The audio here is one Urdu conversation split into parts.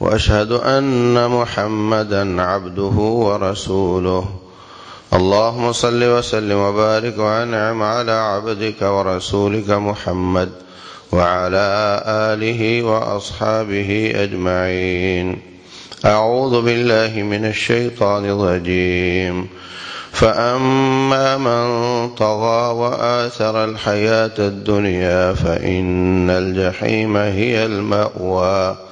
وأشهد أن محمدا عبده ورسوله. اللهم صل وسلم وبارك وأنعم على عبدك ورسولك محمد وعلى آله وأصحابه أجمعين. أعوذ بالله من الشيطان الرجيم. فأما من طغى وآثر الحياة الدنيا فإن الجحيم هي المأوى.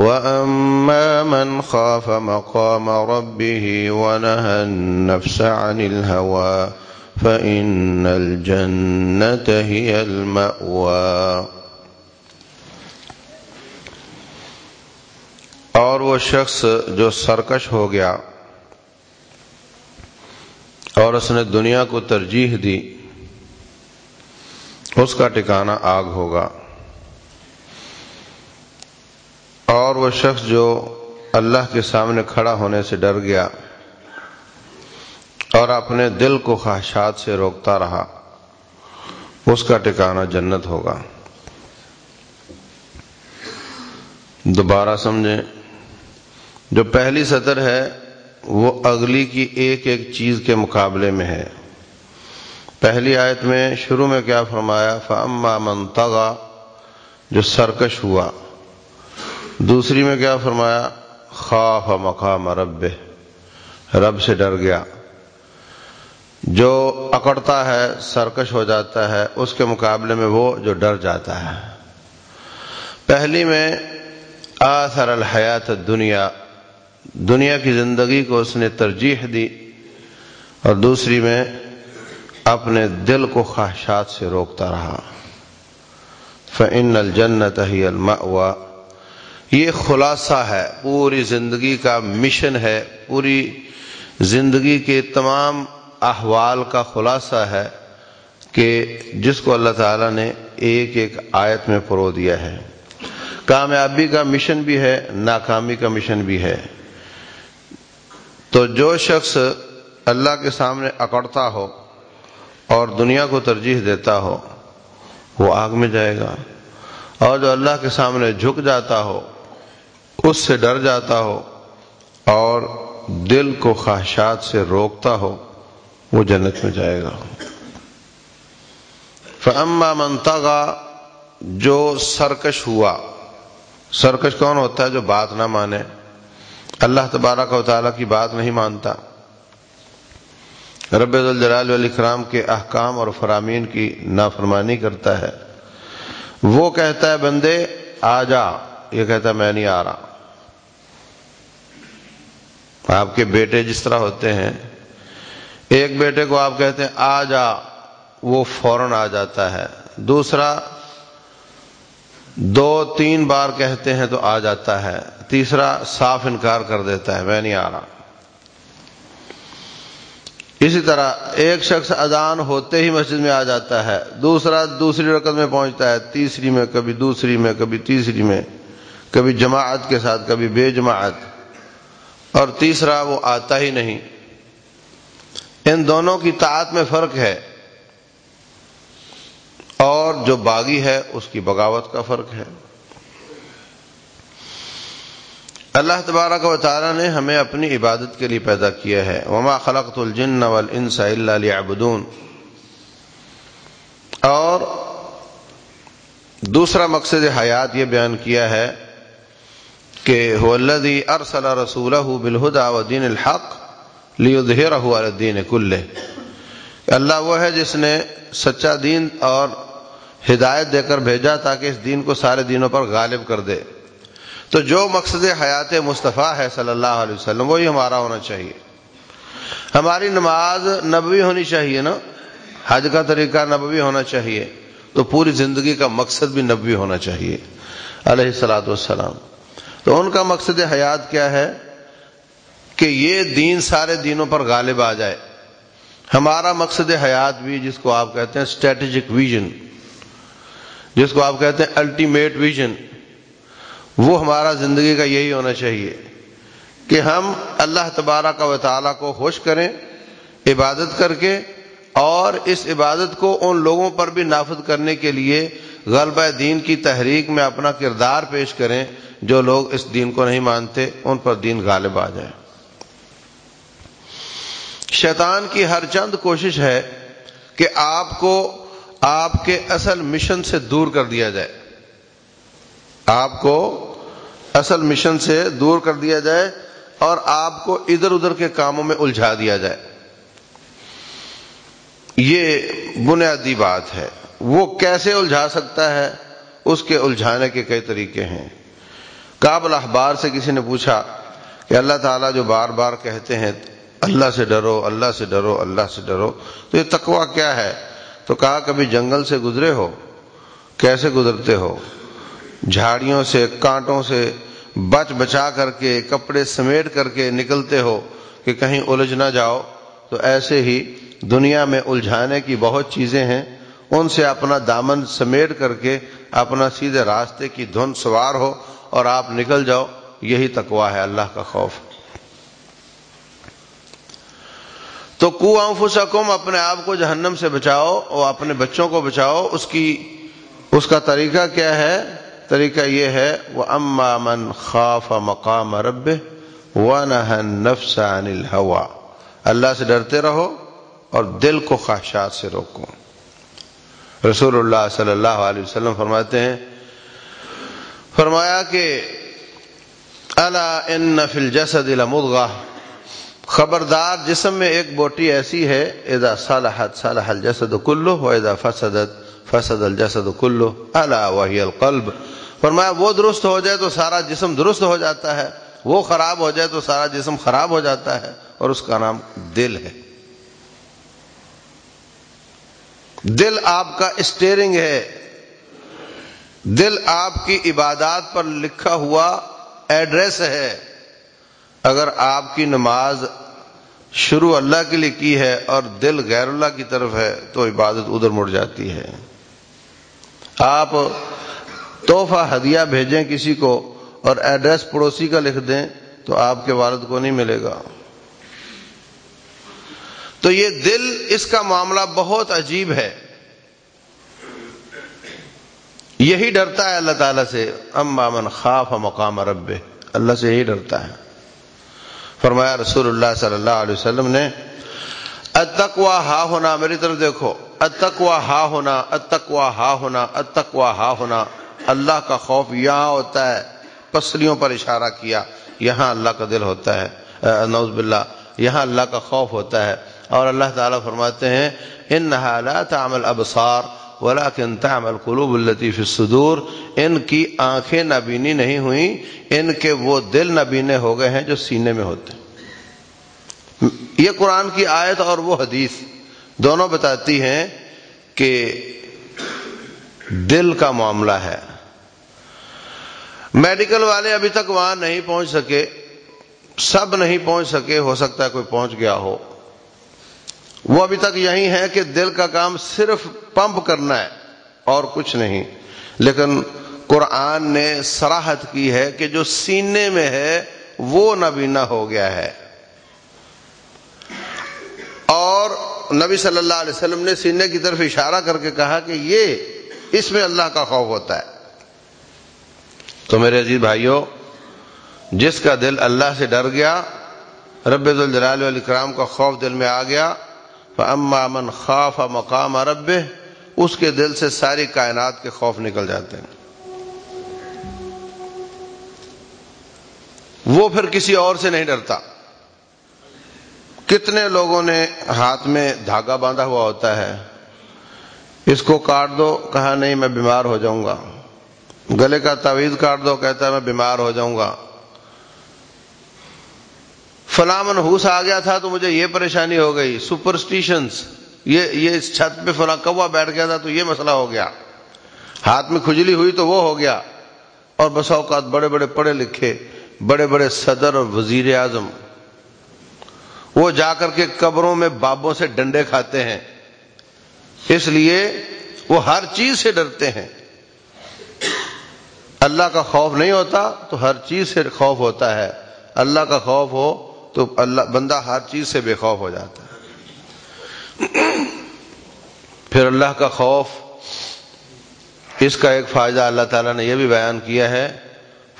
وأما من خاف مقام ربه ونهى النفس عن الهوى فإن الجنة هي المأوى اور وہ شخص جو سرکش ہو گیا اور اس نے دنیا کو ترجیح دی، اس کا ٹکانہ آگ ہوگا۔ اور وہ شخص جو اللہ کے سامنے کھڑا ہونے سے ڈر گیا اور اپنے دل کو خواہشات سے روکتا رہا، اس کا ٹکانہ جنت ہوگا۔ دوبارہ سمجھیں، جو پہلی سطر ہے، وہ اگلی کی ایک ایک چیز کے مقابلے میں ہے۔ پہلی آیت میں شروع میں کیا فرمایا فاما منتغا جو سرکش ہوا۔ دوسری میں کیا فرمایا؟ خواف مقام رب رب سے ڈر گیا۔ جو اکڑتا ہے، سرکش ہو جاتا ہے، اس کے مقابلے میں وہ جو ڈر جاتا ہے۔ پہلی میں، آثر الحیات دنیا دنیا کی زندگی کو اس نے ترجیح دی۔ اور دوسری میں، اپنے دل کو خواہشات سے روکتا رہا۔ فن الجنت ہی المأوا یہ خلاصہ ہے، پوری زندگی کا مشن ہے، پوری زندگی کے تمام احوال کا خلاصہ ہے کہ جس کو اللہ تعالیٰ نے ایک ایک آیت میں پرو دیا ہے۔ کامیابی کا مشن بھی ہے، ناکامی کا مشن بھی ہے۔ تو جو شخص اللہ کے سامنے اکڑتا ہو اور دنیا کو ترجیح دیتا ہو، وہ آگ میں جائے گا۔ اور جو اللہ کے سامنے جھک جاتا ہو اس سے ڈر جاتا ہو اور دل کو خواہشات سے روکتا ہو، وہ جنت میں جائے گا۔ فما منتگا جو سرکش ہوا۔ سرکش کون ہوتا ہے جو بات نہ مانے؟ اللہ تبارک و تعالیٰ کی بات نہیں مانتا۔ رب الجلال والاکرام کے احکام اور فرامین کی نافرمانی کرتا ہے۔ وہ کہتا ہے، بندے، آ جا۔ یہ کہتا ہے، میں نہیں آ رہا۔ آپ کے بیٹے جس طرح ہوتے ہیں، ایک بیٹے کو آپ کہتے ہیں، آ جا، وہ فوراً آ جاتا ہے۔ دوسرا، دو، تین بار کہتے ہیں تو آ جاتا ہے۔ تیسرا، صاف انکار کر دیتا ہے، میں نہیں آ رہا۔ اسی طرح، ایک شخص اذان ہوتے ہی مسجد میں آ جاتا ہے۔ دوسرا، دوسری رقم میں پہنچتا ہے۔ تیسری میں، کبھی دوسری میں، کبھی تیسری میں، کبھی جماعت کے ساتھ، کبھی بے جماعت۔ اور تیسرا وہ آتا ہی نہیں۔ ان دونوں کی طاعت میں فرق ہے۔ اور جو باغی ہے، اس کی بغاوت کا فرق ہے۔ اللہ تبارک و تعالی نے ہمیں اپنی عبادت کے لیے پیدا کیا ہے۔ وما خلقت الجن والانس الا ليعبدون۔ اور دوسرا مقصد حیات یہ بیان کیا ہے۔ کہ هو الذي ارسل رسوله بالهدى ودين الحق ليظهره على الدين كله اللہ وہ ہے جس نے سچا دین اور ہدایت دے کر بھیجا تاکہ اس دین کو سارے دینوں پر غالب کر دے۔ تو جو مقصد حیات مصطفیٰ ہے صلی اللہ علیہ وسلم، وہی ہمارا ہونا چاہیے۔ ہماری نماز نبوی ہونی چاہیے نا؟ حج کا طریقہ نبوی ہونا چاہیے۔ تو پوری زندگی کا مقصد بھی نبوی ہونا چاہیے۔ علیہ السلاۃ والسلام۔ تو ان کا مقصد حیات کیا ہے کہ یہ دین سارے دینوں پر غالب آ جائے۔ ہمارا مقصد حیات بھی جس کو آپ کہتے ہیں اسٹریٹجک ویژن جس کو آپ کہتے ہیں الٹیمیٹ ویژن وہ ہمارا زندگی کا یہی ہونا چاہیے کہ ہم اللہ تبارہ کا و تعالیٰ کو خوش کریں، عبادت کر کے اور اس عبادت کو ان لوگوں پر بھی نافذ کرنے کے لیے غلبہ دین کی تحریک میں اپنا کردار پیش کریں جو لوگ اس دین کو نہیں مانتے، ان پر دین غالب آ جائے۔ شیطان کی ہر چند کوشش ہے کہ آپ کو آپ کے اصل مشن سے دور کر دیا جائے۔ آپ کو اصل مشن سے دور کر دیا جائے اور آپ کو ادھر ادھر کے کاموں میں الجھا دیا جائے۔ یہ بنیادی بات ہے۔ وہ کیسے الجھا سکتا ہے؟ اس کے الجھانے کے کئی طریقے ہیں۔ کابل اخبار سے کسی نے پوچھا کہ اللہ تعالیٰ جو بار بار کہتے ہیں، اللہ سے ڈرو، اللہ سے ڈرو، اللہ سے ڈرو، تو یہ تقوا کیا ہے؟ تو کہا، کبھی جنگل سے گزرے ہو؟ کیسے گزرتے ہو؟ جھاڑیوں سے، کانٹوں سے بچ بچا کر کے، کپڑے سمیٹ کر کے نکلتے ہو کہ کہیں الجھ نہ جاؤ؟ تو ایسے ہی دنیا میں الجھانے کی بہت چیزیں ہیں۔ ان سے اپنا دامن سمیٹ کر کے اپنا سیدھے راستے کی دھن سوار ہو اور آپ نکل جاؤ، یہی تقوا ہے، اللہ کا خوف۔ تو کو انفسکم، اپنے آپ کو جہنم سے بچاؤ اور اپنے بچوں کو بچاؤ۔ اس کی، اس کا طریقہ کیا ہے؟ طریقہ یہ ہے وہ اما من خاف مقام رب و نفس عن الهوى۔ اللہ سے ڈرتے رہو اور دل کو خواہشات سے روکو۔ رسول اللہ صلی اللہ علیہ وسلم فرماتے ہیں، فرمایا کہ اللہ ان فی الجسد لمضغہ خبردار جسم میں ایک بوٹی ایسی ہے، اذا صالحت صالح الجسد کلو و اذا فسدت، فسد الجسد کلو الا وہی القلب فرمایا، وہ درست ہو جائے تو سارا جسم درست ہو جاتا ہے، وہ خراب ہو جائے تو سارا جسم خراب ہو جاتا ہے، اور اس کا نام دل ہے دل آپ کا اسٹیئرنگ ہے۔ دل آپ کی عبادات پر لکھا ہوا ایڈریس ہے۔ اگر آپ کی نماز شروع اللہ کے لیے کی ہے اور دل غیر اللہ کی طرف ہے تو عبادت ادھر مڑ جاتی ہے۔ آپ تحفہ ہدیہ بھیجیں کسی کو اور ایڈریس پڑوسی کا لکھ دیں تو آپ کے والد کو نہیں ملے گا۔ تو یہ دل اس کا معاملہ بہت عجیب ہے۔ یہی ڈرتا ہے اللہ تعالیٰ سے، اما من خاف مقام رب اللہ سے یہی ڈرتا ہے۔ فرمایا رسول اللہ صلی اللہ علیہ وسلم نے اتقوا ہا ہونا، میری طرف دیکھو۔ اتقوا ہا ہونا اتقوا ہا ہونا اتقوا ہا ہونا۔ اللہ کا خوف یہاں ہوتا ہے، پسلیوں پر اشارہ کیا۔ یہاں اللہ کا دل ہوتا ہے۔ نوز باللہ، یہاں اللہ کا خوف ہوتا ہے۔ اور اللہ تعالیٰ فرماتے ہیں ان لا تعمل ابصار ولیکن تعمل قلوب التي في الصدور. ان کی آنکھیں نبینی نہیں ہوئیں، ان کے وہ دل نبینے ہو گئے ہیں جو سینے میں ہوتے یہ قرآن کی آیت اور وہ حدیث دونوں بتاتی ہیں کہ دل کا معاملہ ہے۔ میڈیکل والے ابھی تک وہاں نہیں پہنچ سکے، سب نہیں پہنچ سکے، ہو سکتا ہے کوئی پہنچ گیا ہو۔ وہ ابھی تک یہی ہے کہ دل کا کام صرف پمپ کرنا ہے اور کچھ نہیں۔ لیکن قرآن نے سراہت کی ہے کہ جو سینے میں ہے، وہ نبینا ہو گیا ہے۔ اور نبی صلی اللہ علیہ وسلم نے سینے کی طرف اشارہ کر کے کہا کہ یہ اس میں اللہ کا خوف ہوتا ہے۔ تو میرے عزیز بھائیوں، جس کا دل اللہ سے ڈر گیا، رب الجلال علیہ کرام کا خوف دل میں آ گیا۔ اما من خوف مقام رب اس کے دل سے ساری کائنات کے خوف نکل جاتے ہیں۔ وہ پھر کسی اور سے نہیں ڈرتا۔ کتنے لوگوں نے ہاتھ میں دھاگا باندھا ہوا ہوتا ہے۔ اس کو کاٹ دو، کہا نہیں میں بیمار ہو جاؤں گا۔ گلے کا تعویذ کاٹ دو، کہتا ہے میں بیمار ہو جاؤں گا۔ فلاں منحوس آ گیا تھا تو مجھے یہ پریشانی ہو گئی سپرسٹیشنز یہ یہ اس چھت پہ فلاں کوا بیٹھ گیا تھا تو یہ مسئلہ ہو گیا۔ ہاتھ میں کھجلی ہوئی تو وہ ہو گیا۔ اور بسا اوقات بڑے بڑے پڑھے لکھے، بڑے بڑے صدر اور وزیر اعظم۔ وہ جا کر کے قبروں میں بابوں سے ڈنڈے کھاتے ہیں۔ اس لیے وہ ہر چیز سے ڈرتے ہیں۔ اللہ کا خوف نہیں ہوتا تو ہر چیز سے خوف ہوتا ہے۔ اللہ کا خوف ہو تو اللہ بندہ ہر چیز سے بے خوف ہو جاتا ہے۔ پھر اللہ کا خوف، اس کا ایک فائدہ اللہ تعالیٰ نے یہ بھی بیان کیا ہے۔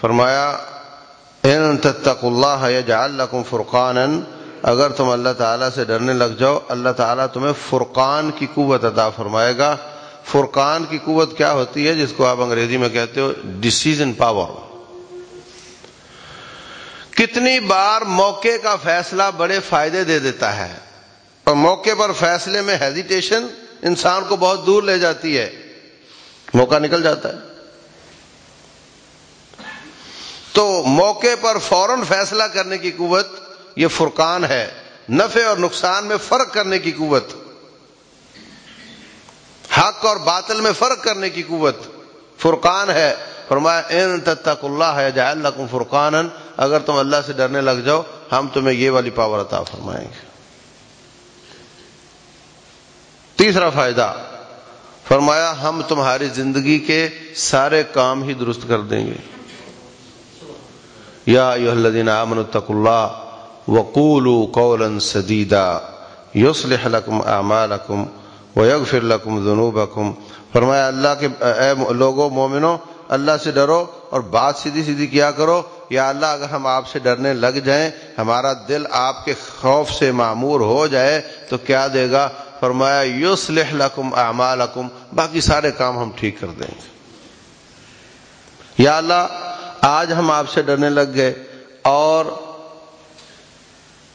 فرمایا، ان تتق اللہ یجعل لکم فرقانا۔ اگر تم اللہ تعالیٰ سے ڈرنے لگ جاؤ، اللہ تعالیٰ تمہیں فرقان کی قوت عطا فرمائے گا۔ فرقان کی قوت کیا ہوتی ہے؟ جس کو آپ انگریزی میں کہتے ہو، ڈسیزن پاور۔ کتنی بار موقع کا فیصلہ بڑے فائدے دے دیتا ہے اور موقع پر فیصلے میں ہیزیٹیشن انسان کو بہت دور لے جاتی ہے۔ موقع نکل جاتا ہے۔ تو موقع پر فوراً فیصلہ کرنے کی قوت یہ فرقان ہے۔ نفع اور نقصان میں فرق کرنے کی قوت۔ حق اور باطل میں فرق کرنے کی قوت۔ فرقان ہے۔ فرمایا، ان تتق اللہ ہے جائل فرقان اگر تم اللہ سے ڈرنے لگ جاؤ، ہم تمہیں یہ والی پاور عطا فرمائیں گے۔ تیسرا فائدہ، فرمایا ہم تمہاری زندگی کے سارے کام ہی درست کر دیں گے۔ یا الذین آمنوا اتقوا اللہ وقولوا قولا سدیدا یصلح لکم اعمالکم ویغفر لکم ذنوبکم۔ فرمایا اللہ کے، اے لوگوں مومنوں اللہ سے ڈرو اور بات سیدھی سیدھی کیا کرو، یا اللہ اگر ہم آپ سے ڈرنے لگ جائیں، ہمارا دل آپ کے خوف سے معمور ہو جائے، تو کیا دے گا؟ فرمایا یوسلح لکم اعمالکم، باقی سارے کام ہم ٹھیک کر دیں گے۔ یا اللہ، آج ہم آپ سے ڈرنے لگ گئے، اور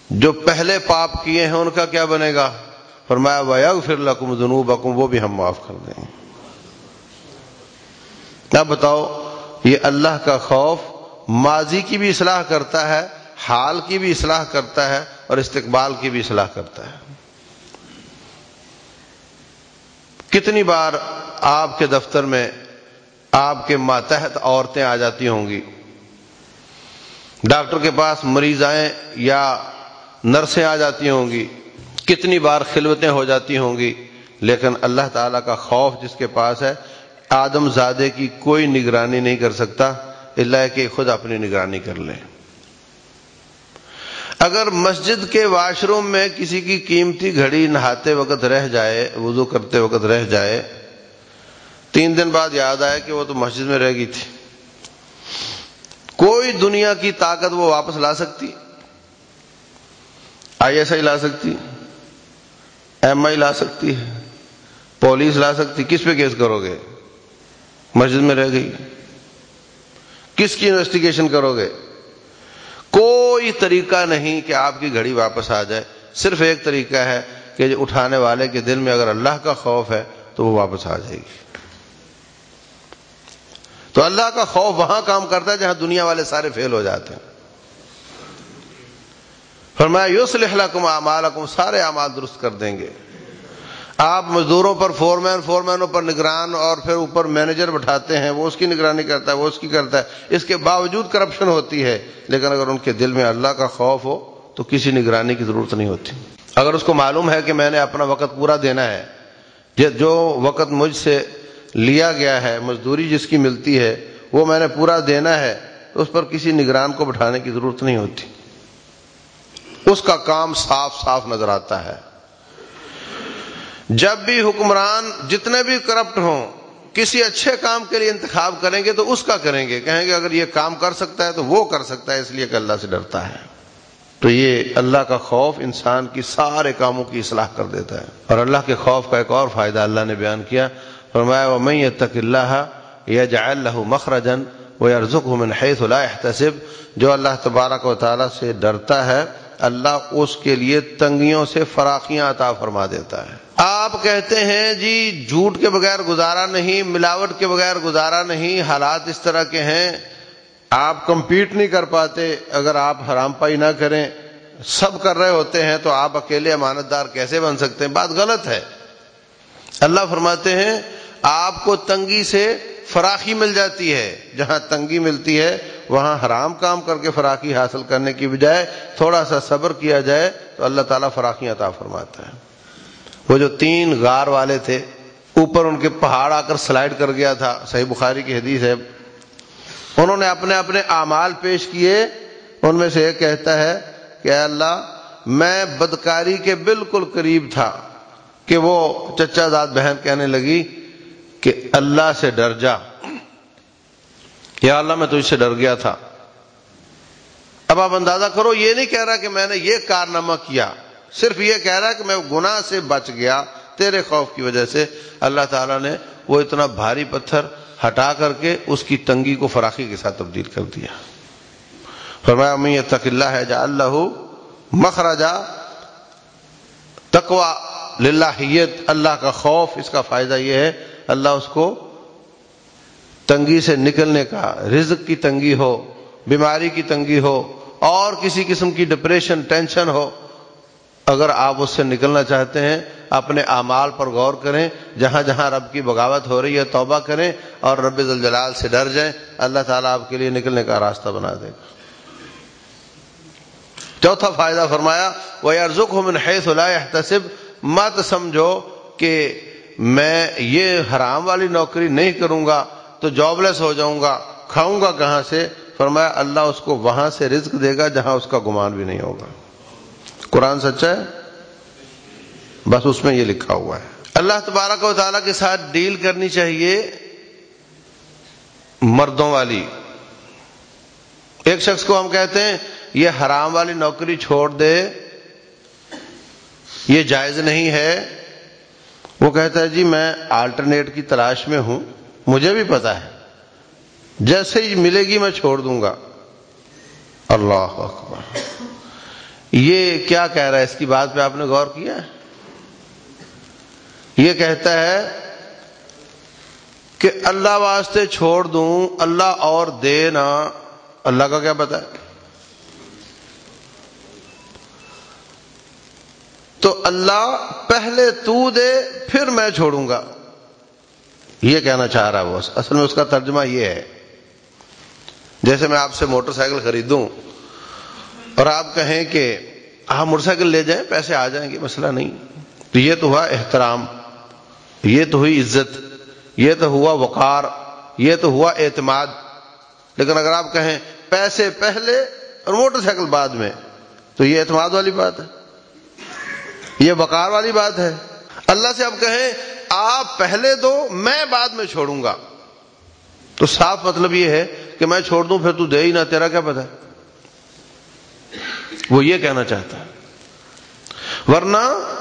جو پہلے پاپ کیے ہیں، ان کا کیا بنے گا؟ فرمایا ویغ پھر لکم جنوب وہ بھی ہم معاف کر دیں گے۔ کیا بتاؤ یہ اللہ کا خوف ماضی کی بھی اصلاح کرتا ہے، حال کی بھی اصلاح کرتا ہے اور استقبال کی بھی اصلاح کرتا ہے۔ کتنی بار آپ کے دفتر میں آپ کے ماتحت عورتیں آ جاتی ہوں گی۔ ڈاکٹر کے پاس مریض آئیں یا نرسیں آ جاتی ہوں گی۔ کتنی بار خلوتیں ہو جاتی ہوں گی۔ لیکن اللہ تعالی کا خوف جس کے پاس ہے آدم زادے کی کوئی نگرانی نہیں کر سکتا، اللہ کہ خود اپنی نگرانی کر لیں۔ اگر مسجد کے واش روم میں کسی کی قیمتی گھڑی نہاتے وقت رہ جائے، وضو کرتے وقت رہ جائے، تین دن بعد یاد آیا کہ وہ تو مسجد میں رہ گئی تھی۔ کوئی دنیا کی طاقت وہ واپس لا سکتی؟ آئی ایس آئی لا سکتی؟ ایم آئی لا سکتی ہے؟ پولیس لا سکتی؟ کس پہ کیس کرو گے؟ مسجد میں رہ گئی۔ کس کی انویسٹیگیشن کرو گے کوئی طریقہ نہیں کہ آپ کی گھڑی واپس آ جائے۔ صرف ایک طریقہ ہے کہ اٹھانے والے کے دل میں اگر اللہ کا خوف ہے تو وہ واپس آ جائے گی۔ تو اللہ کا خوف وہاں کام کرتا ہے جہاں دنیا والے سارے فیل ہو جاتے ہیں۔ فرمایا یوسلح لکم اعمالکم، سارے اعمال درست کر دیں گے۔ آپ مزدوروں پر فور مین فور مینوں پر نگران اور پھر اوپر مینیجر بٹھاتے ہیں، وہ اس کی نگرانی کرتا ہے، وہ اس کی کرتا ہے۔ اس کے باوجود کرپشن ہوتی ہے، لیکن اگر ان کے دل میں اللہ کا خوف ہو، تو کسی نگرانی کی ضرورت نہیں ہوتی۔ اگر اس کو معلوم ہے کہ میں نے اپنا وقت پورا دینا ہے جو وقت مجھ سے لیا گیا ہے، مزدوری جس کی ملتی ہے، وہ میں نے پورا دینا ہے، تو اس پر کسی نگران کو بٹھانے کی ضرورت نہیں ہوتی۔ اس کا کام صاف صاف نظر آتا ہے۔ جب بھی حکمران جتنے بھی کرپٹ ہوں، کسی اچھے کام کے لیے انتخاب کریں گے تو اس کا کریں گے۔ کہیں گے اگر یہ کام کر سکتا ہے تو وہ کر سکتا ہے، اس لیے کہ اللہ سے ڈرتا ہے۔ تو یہ اللہ کا خوف انسان کی سارے کاموں کی اصلاح کر دیتا ہے۔ اور اللہ کے خوف کا ایک اور فائدہ اللہ نے بیان کیا۔ فرمایا وہ میں تک اللہ یا جا اللہ مخرجن وہ ارزک من حیث احتسب جو اللہ تبارک و تعالیٰ سے ڈرتا ہے اللہ اس کے لیے تنگیوں سے فراخیاں عطا فرما دیتا ہے۔ آپ کہتے ہیں جی جھوٹ کے بغیر گزارا نہیں، ملاوٹ کے بغیر گزارا نہیں، حالات اس طرح کے ہیں۔ آپ کمپیٹ نہیں کر پاتے۔ اگر آپ حرام پائی نہ کریں، سب کر رہے ہوتے ہیں تو آپ اکیلے امانت دار کیسے بن سکتے ہیں؟ بات غلط ہے۔ اللہ فرماتے ہیں، آپ کو تنگی سے فراخی مل جاتی ہے۔ جہاں تنگی ملتی ہے وہاں حرام کام کر کے فراخی حاصل کرنے کی بجائے تھوڑا سا صبر کیا جائے تو اللہ تعالیٰ فراخی عطا فرماتا ہے۔ وہ جو تین غار والے تھے، اوپر ان کے پہاڑ آ کر سلائڈ کر گیا تھا، صحیح بخاری کی حدیث ہے۔ انہوں نے اپنے اپنے اعمال پیش کیے۔ ان میں سے ایک کہتا ہے کہ اے اللہ، میں بدکاری کے بالکل قریب تھا کہ وہ چچا داد بہن کہنے لگی کہ اللہ سے ڈر جا۔ یا اللہ میں تجھ سے ڈر گیا تھا۔ اب آپ اندازہ کرو، یہ نہیں کہہ رہا کہ میں نے یہ کارنامہ کیا۔ صرف یہ کہہ رہا کہ میں گناہ سے بچ گیا، تیرے خوف کی وجہ سے۔ اللہ تعالیٰ نے وہ اتنا بھاری پتھر ہٹا کر کے اس کی تنگی کو فراخی کے ساتھ تبدیل کر دیا۔ فرمایا میں تک اللہ ہے جا اللہ مخرجا تقوا للہیت اللہ کا خوف، اس کا فائدہ یہ ہے، اللہ اس کو تنگی سے نکلنے کا، رزق کی تنگی ہو، بیماری کی تنگی ہو، اور کسی قسم کی ڈپریشن ٹینشن ہو، اگر آپ اس سے نکلنا چاہتے ہیں، اپنے اعمال پر غور کریں، جہاں جہاں رب کی بغاوت ہو رہی ہے، توبہ کریں، اور رب الجلال سے ڈر جائیں، اللہ تعالیٰ آپ کے لیے نکلنے کا راستہ بنا دے گا۔ چوتھا فائدہ فرمایا وہ ارزک ہو من حیث احتسب مت سمجھو کہ میں یہ حرام والی نوکری نہیں کروں گا تو جاب لیس ہو جاؤں گا، کھاؤں گا کہاں سے؟ فرمایا، اللہ اس کو وہاں سے رزق دے گا جہاں اس کا گمان بھی نہیں ہوگا۔ قرآن سچا ہے؟ بس اس میں یہ لکھا ہوا ہے۔ اللہ تبارک و تعالیٰ کے ساتھ ڈیل کرنی چاہیے مردوں والی۔ ایک شخص کو ہم کہتے ہیں، یہ حرام والی نوکری چھوڑ دے، یہ جائز نہیں ہے۔ وہ کہتا ہے جی میں آلٹرنیٹ کی تلاش میں ہوں۔ مجھے بھی پتا ہے۔ جیسے ہی ملے گی میں چھوڑ دوں گا۔ اللہ اکبر۔ یہ کیا کہہ رہا ہے؟ اس کی بات پہ آپ نے غور کیا یہ کہتا ہے کہ اللہ واسطے چھوڑ دوں، اللہ اور دے نا اللہ کا کیا پتا ہے؟ تو اللہ پہلے تو دے، پھر میں چھوڑوں گا۔ یہ کہنا چاہ رہا وہ۔ اصل میں اس کا ترجمہ یہ ہے۔ جیسے میں آپ سے موٹر سائیکل خریدوں اور آپ کہیں کہ آپ موٹر سائیکل لے جائیں، پیسے آ جائیں گے، مسئلہ نہیں۔ تو یہ تو ہوا احترام، یہ تو ہوئی عزت، یہ تو ہوا وقار، یہ تو ہوا اعتماد۔ لیکن اگر آپ کہیں پیسے پہلے اور موٹر سائیکل بعد میں، تو یہ اعتماد والی بات ہے۔ یہ وقار والی بات ہے۔ اللہ سے آپ کہیں، آپ پہلے دو، میں بعد میں چھوڑوں گا۔ تو صاف مطلب یہ ہے کہ میں چھوڑ دوں، پھر تو دے ہی نہ، تیرا کیا پتا وہ یہ کہنا چاہتا ہے۔ ورنہ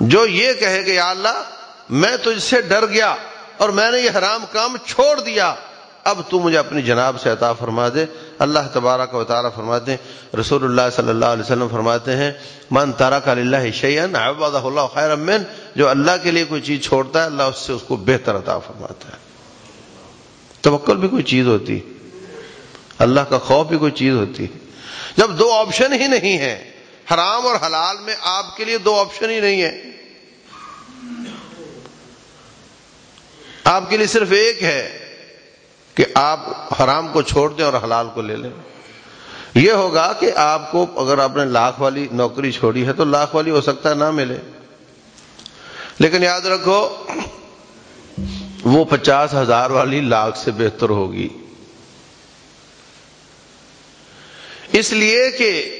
جو یہ کہے کہ یا اللہ، میں تجھ سے ڈر گیا اور میں نے یہ حرام کام چھوڑ دیا، اب تو مجھے اپنی جناب سے عطا فرما دے۔ اللہ تبارہ کا تعالیٰ فرماتے ہیں، رسول اللہ صلی اللہ علیہ وسلم فرماتے ہیں، من تارا کا اللہ شیئن اللہ خیر امن جو اللہ کے لیے کوئی چیز چھوڑتا ہے، اللہ اس سے اس کو بہتر عطا فرماتا ہے۔ توکل بھی کوئی چیز ہوتی، اللہ کا خوف بھی کوئی چیز ہوتی۔ جب دو آپشن ہی نہیں ہے حرام اور حلال میں آپ کے لیے دو آپشن ہی نہیں ہے آپ کے لیے صرف ایک ہے۔ کہ آپ حرام کو چھوڑ دیں اور حلال کو لے لیں۔ یہ ہوگا کہ آپ کو اگر آپ نے لاکھ والی نوکری چھوڑی ہے تو لاکھ والی ہو سکتا ہے نہ ملے۔ لیکن یاد رکھو، وہ پچاس ہزار والی لاکھ سے بہتر ہوگی۔ اس لیے کہ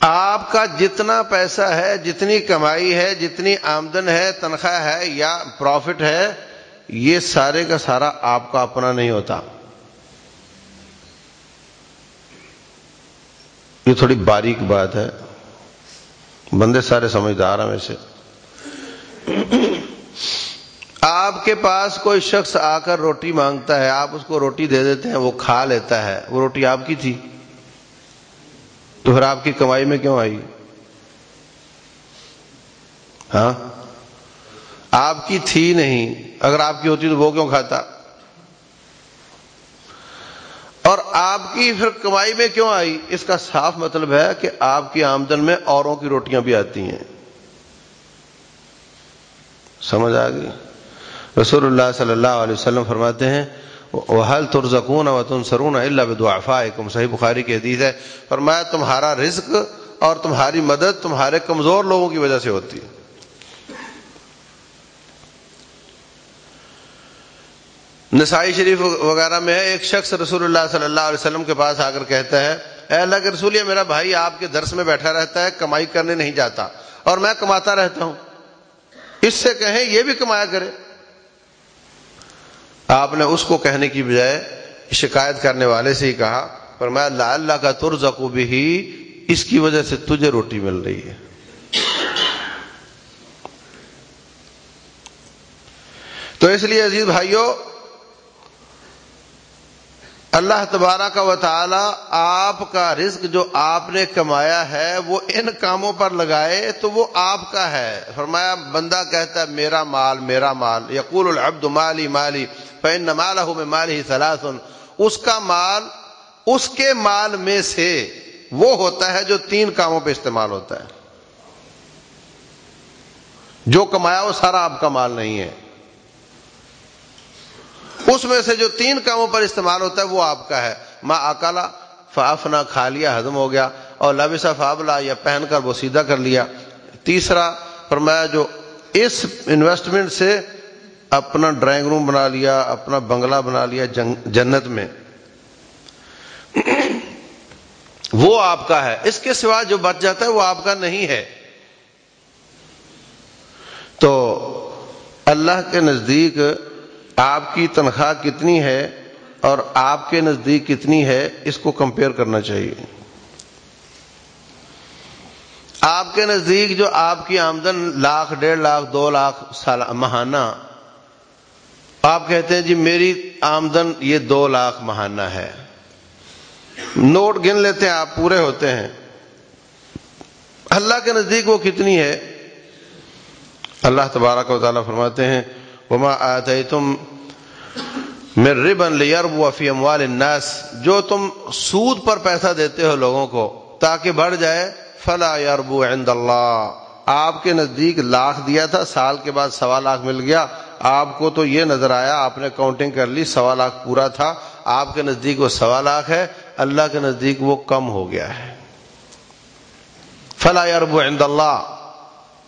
آپ کا جتنا پیسہ ہے، جتنی کمائی ہے، جتنی آمدن ہے، تنخواہ ہے یا پروفٹ ہے یہ سارے کا سارا آپ کا اپنا نہیں ہوتا۔ یہ تھوڑی باریک بات ہے۔ بندے سارے سمجھدار ہیں ویسے۔ آپ کے پاس کوئی شخص آ کر روٹی مانگتا ہے، آپ اس کو روٹی دے دیتے ہیں، وہ کھا لیتا ہے۔ وہ روٹی آپ کی تھی۔ تو پھر آپ کی کمائی میں کیوں آئی؟ ہاں؟ آپ کی تھی نہیں، اگر آپ کی ہوتی تو وہ کیوں کھاتا؟ اور آپ کی پھر کمائی میں کیوں آئی؟ اس کا صاف مطلب ہے کہ آپ کی آمدن میں اوروں کی روٹیاں بھی آتی ہیں۔ سمجھ آ گئی؟ رسول اللہ صلی اللہ علیہ وسلم فرماتے ہیں حل ترزکون و تن سرون اللہ بدعفا صحیح بخاری کی حدیث ہے۔ فرمایا، تمہارا رزق اور تمہاری مدد تمہارے کمزور لوگوں کی وجہ سے ہوتی ہے۔ نسائی شریف وغیرہ میں ایک شخص رسول اللہ صلی اللہ علیہ وسلم کے پاس آ کر کہتا ہے، اے اللہ کے رسول، یہ میرا بھائی آپ کے درس میں بیٹھا رہتا ہے، کمائی کرنے نہیں جاتا، اور میں کماتا رہتا ہوں۔ اس سے کہیں، یہ بھی کمایا کرے۔ آپ نے اس کو کہنے کی بجائے شکایت کرنے والے سے ہی کہا پر میں اللہ اللہ کا ترزقو بھی اس کی وجہ سے تجھے روٹی مل رہی ہے۔ تو اس لیے عزیز بھائیوں اللہ تبارہ کا و تعالی آپ کا رزق جو آپ نے کمایا ہے، وہ ان کاموں پر لگائے تو وہ آپ کا ہے۔ فرمایا، بندہ کہتا ہے، میرا مال میرا مال۔ یقول العبد مالی مالی فین مال ہوں میں مال ہی سلاسن اس کا مال، اس کے مال میں سے وہ ہوتا ہے جو تین کاموں پہ استعمال ہوتا ہے۔ جو کمایا وہ سارا آپ کا مال نہیں ہے۔ اس میں سے جو تین کاموں پر استعمال ہوتا ہے وہ آپ کا ہے۔ ماں اکالا فافنا کھا لیا، ہضم ہو گیا۔ اور لبسا فابلا یا پہن کر وہ سیدھا کر لیا۔ تیسرا، فرمایا جو اس انویسٹمنٹ سے اپنا ڈرائنگ روم بنا لیا، اپنا بنگلہ بنا لیا جنت میں۔ وہ آپ کا ہے۔ اس کے سوا جو بچ جاتا ہے وہ آپ کا نہیں ہے۔ تو اللہ کے نزدیک آپ کی تنخواہ کتنی ہے اور آپ کے نزدیک کتنی ہے، اس کو کمپیئر کرنا چاہیے۔ آپ کے نزدیک جو آپ کی آمدن لاکھ، ڈیڑھ لاکھ، دو لاکھ سال ماہانہ، آپ کہتے ہیں جی میری آمدن یہ دو لاکھ ماہانہ ہے۔ نوٹ گن لیتے ہیں، آپ پورے ہوتے ہیں۔ اللہ کے نزدیک وہ کتنی ہے؟ اللہ تبارک و تعالیٰ فرماتے ہیں وما آتیتم من ربن لیربو فی اموال الناس، جو تم سود پر پیسہ دیتے ہو لوگوں کو، تاکہ بڑھ جائے، فلا یربو عند اللہ۔ آپ کے نزدیک لاکھ دیا تھا، سال کے بعد سوا لاکھ مل گیا۔ آپ کو تو یہ نظر آیا، آپ نے کاؤنٹنگ کر لی، سوا لاکھ پورا تھا۔ آپ کے نزدیک وہ سوا لاکھ ہے، اللہ کے نزدیک وہ کم ہو گیا ہے۔ فلا یربو عند اللہ۔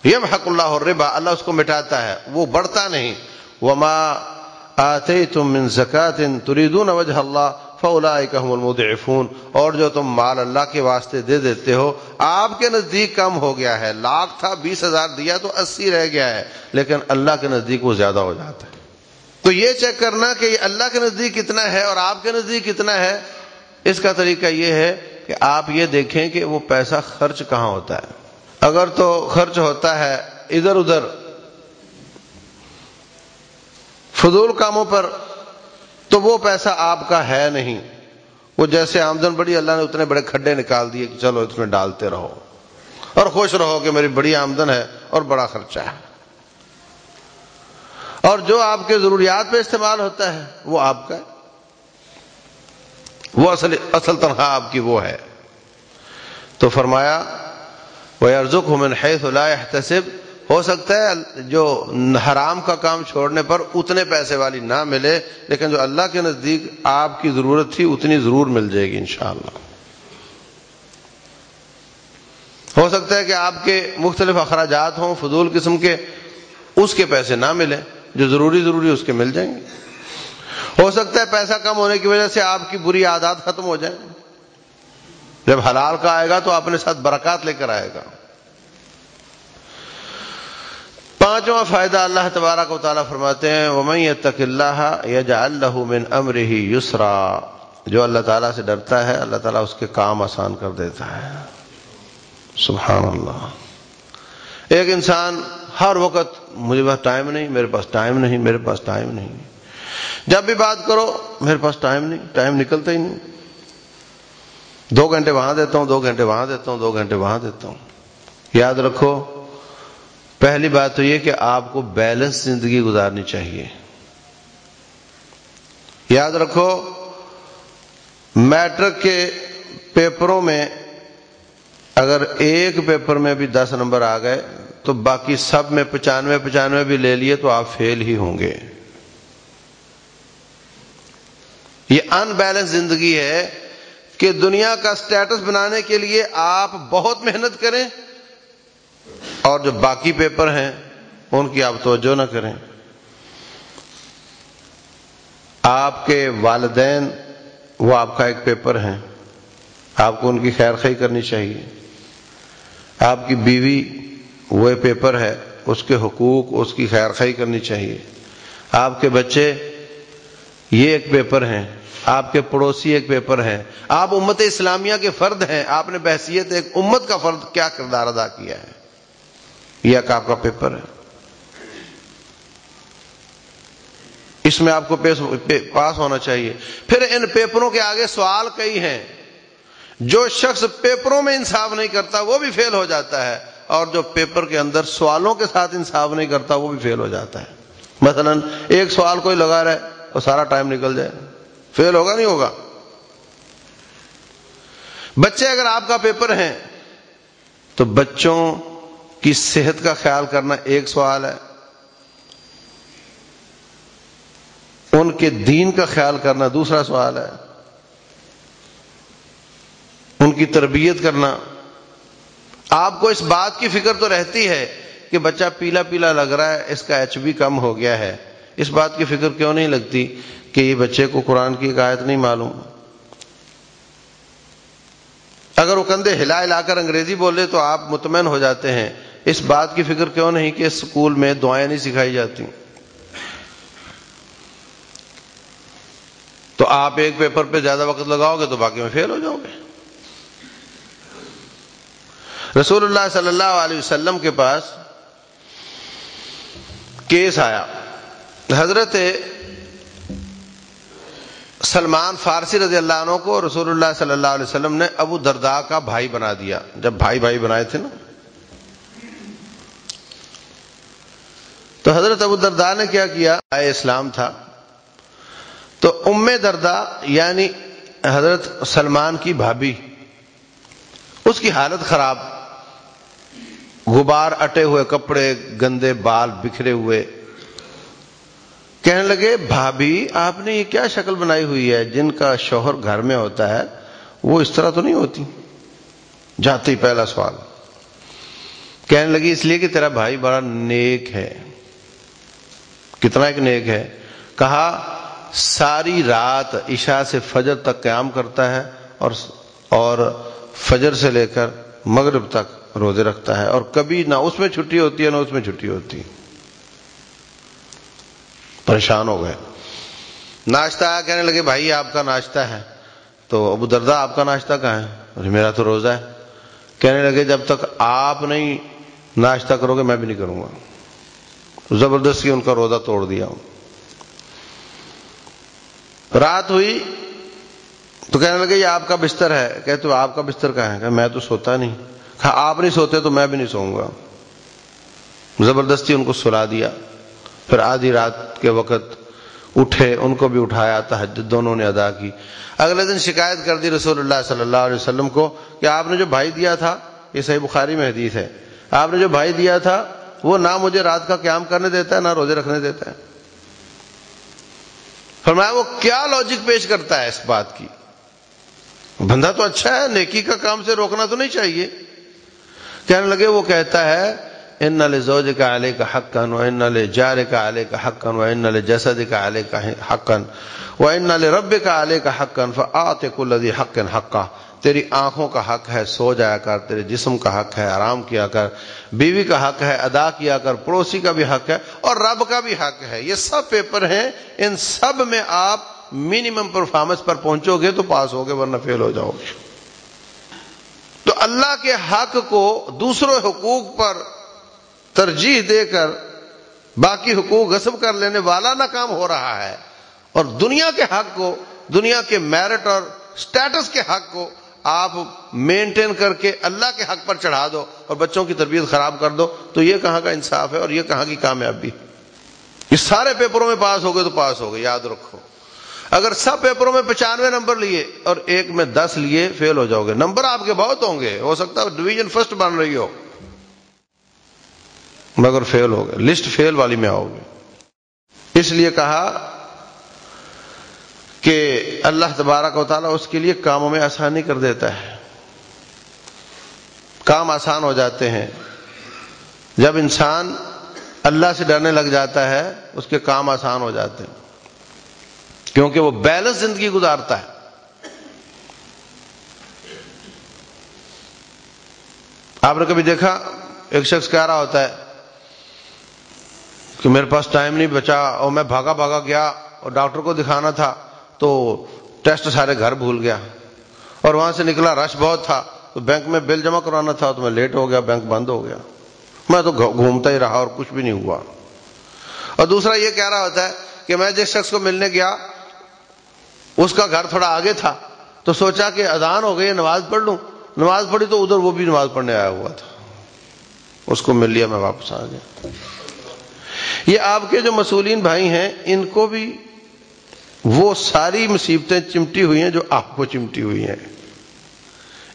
یہ حق اللہ ربا اللہ اس کو مٹاتا ہے، وہ بڑھتا نہیں۔ وما آتے تم من زکات تریدون وجہ اللہ فولا المضعفون۔ اور جو تم مال اللہ کے واسطے دے دیتے ہو، آپ کے نزدیک کم ہو گیا ہے۔ لاکھ تھا، بیس ہزار دیا تو اسی رہ گیا ہے، لیکن اللہ کے نزدیک وہ زیادہ ہو جاتا ہے۔ تو یہ چیک کرنا کہ یہ اللہ کے نزدیک کتنا ہے اور آپ کے نزدیک کتنا ہے۔ اس کا طریقہ یہ ہے کہ آپ یہ دیکھیں کہ وہ پیسہ خرچ کہاں ہوتا ہے۔ اگر تو خرچ ہوتا ہے ادھر ادھر فضول کاموں پر، تو وہ پیسہ آپ کا ہے نہیں۔ وہ جیسے آمدن بڑی، اللہ نے اتنے بڑے کھڈے نکال دیے کہ چلو اس میں ڈالتے رہو۔ اور خوش رہو کہ میری بڑی آمدن ہے اور بڑا خرچہ ہے۔ اور جو آپ کے ضروریات پہ استعمال ہوتا ہے، وہ آپ کا ہے۔ وہ اصل اصل تنخواہ آپ کی وہ ہے۔ تو فرمایا وہ من حیث لا ہو سکتا ہے جو حرام کا کام چھوڑنے پر اتنے پیسے والی نہ ملے، لیکن جو اللہ کے نزدیک آپ کی ضرورت تھی، اتنی ضرور مل جائے گی انشاءاللہ۔ ہو سکتا ہے کہ آپ کے مختلف اخراجات ہوں، فضول قسم کے، اس کے پیسے نہ ملے، جو ضروری ضروری اس کے مل جائیں گے۔ ہو سکتا ہے پیسہ کم ہونے کی وجہ سے آپ کی بری عادات ختم ہو جائیں۔ جب حلال کا آئے گا تو اپنے ساتھ برکات لے کر آئے گا۔ پانچواں فائدہ اللہ تبارک و تعالیٰ فرماتے ہیں اللہ اللہ من ہی یسرا جو اللہ تعالیٰ سے ڈرتا ہے، اللہ تعالیٰ اس کے کام آسان کر دیتا ہے۔ سبحان اللہ ایک انسان ہر وقت مجھے پاس ٹائم نہیں، میرے پاس ٹائم نہیں، میرے پاس ٹائم نہیں۔ جب بھی بات کرو، میرے پاس ٹائم نہیں، ٹائم نکلتا ہی نہیں۔ دو گھنٹے وہاں دیتا ہوں، دو گھنٹے وہاں دیتا ہوں، دو گھنٹے وہاں دیتا ہوں۔ یاد رکھو، پہلی بات تو یہ کہ آپ کو بیلنس زندگی گزارنی چاہیے۔ یاد رکھو، میٹرک کے پیپروں میں اگر ایک پیپر میں بھی دس نمبر آ گئے، تو باقی سب میں پچانوے پچانوے بھی لے لیے تو آپ فیل ہی ہوں گے۔ یہ ان بیلنس زندگی ہے کہ دنیا کا سٹیٹس بنانے کے لیے آپ بہت محنت کریں اور جو باقی پیپر ہیں، ان کی آپ توجہ نہ کریں۔ آپ کے والدین، وہ آپ کا ایک پیپر ہیں۔ آپ کو ان کی خیر خی کرنی چاہیے۔ آپ کی بیوی، وہ پیپر ہے، اس کے حقوق، اس کی خیر خی کرنی چاہیے۔ آپ کے بچے، یہ ایک پیپر ہیں۔ آپ کے پڑوسی ایک پیپر ہیں۔ آپ امت اسلامیہ کے فرد ہیں۔ آپ نے بحثیت ایک امت کا فرد کیا کردار ادا کیا ہے؟ یہ ایک آپ کا پیپر ہے۔ اس میں آپ کو پاس ہونا چاہیے۔ پھر ان پیپروں کے آگے سوال کئی ہیں۔ جو شخص پیپروں میں انصاف نہیں کرتا وہ بھی فیل ہو جاتا ہے۔ اور جو پیپر کے اندر سوالوں کے ساتھ انصاف نہیں کرتا وہ بھی فیل ہو جاتا ہے۔ مثلا ایک سوال کوئی لگا رہا ہے اور سارا ٹائم نکل جائے۔ فیل ہوگا نہیں ہوگا؟ بچے اگر آپ کا پیپر ہیں، تو بچوں کی صحت کا خیال کرنا ایک سوال ہے۔ ان کے دین کا خیال کرنا دوسرا سوال ہے۔ ان کی تربیت کرنا۔ آپ کو اس بات کی فکر تو رہتی ہے کہ بچہ پیلا پیلا لگ رہا ہے، اس کا ایچ بی کم ہو گیا ہے۔ اس بات کی فکر کیوں نہیں لگتی کہ یہ بچے کو قرآن کی قائد نہیں معلوم؟ اگر وہ کندھے ہلا ہلا کر انگریزی بولے تو آپ مطمئن ہو جاتے ہیں۔ اس بات کی فکر کیوں نہیں کہ اسکول میں دعائیں نہیں سکھائی جاتی؟ تو آپ ایک پیپر پہ زیادہ وقت لگاؤ گے تو باقی میں فیل ہو جاؤ گے۔ رسول اللہ صلی اللہ علیہ وسلم کے پاس کیس آیا۔ حضرت سلمان فارسی رضی اللہ عنہ کو رسول اللہ صلی اللہ علیہ وسلم نے ابو دردا کا بھائی بنا دیا۔ جب بھائی بھائی بنائے تھے نا۔ تو حضرت ابو دردا نے کیا کیا؟ اسلام تھا۔ تو ام دردا یعنی حضرت سلمان کی بھابھی، اس کی حالت خراب۔ غبار اٹے ہوئے کپڑے، گندے بال بکھرے ہوئے۔ کہنے لگے، بھابھی، آپ نے یہ کیا شکل بنائی ہوئی ہے؟ جن کا شوہر گھر میں ہوتا ہے، وہ اس طرح تو نہیں ہوتی؟ جاتے ہی پہلا سوال۔ کہنے لگی، اس لیے کہ تیرا بھائی بڑا نیک ہے۔ کتنا ایک نیک ہے؟ کہا، ساری رات عشاء سے فجر تک قیام کرتا ہے اور اور فجر سے لے کر مغرب تک روزے رکھتا ہے اور کبھی نہ اس میں چھٹی ہوتی ہے، نہ اس میں چھٹی ہوتی۔ ہے پریشان ہو گئے۔ ناشتہ آیا، کہنے لگے، بھائی، آپ کا ناشتہ ہے۔ تو ابو دردا آپ کا ناشتہ کہاں ہے؟ میرا تو روزہ ہے۔ کہنے لگے، جب تک آپ نہیں ناشتہ کرو گے، میں بھی نہیں کروں گا۔ زبردستی ان کا روزہ توڑ دیا۔ ہوں رات ہوئی، تو کہنے لگے، یہ آپ کا بستر ہے۔ کہ تو، آپ کا بستر کہاں ہے؟ کہ میں تو سوتا نہیں۔ کہا، آپ نہیں سوتے تو میں بھی نہیں سوؤں گا۔ زبردستی ان کو سلا دیا۔ پھر آدھی رات کے وقت اٹھے، ان کو بھی اٹھایا، تحجد دونوں نے ادا کی۔ اگلے دن شکایت کر دی رسول اللہ صلی اللہ علیہ وسلم کو کہ آپ نے جو بھائی دیا تھا، یہ صحیح بخاری میں حدیث ہے، آپ نے جو بھائی دیا تھا، وہ نہ مجھے رات کا قیام کرنے دیتا ہے، نہ روزے رکھنے دیتا ہے۔ فرمایا، وہ کیا لاجک پیش کرتا ہے اس بات کی؟ بندہ تو اچھا ہے، نیکی کا کام سے روکنا تو نہیں چاہیے۔ کہنے لگے، وہ کہتا ہے ان زوج کا علیہ کا حقن و ان جار کا علیہ کا حقن و ان جسد کا علیہ کا حقن و ان رب کا علیہ کا حقن فعت کلدی حقن حقا تیری آنکھوں کا حق ہے، سو جایا کر، تیرے جسم کا حق ہے، آرام کیا کر، بیوی کا حق ہے، ادا کیا کر، پڑوسی کا بھی حق ہے اور رب کا بھی حق ہے۔ یہ سب پیپر ہیں، ان سب میں آپ منیمم پرفارمنس پر پہنچو گے تو پاس ہوگے ورنہ فیل ہو جاؤ گے۔ تو اللہ کے حق کو دوسروں حقوق پر ترجیح دے کر باقی حقوق غصب کر لینے والا ناکام ہو رہا ہے اور دنیا کے حق کو، دنیا کے میرٹ اور سٹیٹس کے حق کو آپ مینٹین کر کے اللہ کے حق پر چڑھا دو اور بچوں کی تربیت خراب کر دو، تو یہ کہاں کا انصاف ہے اور یہ کہاں کی کامیابی؟ اس سارے پیپروں میں پاس ہو گئے تو پاس ہو گئے، یاد رکھو۔ اگر سب پیپروں میں پچانوے نمبر لیے اور ایک میں دس لیے فیل ہو جاؤ گے۔ نمبر آپ کے بہت ہوں گے، ہو سکتا ہے ڈویژن فرسٹ بن رہی ہو۔ مگر فیل ہو گئے۔ لسٹ فیل والی میں آؤ گے۔ اس لیے کہا کہ اللہ تبارک و تعالیٰ اس کے لیے کاموں میں آسانی کر دیتا ہے۔ کام آسان ہو جاتے ہیں۔ جب انسان اللہ سے ڈرنے لگ جاتا ہے، اس کے کام آسان ہو جاتے ہیں۔ کیونکہ وہ بیلنس زندگی گزارتا ہے۔ آپ نے کبھی دیکھا؟ ایک شخص کہہ رہا ہوتا ہے کہ میرے پاس ٹائم نہیں بچا اور میں بھاگا بھاگا گیا اور ڈاکٹر کو دکھانا تھا تو ٹیسٹ سارے گھر بھول گیا اور وہاں سے نکلا، رش بہت تھا، تو بینک میں بل جمع کرانا تھا تو میں لیٹ ہو گیا، بینک بند ہو گیا۔ میں تو گھومتا ہی رہا اور کچھ بھی نہیں ہوا۔ اور دوسرا یہ کہہ رہا ہوتا ہے کہ میں جس شخص کو ملنے گیا، اس کا گھر تھوڑا آگے تھا، تو سوچا کہ اذان ہو گئی، نماز پڑھ لوں۔ نماز پڑھی تو ادھر وہ بھی نماز پڑھنے آیا ہوا تھا۔ اس کو مل لیا، میں واپس آ گیا۔ یہ آپ کے جو مسولین بھائی ہیں، ان کو بھی وہ ساری مصیبتیں چمٹی ہوئی ہیں جو آپ کو چمٹی ہوئی ہیں۔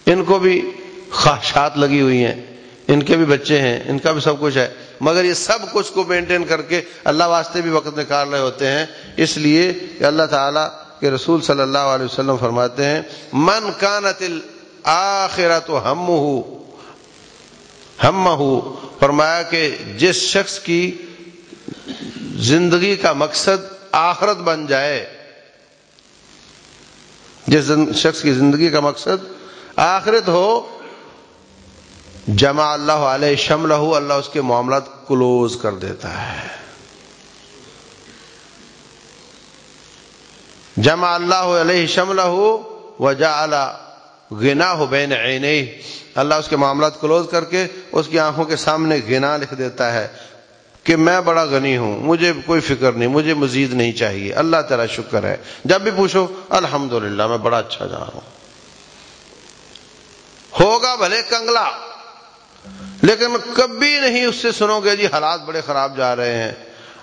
ان کو بھی خواہشات لگی ہوئی ہیں۔ ان کے بھی بچے ہیں، ان کا بھی سب کچھ ہے۔ مگر یہ سب کچھ کو مینٹین کر کے اللہ واسطے بھی وقت نکال رہے ہوتے ہیں۔ اس لیے کہ اللہ تعالیٰ کے رسول صلی اللہ علیہ وسلم فرماتے ہیں، من کانت آخرت ہم ہم فرمایا کہ جس شخص کی زندگی کا مقصد آخرت بن جائے۔ جس شخص کی زندگی کا مقصد آخرت ہو، جمع اللہ علیہ شمل ہو اللہ اس کے معاملات کلوز کر دیتا ہے۔ جمع اللہ علیہ شمل ہو وجا گنا ہو بین اللہ اس کے معاملات کلوز کر کے اس کی آنکھوں کے سامنے گنا لکھ دیتا ہے۔ کہ میں بڑا غنی ہوں، مجھے کوئی فکر نہیں، مجھے مزید نہیں چاہیے۔ اللہ تیرا شکر ہے۔ جب بھی پوچھو الحمد میں بڑا اچھا جا رہا ہوں۔ ہوگا بھلے کنگلا، لیکن کبھی نہیں اس سے سنو گے جی حالات بڑے خراب جا رہے ہیں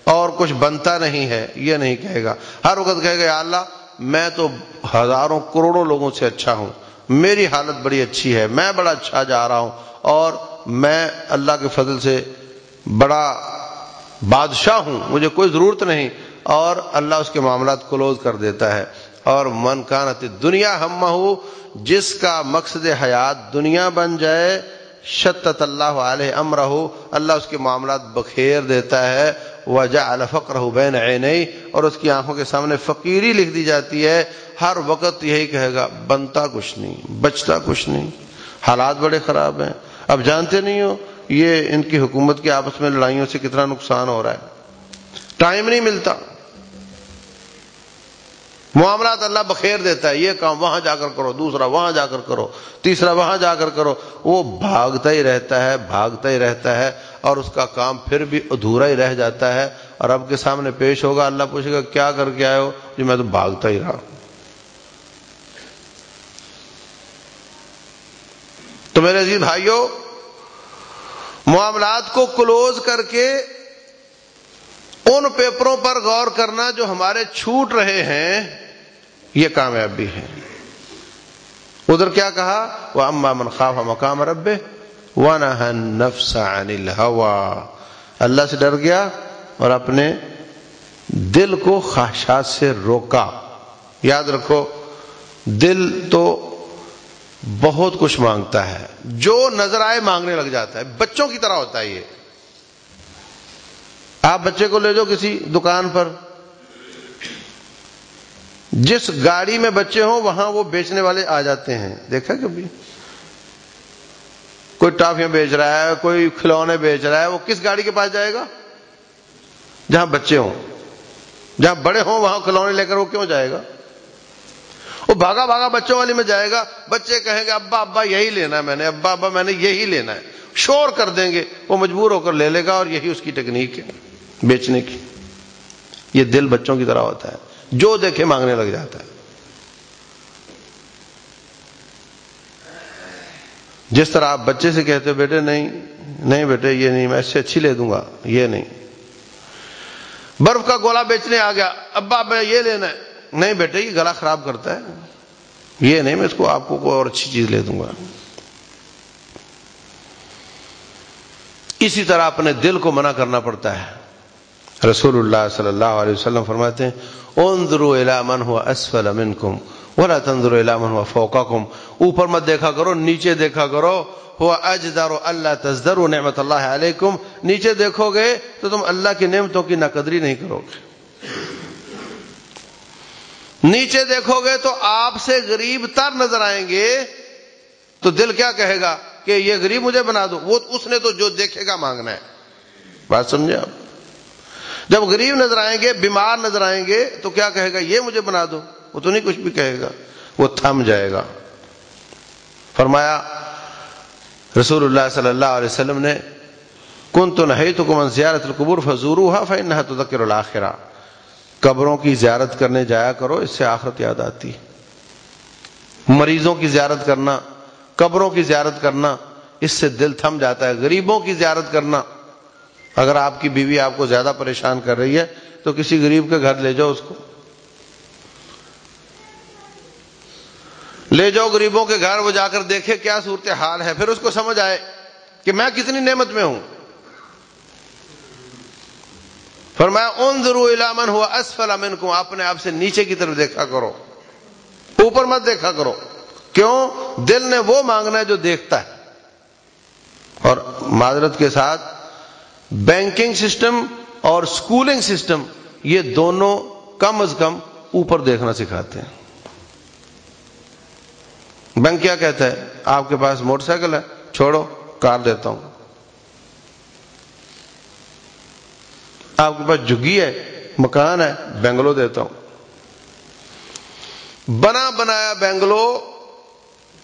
اور کچھ بنتا نہیں ہے، یہ نہیں کہے گا۔ ہر وقت کہے گا، یا اللہ، میں تو ہزاروں کروڑوں لوگوں سے اچھا ہوں۔ میری حالت بڑی اچھی ہے، میں بڑا اچھا جا رہا ہوں اور میں اللہ کے فضل سے بڑا بادشاہ ہوں، مجھے کوئی ضرورت نہیں۔ اور اللہ اس کے معاملات کلوز کر دیتا ہے۔ اور من کانت دنیا ہم جس کا مقصد حیات دنیا بن جائے، شتت اللہ علیہ امر اللہ اس کے معاملات بخیر دیتا ہے۔ وجہ الفقر بین عینئی اور اس کی آنکھوں کے سامنے فقیری لکھ دی جاتی ہے۔ ہر وقت یہی کہے گا، بنتا کچھ نہیں، بچتا کچھ نہیں۔ حالات بڑے خراب ہیں۔ اب جانتے نہیں ہو یہ ان کی حکومت کے آپس میں لڑائیوں سے کتنا نقصان ہو رہا ہے۔ ٹائم نہیں ملتا۔ معاملات اللہ بخیر دیتا ہے۔ یہ کام وہاں جا کر کرو، دوسرا وہاں جا کر کرو، تیسرا وہاں جا کر کرو۔ وہ بھاگتا ہی رہتا ہے، بھاگتا ہی رہتا ہے اور اس کا کام پھر بھی ادھورا ہی رہ جاتا ہے۔ اور اب کے سامنے پیش ہوگا، اللہ پوچھے گا، کیا کر کے آئے ہو؟ جی میں تو بھاگتا ہی رہا تو میرے عزیز بھائیوں معاملات کو کلوز کر کے ان پیپروں پر غور کرنا جو ہمارے چھوٹ رہے ہیں، یہ کامیابی ہے ادھر کیا کہا؟ وہ اما منخواف مقام رب نفس عن الهوى۔ اللہ سے ڈر گیا اور اپنے دل کو خواہشات سے روکا۔ یاد رکھو، دل تو بہت کچھ مانگتا ہے جو نظر آئے مانگنے لگ جاتا ہے بچوں کی طرح ہوتا ہے یہ آپ بچے کو لے جاؤ کسی دکان پر جس گاڑی میں بچے ہوں وہاں وہ بیچنے والے آ جاتے ہیں دیکھا کبھی کوئی ٹافیاں بیچ رہا ہے کوئی کھلونے بیچ رہا ہے وہ کس گاڑی کے پاس جائے گا جہاں بچے ہوں جہاں بڑے ہوں وہاں کھلونے لے کر وہ کیوں جائے گا وہ بھاگا بھاگا بچوں والی میں جائے گا، بچے کہیں گے، ابا ابا، یہی لینا ہے میں نے، ابا ابا، میں نے یہی لینا ہے۔ شور کر دیں گے، وہ مجبور ہو کر لے لے گا اور یہی اس کی ٹیکنیک ہے بیچنے کی۔ یہ دل بچوں کی طرح ہوتا ہے۔ جو دیکھے مانگنے لگ جاتا ہے۔ جس طرح آپ بچے سے کہتے ہو بیٹے، نہیں نہیں بیٹے، یہ نہیں، میں اس سے اچھی لے دوں گا، یہ نہیں۔ برف کا گولا بیچنے آ گیا، ابا میں یہ لینا ہے۔ نہیں بیٹے، یہ گلا خراب کرتا ہے۔ یہ نہیں، میں اس کو آپ کو کوئی اور اچھی چیز لے دوں گا۔ اسی طرح اپنے دل کو منع کرنا پڑتا ہے۔ رسول اللہ صلی اللہ علیہ وسلم فرماتے ہیں، انظروا الى من هو اسفل منکم، ولا تنظروا الى من هو فوقکم۔ اوپر مت دیکھا کرو، نیچے دیکھا کرو۔ ہوا اجدار اللہ تزدر نعمت اللہ علیکم۔ نیچے دیکھو گے تو تم اللہ کی نعمتوں کی نقدری نہیں کرو گے۔ نیچے دیکھو گے تو آپ سے غریب تر نظر آئیں گے تو دل کیا کہے گا کہ یہ غریب مجھے بنا دو؟ وہ اس نے تو جو دیکھے گا مانگنا ہے۔ بات سمجھے آپ؟ جب غریب نظر آئیں گے، بیمار نظر آئیں گے، تو کیا کہے گا؟ یہ مجھے بنا دو۔ وہ تو نہیں کچھ بھی کہے گا۔ وہ تھم جائے گا۔ فرمایا، رسول اللہ صلی اللہ علیہ وسلم نے کن تو نہیں تو کمن زیارت القبور فضور ہوا فن تو ذکر الآخرہ۔ قبروں کی زیارت کرنے جایا کرو، اس سے آخرت یاد آتی۔ مریضوں کی زیارت کرنا، قبروں کی زیارت کرنا، اس سے دل تھم جاتا ہے۔ غریبوں کی زیارت کرنا۔ اگر آپ کی بیوی آپ کو زیادہ پریشان کر رہی ہے، تو کسی غریب کے گھر لے جاؤ اس کو۔ لے جاؤ غریبوں کے گھر، وہ جا کر دیکھے کیا صورت حال ہے۔ پھر اس کو سمجھ آئے کہ میں کتنی نعمت میں ہوں۔ فرمایا اون ضرور علامن ہوا اسفل امن کو اپنے آپ سے نیچے کی طرف دیکھا کرو، اوپر مت دیکھا کرو، کیوں؟ دل نے وہ مانگنا ہے جو دیکھتا ہے۔ اور معذرت کے ساتھ، بینکنگ سسٹم اور اسکولنگ سسٹم، یہ دونوں کم از کم اوپر دیکھنا سکھاتے ہیں۔ بینک کیا کہتا ہے؟ آپ کے پاس موٹر سائیکل ہے، چھوڑو، کار دیتا ہوں۔ آپ کے پاس جگی ہے، مکان ہے، بنگلو دیتا ہوں۔ بنا بنایا بنگلو،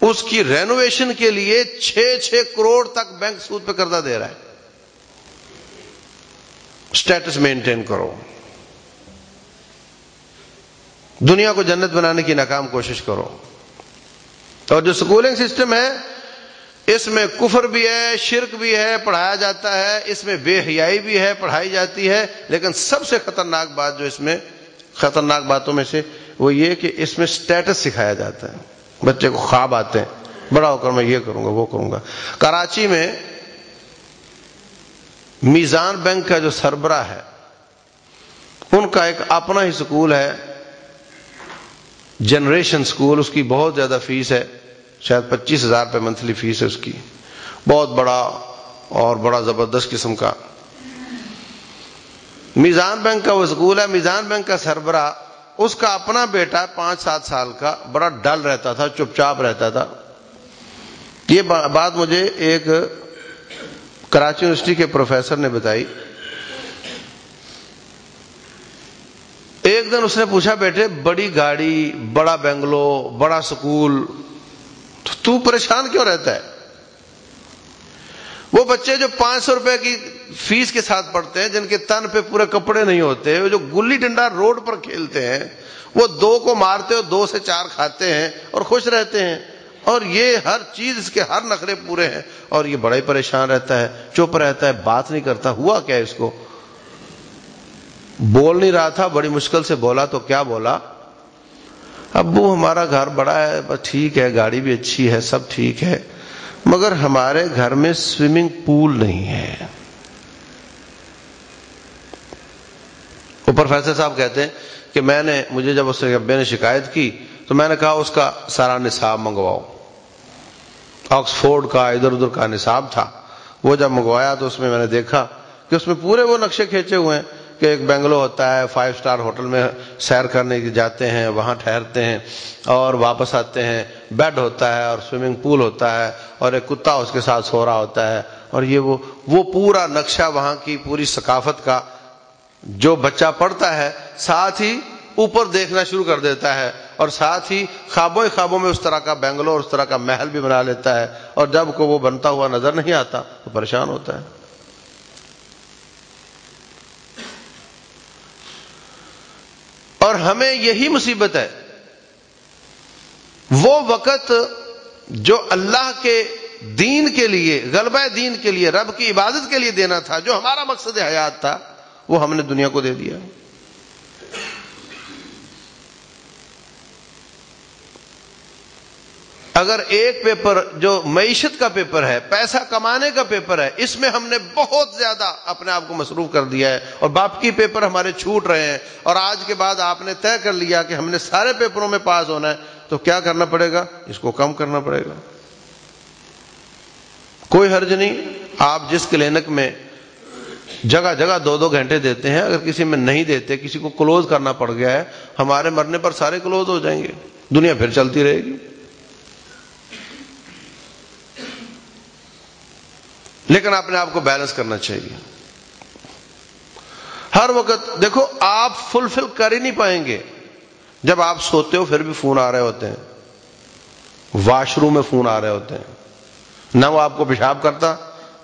اس کی رینوویشن کے لیے چھ چھ کروڑ تک بینک سود پہ قرضہ دے رہا ہے۔ اسٹیٹس مینٹین کرو۔ دنیا کو جنت بنانے کی ناکام کوشش کرو۔ اور جو سکولنگ سسٹم ہے اس میں کفر بھی ہے، شرک بھی ہے، پڑھایا جاتا ہے، اس میں بے حیائی بھی ہے، پڑھائی جاتی ہے، لیکن سب سے خطرناک بات جو اس میں، خطرناک باتوں میں سے وہ یہ کہ اس میں سٹیٹس سکھایا جاتا ہے۔ بچے کو خواب آتے ہیں، بڑا ہو کر میں یہ کروں گا، وہ کروں گا۔ کراچی میں میزان بینک کا جو سربراہ ہے، ان کا ایک اپنا ہی سکول ہے، جنریشن سکول، اس کی بہت زیادہ فیس ہے۔ شاید پچیس ہزار روپے منتھلی فیس ہے اس کی۔ بہت بڑا اور بڑا زبردست قسم کا۔ میزان بینک کا وہ سکول ہے، میزان بینک کا سربراہ، اس کا اپنا بیٹا پانچ سات سال کا، بڑا ڈل رہتا تھا، چپ چاپ رہتا تھا۔ یہ بات مجھے ایک کراچی یونیورسٹی کے پروفیسر نے بتائی۔ ایک دن اس نے پوچھا، بیٹے، بڑی گاڑی، بڑا بنگلو، بڑا سکول تو پریشان کیوں رہتا ہے؟ وہ بچے جو پانچ سو روپے کی فیس کے ساتھ پڑھتے ہیں، جن کے تن پہ پورے کپڑے نہیں ہوتے جو گلی ڈنڈا روڈ پر کھیلتے ہیں، وہ دو کو مارتے ہو دو سے چار کھاتے ہیں اور خوش رہتے ہیں۔ اور یہ ہر چیز اس کے ہر نخرے پورے ہیں۔ اور یہ بڑا ہی پریشان رہتا ہے، چپ رہتا ہے، بات نہیں کرتا۔ ہوا کیا اس کو؟ بول نہیں رہا تھا، بڑی مشکل سے بولا، تو کیا بولا؟ ابو ہمارا گھر بڑا ہے بس ٹھیک ہے، گاڑی بھی اچھی ہے، سب ٹھیک ہے۔ مگر ہمارے گھر میں سوئمنگ پول نہیں ہے۔ وہ پروفیسر صاحب کہتے ہیں کہ میں نے، مجھے جب اس ابے نے شکایت کی تو میں نے کہا اس کا سارا نصاب منگواؤ۔ آکسفورڈ کا، ادھر ادھر کا نصاب تھا۔ وہ جب منگوایا تو اس میں میں نے دیکھا کہ اس میں پورے وہ نقشے کھینچے ہوئے ہیں۔ کہ ایک بنگلو ہوتا ہے فائیو سٹار ہوٹل میں سیر کرنے جاتے ہیں، وہاں ٹھہرتے ہیں اور واپس آتے ہیں۔ بیڈ ہوتا ہے اور سوئمنگ پول ہوتا ہے اور ایک کتا اس کے ساتھ سو رہا ہوتا ہے اور یہ وہ وہ پورا نقشہ وہاں کی پوری ثقافت کا جو بچہ پڑھتا ہے، ساتھ ہی اوپر دیکھنا شروع کر دیتا ہے اور ساتھ ہی خوابوں ہی خوابوں میں اس طرح کا بنگلو اور اس طرح کا محل بھی بنا لیتا ہے اور جب کو وہ بنتا ہوا نظر نہیں آتا تو پریشان ہوتا ہے۔ اور ہمیں یہی مصیبت ہے۔ وہ وقت جو اللہ کے دین کے لیے، غلبہ دین کے لیے، رب کی عبادت کے لیے دینا تھا، جو ہمارا مقصد حیات تھا، وہ ہم نے دنیا کو دے دیا۔ اگر ایک پیپر جو معیشت کا پیپر ہے، پیسہ کمانے کا پیپر ہے، اس میں ہم نے بہت زیادہ اپنے آپ کو مصروف کر دیا ہے اور باپ کی پیپر ہمارے چھوٹ رہے ہیں اور آج کے بعد آپ نے طے کر لیا کہ ہم نے سارے پیپروں میں پاس ہونا ہے، تو کیا کرنا پڑے گا؟ اس کو کم کرنا پڑے گا۔ کوئی حرج نہیں، آپ جس کلینک میں جگہ جگہ دو دو گھنٹے دیتے ہیں، اگر کسی میں نہیں دیتے، کسی کو کلوز کرنا پڑ گیا ہے، ہمارے مرنے پر سارے کلوز ہو جائیں گے، دنیا پھر چلتی رہے گی۔ لیکن اپنے آپ کو بیلنس کرنا چاہیے۔ ہر وقت دیکھو، آپ فلفل کر ہی نہیں پائیں گے۔ جب آپ سوتے ہو، پھر بھی فون آ رہے ہوتے ہیں۔ واش روم میں فون آ رہے ہوتے ہیں۔ نہ وہ آپ کو پیشاب کرتا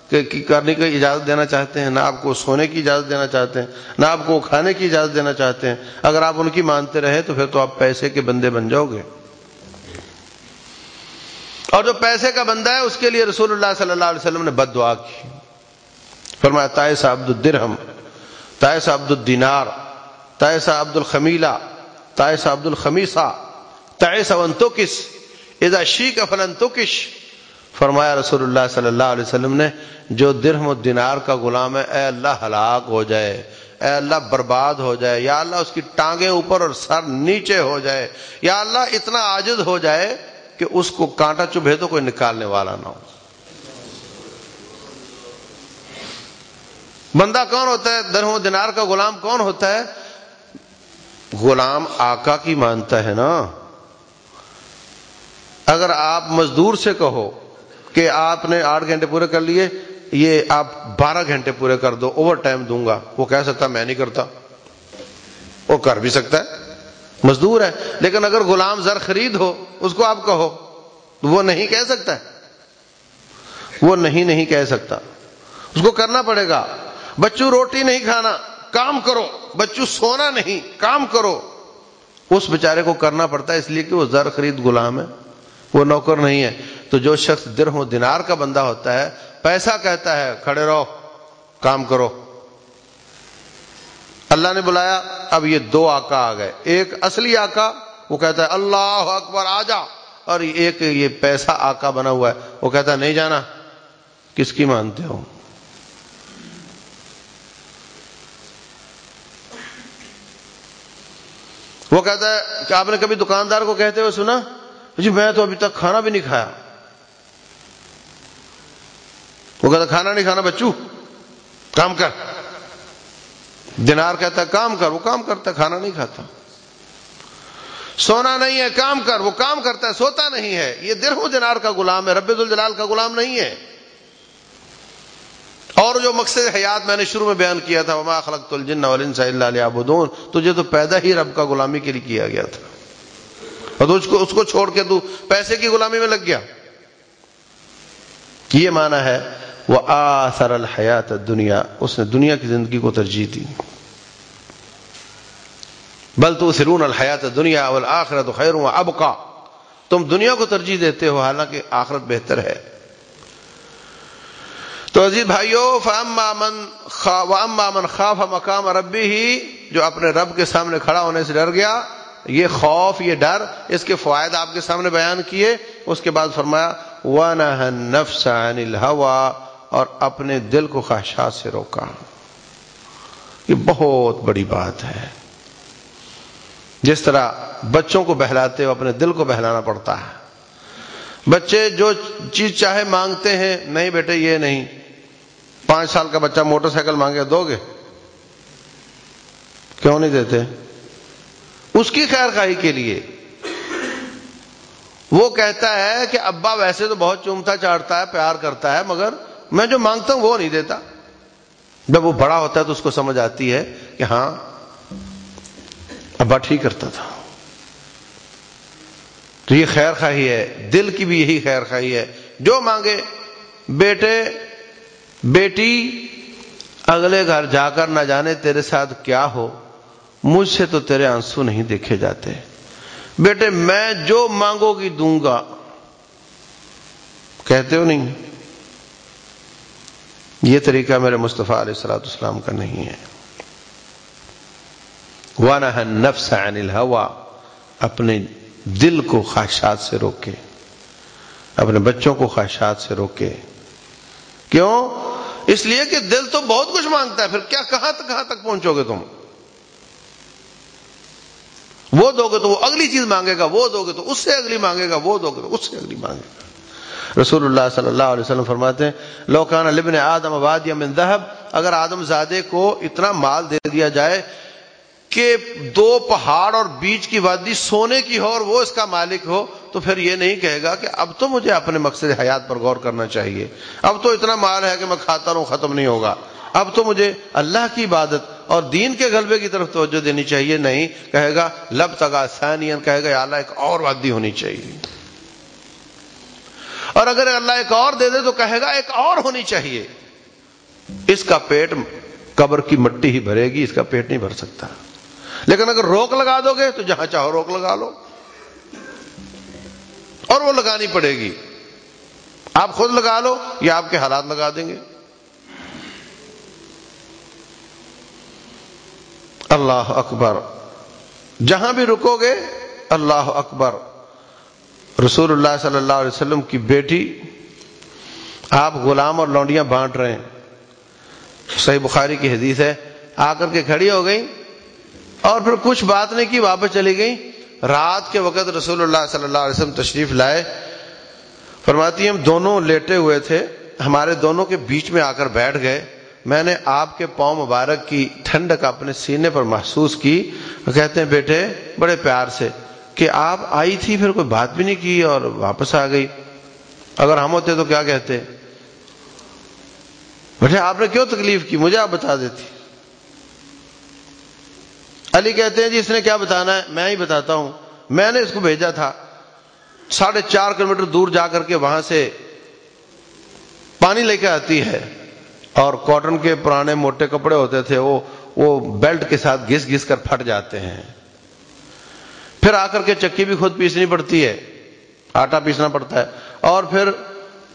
کہ کرنے کی اجازت دینا چاہتے ہیں، نہ آپ کو سونے کی اجازت دینا چاہتے ہیں، نہ آپ کو کھانے کی اجازت دینا چاہتے ہیں۔ اگر آپ ان کی مانتے رہے تو پھر تو آپ پیسے کے بندے بن جاؤ گے۔ اور جو پیسے کا بندہ ہے اس کے لیے رسول اللہ صلی اللہ علیہ وسلم نے بد دعا کی۔ فرمایا تائس عبد الدرہم تائس عبد الدینار تائس عبد الخمیلا تائس عبد الخمیسا تائس ونتوکس اذا شیک فلن توکش فرمایا، رسول اللہ صلی اللہ علیہ وسلم نے، جو درہم و دینار کا غلام ہے، اے اللہ ہلاک ہو جائے، اے اللہ برباد ہو جائے، یا اللہ اس کی ٹانگیں اوپر اور سر نیچے ہو جائے، یا اللہ اتنا عاجز ہو جائے کہ اس کو کانٹا چبھے تو کوئی نکالنے والا نہ ہو۔ بندہ کون ہوتا ہے؟ درہم دینار کا غلام کون ہوتا ہے؟ غلام آقا کی مانتا ہے نا۔ اگر آپ مزدور سے کہو کہ آپ نے آٹھ گھنٹے پورے کر لیے، یہ آپ بارہ گھنٹے پورے کر دو اوور ٹائم دوں گا۔ وہ کہہ سکتا میں نہیں کرتا۔ وہ کر بھی سکتا ہے۔ مزدور ہے، لیکن اگر غلام زر خرید ہو، اس کو آپ کہو وہ نہیں کہہ سکتا ہے۔ وہ نہیں نہیں کہہ سکتا۔ اس کو کرنا پڑے گا۔ بچوں روٹی نہیں کھانا، کام کرو۔ بچوں سونا نہیں، کام کرو۔ اس بیچارے کو کرنا پڑتا ہے، اس لیے کہ وہ زر خرید غلام ہے۔ وہ نوکر نہیں ہے۔ تو جو شخص درہ و دینار کا بندہ ہوتا ہے، پیسہ کہتا ہے، کھڑے رہو، کام کرو۔ اللہ نے بلایا، اب یہ دو آقا آ گئے۔ ایک اصلی آقا، وہ کہتا ہے، اللہ اکبر، آ جا۔ اور ایک یہ پیسہ آقا بنا ہوا ہے۔ وہ کہتا ہے، نہیں جانا۔ کس کی مانتے ہو؟ وہ کہتا ہے کہ آپ نے کبھی دکاندار کو کہتے ہوئے سنا؟ جی میں تو ابھی تک کھانا بھی نہیں کھایا۔ وہ کہتا کھانا نہیں کھانا بچو، کام کر۔ دینار کہتا ہے، کام کر، وہ کام کرتا ہے، کھانا نہیں کھاتا۔ سونا نہیں ہے، کام کر، وہ کام کرتا ہے، سوتا نہیں ہے۔ یہ درہ دینار کا غلام ہے، رب الجلال کا غلام نہیں ہے۔ اور جو مقصد حیات میں نے شروع میں بیان کیا تھا، وما خلقت الجن والانس الا ليعبدون تجھے تو پیدا ہی رب کا غلامی کے لیے کیا گیا تھا۔ اور تو اس کو اس کو چھوڑ کے تو پیسے کی غلامی میں لگ گیا۔ یہ معنی ہے وہ آثر الحیات دنیا اس نے دنیا کی زندگی کو ترجیح دی۔ بل تو سرون الحیات دنیا اول آخرت خیر اب کا تم دنیا کو ترجیح دیتے ہو، حالانکہ آخرت بہتر ہے۔ تو عزیز بھائیو من من خوف مقام ربی ہی جو اپنے رب کے سامنے کھڑا ہونے سے ڈر گیا، یہ خوف، یہ ڈر، اس کے فوائد آپ کے سامنے بیان کیے۔ اس کے بعد فرمایا نفس عن الهوى۔ اور اپنے دل کو خواہشات سے روکا۔ یہ بہت بڑی بات ہے۔ جس طرح بچوں کو بہلاتے ہو اپنے دل کو بہلانا پڑتا ہے۔ بچے جو چیز چاہے مانگتے ہیں، نہیں بیٹے، یہ نہیں۔ پانچ سال کا بچہ موٹر سائیکل مانگے دو گے کیوں نہیں دیتے؟ اس کی خیر خواہی کے لیے۔ وہ کہتا ہے کہ ابا ویسے تو بہت چومتا چاڑتا ہے، پیار کرتا ہے، مگر میں جو مانگتا ہوں وہ نہیں دیتا۔ جب وہ بڑا ہوتا ہے تو اس کو سمجھ آتی ہے کہ ہاں ابا ٹھیک کرتا تھا۔ تو یہ خیر خواہی ہے، دل کی بھی یہی خیر خواہی ہے۔ جو مانگے، بیٹے، بیٹی، اگلے گھر جا کر نہ جانے تیرے ساتھ کیا ہو، مجھ سے تو تیرے آنسو نہیں دیکھے جاتے۔ بیٹے، میں جو مانگو گی دوں گا۔ کہتے ہو نہیں؟ یہ طریقہ میرے مصطفیٰ علیہ السلاۃ اسلام کا نہیں ہے۔ نفس عن الہوا اپنے دل کو خواہشات سے روکے، اپنے بچوں کو خواہشات سے روکے۔ کیوں؟ اس لیے کہ دل تو بہت کچھ مانگتا ہے، پھر کیا کہاں تک کہاں تک پہنچو گے تم؟ وہ دو گے تو وہ اگلی چیز مانگے گا، وہ دو گے تو اس سے اگلی مانگے گا، وہ دو گے تو اس سے اگلی مانگے گا۔ رسول اللہ صلی اللہ علیہ وسلم فرماتے ہیں لوکان لبن آدم آباد یا من ذہب، اگر آدم زادے کو اتنا مال دے دیا جائے کہ دو پہاڑ اور بیچ کی وادی سونے کی ہو اور وہ اس کا مالک ہو، تو پھر یہ نہیں کہے گا کہ اب تو مجھے اپنے مقصد حیات پر غور کرنا چاہیے۔ اب تو اتنا مال ہے کہ میں کھاتا رہوں، ختم نہیں ہوگا۔ اب تو مجھے اللہ کی عبادت اور دین کے غلبے کی طرف توجہ دینی چاہیے، نہیں کہے گا لب تگا سینین کہے گا اللہ ایک اور وادی ہونی چاہیے۔ اور اگر اللہ ایک اور دے دے تو کہے گا ایک اور ہونی چاہیے۔ اس کا پیٹ قبر کی مٹی ہی بھرے گی، اس کا پیٹ نہیں بھر سکتا۔ لیکن اگر روک لگا دو گے تو جہاں چاہو روک لگا لو۔ اور وہ لگانی پڑے گی۔ آپ خود لگا لو یا آپ کے حالات لگا دیں گے۔ اللہ اکبر۔ جہاں بھی رکو گے، اللہ اکبر۔ رسول اللہ صلی اللہ علیہ وسلم کی بیٹی، آپ غلام اور لونڈیاں بانٹ رہے ہیں۔ صحیح بخاری کی حدیث ہے، آ کر کے کھڑی ہو گئی اور پھر کچھ بات نہیں کی، واپس چلی گئی رات کے وقت رسول اللہ صلی اللہ علیہ وسلم تشریف لائے۔ فرماتی، ہم دونوں لیٹے ہوئے تھے، ہمارے دونوں کے بیچ میں آ کر بیٹھ گئے۔ میں نے آپ کے پاؤں مبارک کی ٹھنڈک اپنے سینے پر محسوس کی۔ کہتے ہیں، بیٹے، بڑے پیار سے۔ کہ آپ آئی تھی پھر کوئی بات بھی نہیں کی اور واپس آ گئی۔ اگر ہم ہوتے تو کیا کہتے؟ بیٹے آپ نے کیوں تکلیف کی؟ مجھے آپ بتا دیتی۔ علی کہتے ہیں جی اس نے کیا بتانا ہے؟ میں ہی بتاتا ہوں۔ میں نے اس کو بھیجا تھا۔ ساڑھے چار کلو میٹر دور جا کر کے وہاں سے پانی لے کے آتی ہے۔ اور کاٹن کے پرانے موٹے کپڑے ہوتے تھے، وہ وہ بیلٹ کے ساتھ گھس گھس کر پھٹ جاتے ہیں۔ پھر آ کر کے چکی بھی خود پیسنی پڑتی ہے، آٹا پیسنا پڑتا ہے۔ اور پھر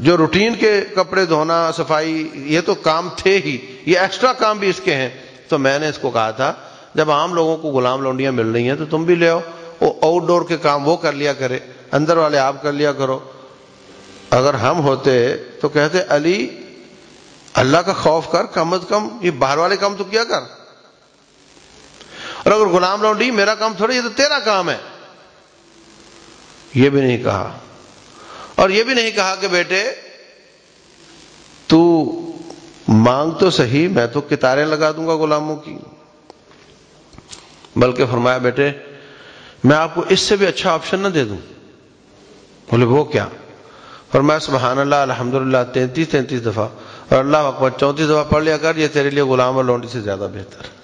جو روٹین کے کپڑے دھونا، صفائی، یہ تو کام تھے ہی، یہ ایکسٹرا کام بھی اس کے ہیں۔ تو میں نے اس کو کہا تھا، جب عام لوگوں کو غلام لونڈیاں مل رہی ہیں تو تم بھی لے آؤ، وہ آؤٹ ڈور کے کام وہ کر لیا کرے، اندر والے آپ کر لیا کرو۔ اگر ہم ہوتے تو کہتے، علی، اللہ کا خوف کر، کم از کم یہ باہر والے کام تو کیا کر؟ اور اگر غلام لونڈی، میرا کام تھوڑا، یہ تو تیرا کام ہے۔ یہ بھی نہیں کہا۔ اور یہ بھی نہیں کہا کہ بیٹے، تو مانگ تو صحیح، میں تو کتاریں لگا دوں گا غلاموں کی۔ بلکہ فرمایا، بیٹے، میں آپ کو اس سے بھی اچھا آپشن نہ دے دوں۔ بولے، وہ کیا؟ فرمایا، سبحان اللہ الحمد للہ تینتیس تینتیس دفعہ۔ اور اللہ اکبر، چونتیس دفعہ پڑھ لیا کر، یہ تیرے لیے غلام اور لونڈی سے زیادہ بہتر۔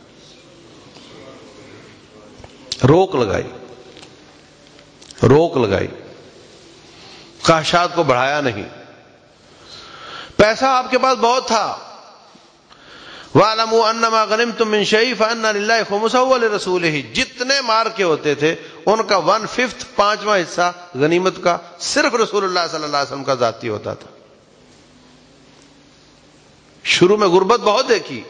روک لگائی۔ روک لگائی۔ خواہشات کو بڑھایا نہیں۔ پیسہ آپ کے پاس بہت تھا۔ والم انما غنم تم ان شیف ان رسول ہی جتنے مار کے ہوتے تھے، ان کا ون ففتھ پانچواں حصہ غنیمت کا صرف رسول اللہ صلی اللہ علیہ وسلم کا ذاتی ہوتا تھا۔ شروع میں غربت بہت دیکھی۔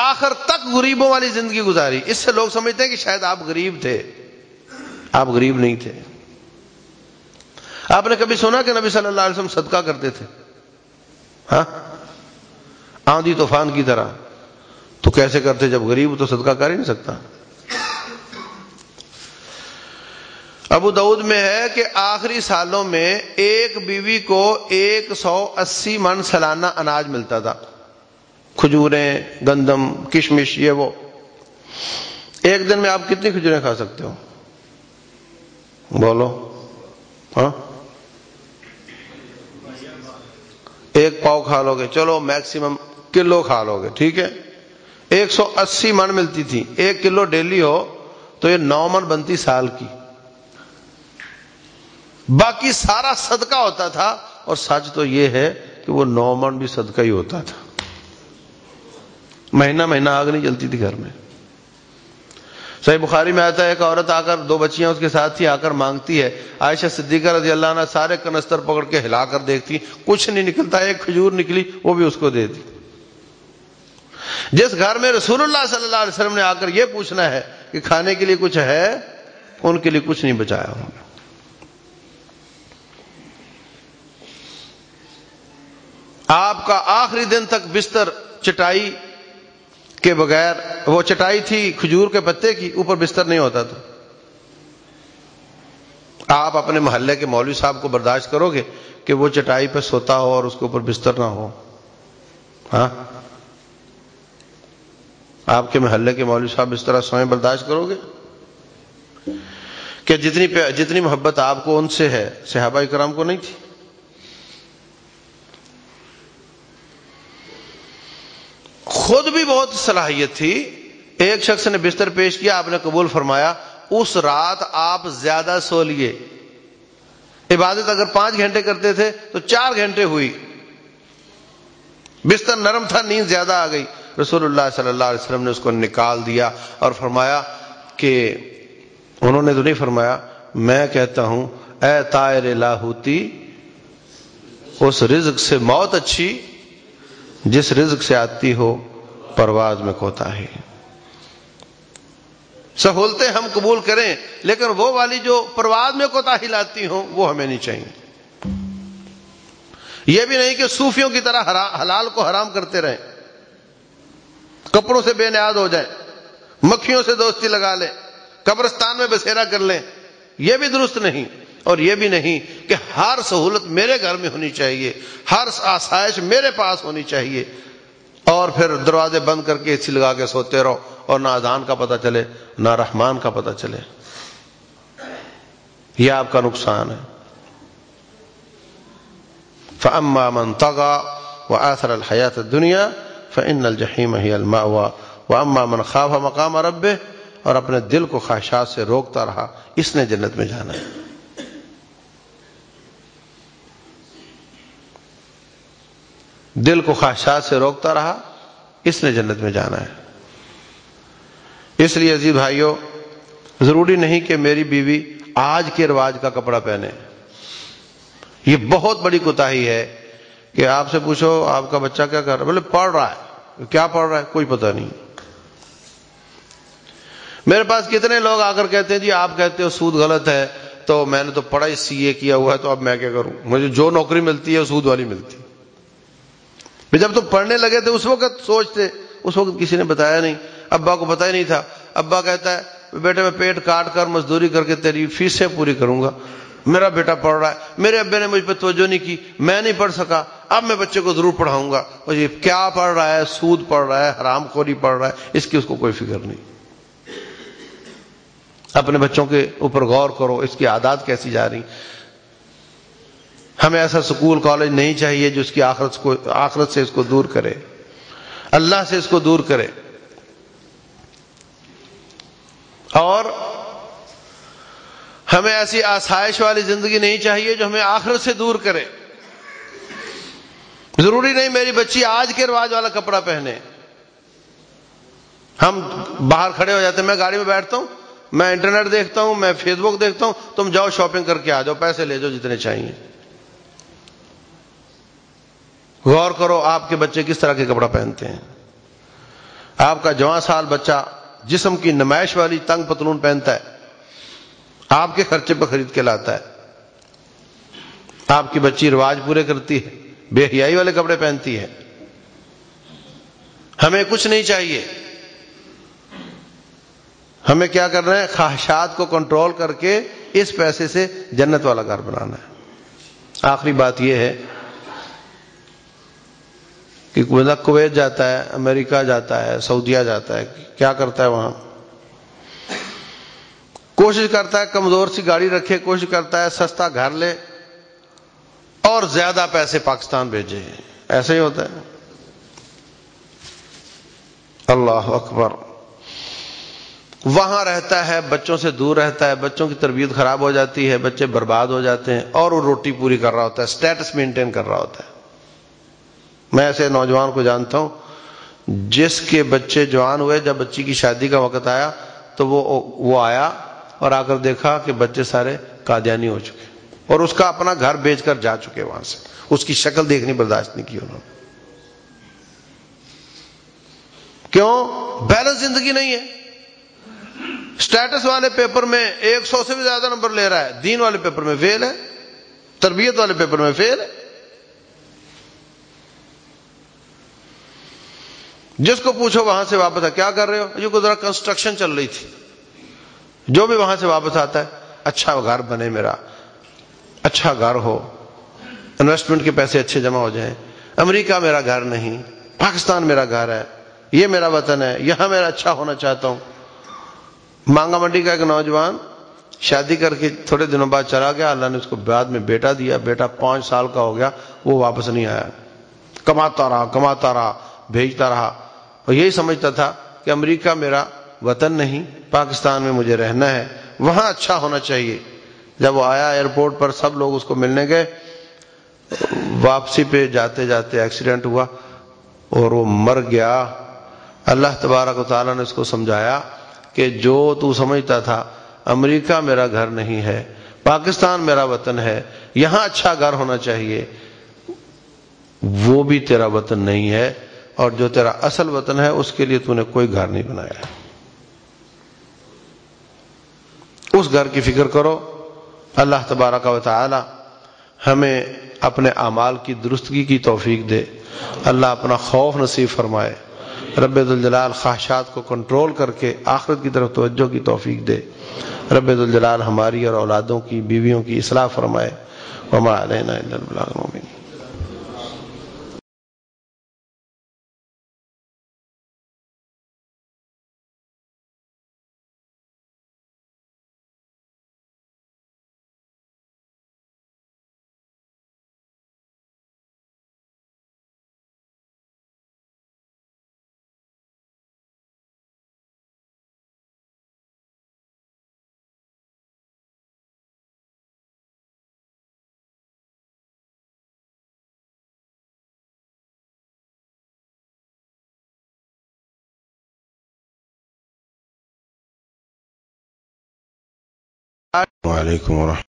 آخر تک غریبوں والی زندگی گزاری۔ اس سے لوگ سمجھتے ہیں کہ شاید آپ غریب تھے۔ آپ غریب نہیں تھے۔ آپ نے کبھی سنا کہ نبی صلی اللہ علیہ وسلم صدقہ کرتے تھے؟ ہاں؟ آندھی طوفان کی طرح۔ تو کیسے کرتے جب غریب تو صدقہ کر ہی نہیں سکتا؟ ابو دعود میں ہے کہ آخری سالوں میں ایک بیوی کو ایک سو اسی من سالانہ اناج ملتا تھا۔ کھجوریں، گندم، کشمش، یہ وہ۔ ایک دن میں آپ کتنی کھجوریں کھا سکتے ہو؟ بولو۔ ہاں؟ ایک پاؤ کھا لو گے۔ چلو میکسیمم کلو کھا لو گے، ٹھیک ہے؟ ایک سو اسی من ملتی تھی۔ ایک کلو ڈیلی ہو تو یہ نو من بنتی سال کی۔ باقی سارا صدقہ ہوتا تھا اور سچ تو یہ ہے کہ وہ نو من بھی صدقہ ہی ہوتا تھا۔ مہینہ مہینہ آگ نہیں جلتی تھی گھر میں۔ صحیح بخاری میں آتا ہے ایک عورت آ کر دو بچیاں اس کے ساتھ ہی آ کر مانگتی ہے۔ عائشہ صدیقہ رضی اللہ عنہ سارے کنستر پکڑ کے ہلا کر دیکھتی۔ کچھ نہیں نکلتا، ایک کھجور نکلی، وہ بھی اس کو دے دی۔ جس گھر میں رسول اللہ صلی اللہ علیہ وسلم نے آ کر یہ پوچھنا ہے کہ کھانے کے لیے کچھ ہے، ان کے لیے کچھ نہیں بچایا انہوں نے۔ آپ کا آخری دن تک بستر چٹائی کے بغیر وہ چٹائی تھی کھجور کے پتے کی، اوپر بستر نہیں ہوتا تھا۔ آپ اپنے محلے کے مولوی صاحب کو برداشت کرو گے کہ وہ چٹائی پہ سوتا ہو اور اس کے اوپر بستر نہ ہو۔ ہاں؟ آپ کے محلے کے مولوی صاحب اس طرح سوئیں برداشت کرو گے؟ کہ جتنی جتنی محبت آپ کو ان سے ہے، صحابہ کرام کو نہیں تھی؟ خود بھی بہت صلاحیت تھی۔ ایک شخص نے بستر پیش کیا، آپ نے قبول فرمایا، اس رات آپ زیادہ سو لیے۔ عبادت اگر پانچ گھنٹے کرتے تھے تو چار گھنٹے ہوئی۔ بستر نرم تھا، نیند زیادہ آ گئی۔ رسول اللہ صلی اللہ علیہ وسلم نے اس کو نکال دیا اور فرمایا کہ انہوں نے تو نہیں فرمایا، میں کہتا ہوں، اے تائر لاہوتی، اس رزق سے موت اچھی جس رزق سے آتی ہو، پرواز میں کوتا ہے۔ سہولتیں ہم قبول کریں، لیکن وہ والی جو پرواز میں کوتا ہی لاتی ہوں، وہ ہمیں نہیں چاہیے۔ یہ بھی نہیں کہ صوفیوں کی طرح حلال کو حرام کرتے رہیں۔ کپڑوں سے بے نیاد ہو جائیں، مکھیوں سے دوستی لگا لیں، قبرستان میں بسیرا کر لیں، یہ بھی درست نہیں۔ اور یہ بھی نہیں کہ ہر سہولت میرے گھر میں ہونی چاہیے، ہر آسائش میرے پاس ہونی چاہیے۔ اور پھر دروازے بند کر کے اسی لگا کے سوتے رہو اور نہ اذان کا پتہ چلے، نہ رحمان کا پتہ چلے۔ یہ آپ کا نقصان ہے۔ فَأَمَّا مَن طَغَى وَآثَرَ الْحَيَاةَ الدُّنْيَا فَإِنَّ الْجَحِيمَ هِيَ الْمَأْوَى۔ وَأَمَّا مَن خَافَ مَقَامَ رَبِّهِ اور اپنے دل کو خواہشات سے روکتا رہا، اس نے جنت میں جانا ہے۔ دل کو خواہشات سے روکتا رہا، اس نے جنت میں جانا ہے۔ اس لیے عزیز بھائیوں، ضروری نہیں کہ میری بیوی آج کے رواج کا کپڑا پہنے۔ یہ بہت بڑی کوتا ہے کہ آپ سے پوچھو، آپ کا بچہ کیا کر رہا ہے؟ بولے، پڑھ رہا ہے۔ کیا پڑھ رہا ہے؟ کوئی پتہ نہیں۔ میرے پاس کتنے لوگ آ کر کہتے ہیں جی آپ کہتے ہو سود غلط ہے، تو میں نے تو پڑھا سی اے کیا ہوا ہے، تو اب میں کیا کروں؟ مجھے جو نوکری ملتی ہے سود والی ملتی۔ جب تم پڑھنے لگے تھے اس وقت سوچتے، اس وقت کسی نے بتایا نہیں۔ ابا کو پتا ہی نہیں تھا۔ ابا کہتا ہے، بیٹے میں پیٹ کاٹ کر، مزدوری کر کے تیری فیسیں پوری کروں گا۔ میرا بیٹا پڑھ رہا ہے۔ میرے ابے نے مجھ پہ توجہ نہیں کی۔ میں نہیں پڑھ سکا۔ اب میں بچے کو ضرور پڑھاؤں گا۔ اور یہ کیا پڑھ رہا ہے؟ سود پڑھ رہا ہے؟ حرام خوری پڑھ رہا ہے؟ اس کی اس کو کوئی فکر نہیں۔ اپنے بچوں کے اوپر غور کرو۔ اس کی عادات کیسی جا رہی ہمیں ایسا سکول کالج نہیں چاہیے جو اس کی آخرت کو آخرت سے اس کو دور کرے۔ اللہ سے اس کو دور کرے۔ اور ہمیں ایسی آسائش والی زندگی نہیں چاہیے جو ہمیں آخرت سے دور کرے۔ ضروری نہیں میری بچی آج کے رواج والا کپڑا پہنے۔ ہم باہر کھڑے ہو جاتے ہیں، میں گاڑی میں بیٹھتا ہوں، میں انٹرنیٹ دیکھتا ہوں، میں فیس بک دیکھتا ہوں، تم جاؤ شاپنگ کر کے آ جاؤ، پیسے لے جاؤ جتنے چاہیے۔ غور کرو آپ کے بچے کس طرح کے کپڑا پہنتے ہیں۔ آپ کا جوان سال بچہ جسم کی نمائش والی تنگ پتلون پہنتا ہے۔ آپ کے خرچے پہ خرید کے لاتا ہے۔ آپ کی بچی رواج پورے کرتی ہے، بے حیائی والے کپڑے پہنتی ہے۔ ہمیں کچھ نہیں چاہیے۔ ہمیں کیا کرنا ہے خواہشات کو کنٹرول کر کے اس پیسے سے جنت والا گھر بنانا ہے۔ آخری بات یہ ہے کہ بندہ کویت جاتا ہے، امریکہ جاتا ہے، سعودیہ جاتا ہے، کیا کرتا ہے وہاں؟ کوشش کرتا ہے کمزور سی گاڑی رکھے، کوشش کرتا ہے سستا گھر لے اور زیادہ پیسے پاکستان بھیجے۔ ایسے ہی ہوتا ہے۔ اللہ اکبر۔ وہاں رہتا ہے، بچوں سے دور رہتا ہے، بچوں کی تربیت خراب ہو جاتی ہے، بچے برباد ہو جاتے ہیں اور وہ روٹی پوری کر رہا ہوتا ہے اسٹیٹس مینٹین کر رہا ہوتا ہے۔ میں ایسے نوجوان کو جانتا ہوں، جس کے بچے جوان ہوئے، جب بچی کی شادی کا وقت آیا، تو وہ وہ آیا اور آ کر دیکھا کہ بچے سارے قادیانی ہو چکے اور اس کا اپنا گھر بیچ کر جا چکے وہاں سے۔ اس کی شکل دیکھنی، برداشت نہیں کی انہوں نے۔ کیوں؟ بیلنس زندگی نہیں ہے۔ اسٹیٹس والے پیپر میں ایک سو سے بھی زیادہ نمبر لے رہا ہے۔ دین والے پیپر میں فیل ہے، تربیت والے پیپر میں فیل ہے۔ جس کو پوچھو وہاں سے واپس آ کیا کر رہے ہو؟ یہ کو ذرا کنسٹرکشن چل رہی تھی۔ جو بھی وہاں سے واپس آتا ہے اچھا گھر بنے میرا اچھا گھر ہو انویسٹمنٹ کے پیسے اچھے جمع ہو جائیں۔ امریکہ میرا گھر نہیں، پاکستان میرا گھر ہے، یہ میرا وطن ہے، یہاں میرا اچھا ہونا چاہتا ہوں۔ مانگا منڈی کا ایک نوجوان شادی کر کے تھوڑے دنوں بعد چلا گیا، اللہ نے اس کو بعد میں بیٹا دیا۔ بیٹا پانچ سال کا ہو گیا، وہ واپس نہیں آیا۔ کماتا رہا کماتا رہا، بھیجتا رہا۔ اور یہی سمجھتا تھا کہ امریکہ میرا وطن نہیں، پاکستان میں مجھے رہنا ہے، وہاں اچھا ہونا چاہیے۔ جب وہ آیا ایئرپورٹ پر سب لوگ اس کو ملنے گئے، واپسی پہ جاتے جاتے ایکسیڈنٹ ہوا اور وہ مر گیا۔ اللہ تبارک و تعالیٰ نے اس کو سمجھایا کہ جو تو سمجھتا تھا، امریکہ میرا گھر نہیں ہے، پاکستان میرا وطن ہے، یہاں اچھا گھر ہونا چاہیے، وہ بھی تیرا وطن نہیں ہے۔ اور جو تیرا اصل وطن ہے، اس کے لیے تو نے کوئی گھر نہیں بنایا اس گھر کی فکر کرو، اللہ تبارک و تعالی ہمیں اپنے اعمال کی درستگی کی توفیق دے۔ اللہ اپنا خوف نصیب فرمائے۔ رب الجلال خواہشات کو کنٹرول کر کے آخرت کی طرف توجہ کی توفیق دے۔ رب الجلال ہماری اور اولادوں کی، بیویوں کی اصلاح فرمائے۔ وما علینا الا وعلیکم ورحمۃ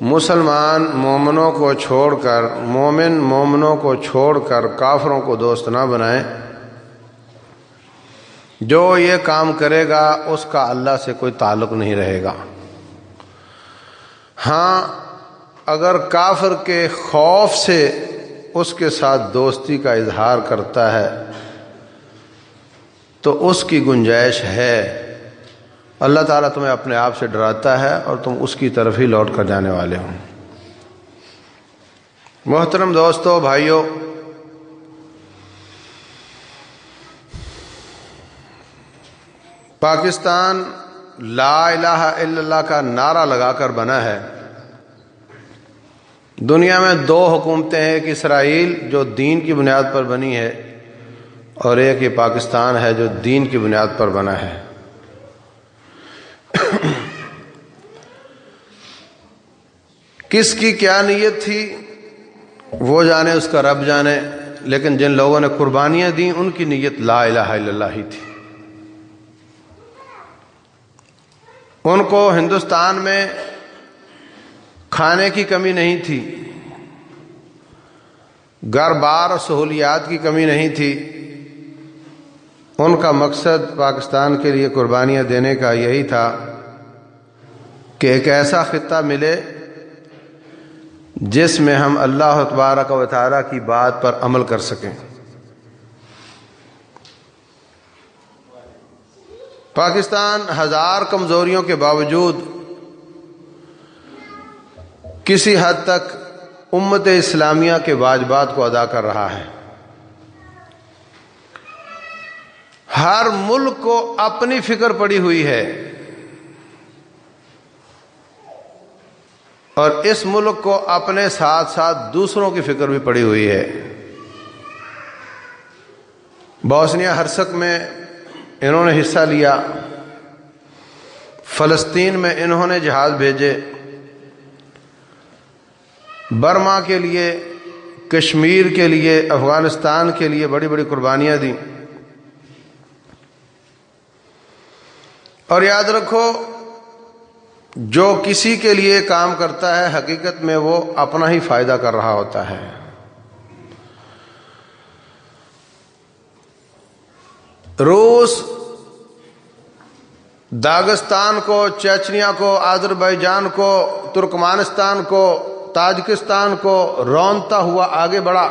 مسلمان مومنوں کو چھوڑ کر، مومن مومنوں کو چھوڑ کر کافروں کو دوست نہ بنائیں۔ جو یہ کام کرے گا، اس کا اللہ سے کوئی تعلق نہیں رہے گا۔ ہاں اگر کافر کے خوف سے اس کے ساتھ دوستی کا اظہار کرتا ہے، تو اس کی گنجائش ہے۔ اللہ تعالیٰ تمہیں اپنے آپ سے ڈراتا ہے اور تم اس کی طرف ہی لوٹ کر جانے والے ہو۔ محترم دوستو بھائیوں پاکستان لا الہ الا اللہ کا نعرہ لگا کر بنا ہے۔ دنیا میں دو حکومتیں ہیں، ایک اسرائیل جو دین کی بنیاد پر بنی ہے اور ایک یہ پاکستان ہے جو دین کی بنیاد پر بنا ہے۔ کس کی کیا نیت تھی؟ وہ جانے، اس کا رب جانے، لیکن جن لوگوں نے قربانیاں دیں، ان کی نیت لا الہ الا اللہ ہی تھی۔ ان کو ہندوستان میں کھانے کی کمی نہیں تھی، گھر بار سہولیات کی کمی نہیں تھی۔ ان کا مقصد پاکستان کے لیے قربانیاں دینے کا یہی تھا۔ کہ ایک ایسا خطہ ملے جس میں ہم اللہ تبارک و تعالیٰ کی بات پر عمل کر سکیں۔ پاکستان ہزار کمزوریوں کے باوجود کسی حد تک امت اسلامیہ کے واجبات کو ادا کر رہا ہے۔ ہر ملک کو اپنی فکر پڑی ہوئی ہے۔ اور اس ملک کو اپنے ساتھ ساتھ دوسروں کی فکر بھی پڑی ہوئی ہے۔ بوسنیا ہرسک میں انہوں نے حصہ لیا۔ فلسطین میں انہوں نے جہاز بھیجے۔ برما کے لیے، کشمیر کے لیے، افغانستان کے لیے بڑی بڑی قربانیاں دیں۔ اور یاد رکھو جو کسی کے لیے کام کرتا ہے، حقیقت میں وہ اپنا ہی فائدہ کر رہا ہوتا ہے۔ روس، داغستان کو چچنیا کو، آذربائیجان کو، ترکمانستان کو، تاجکستان کو رونتا ہوا آگے بڑھا۔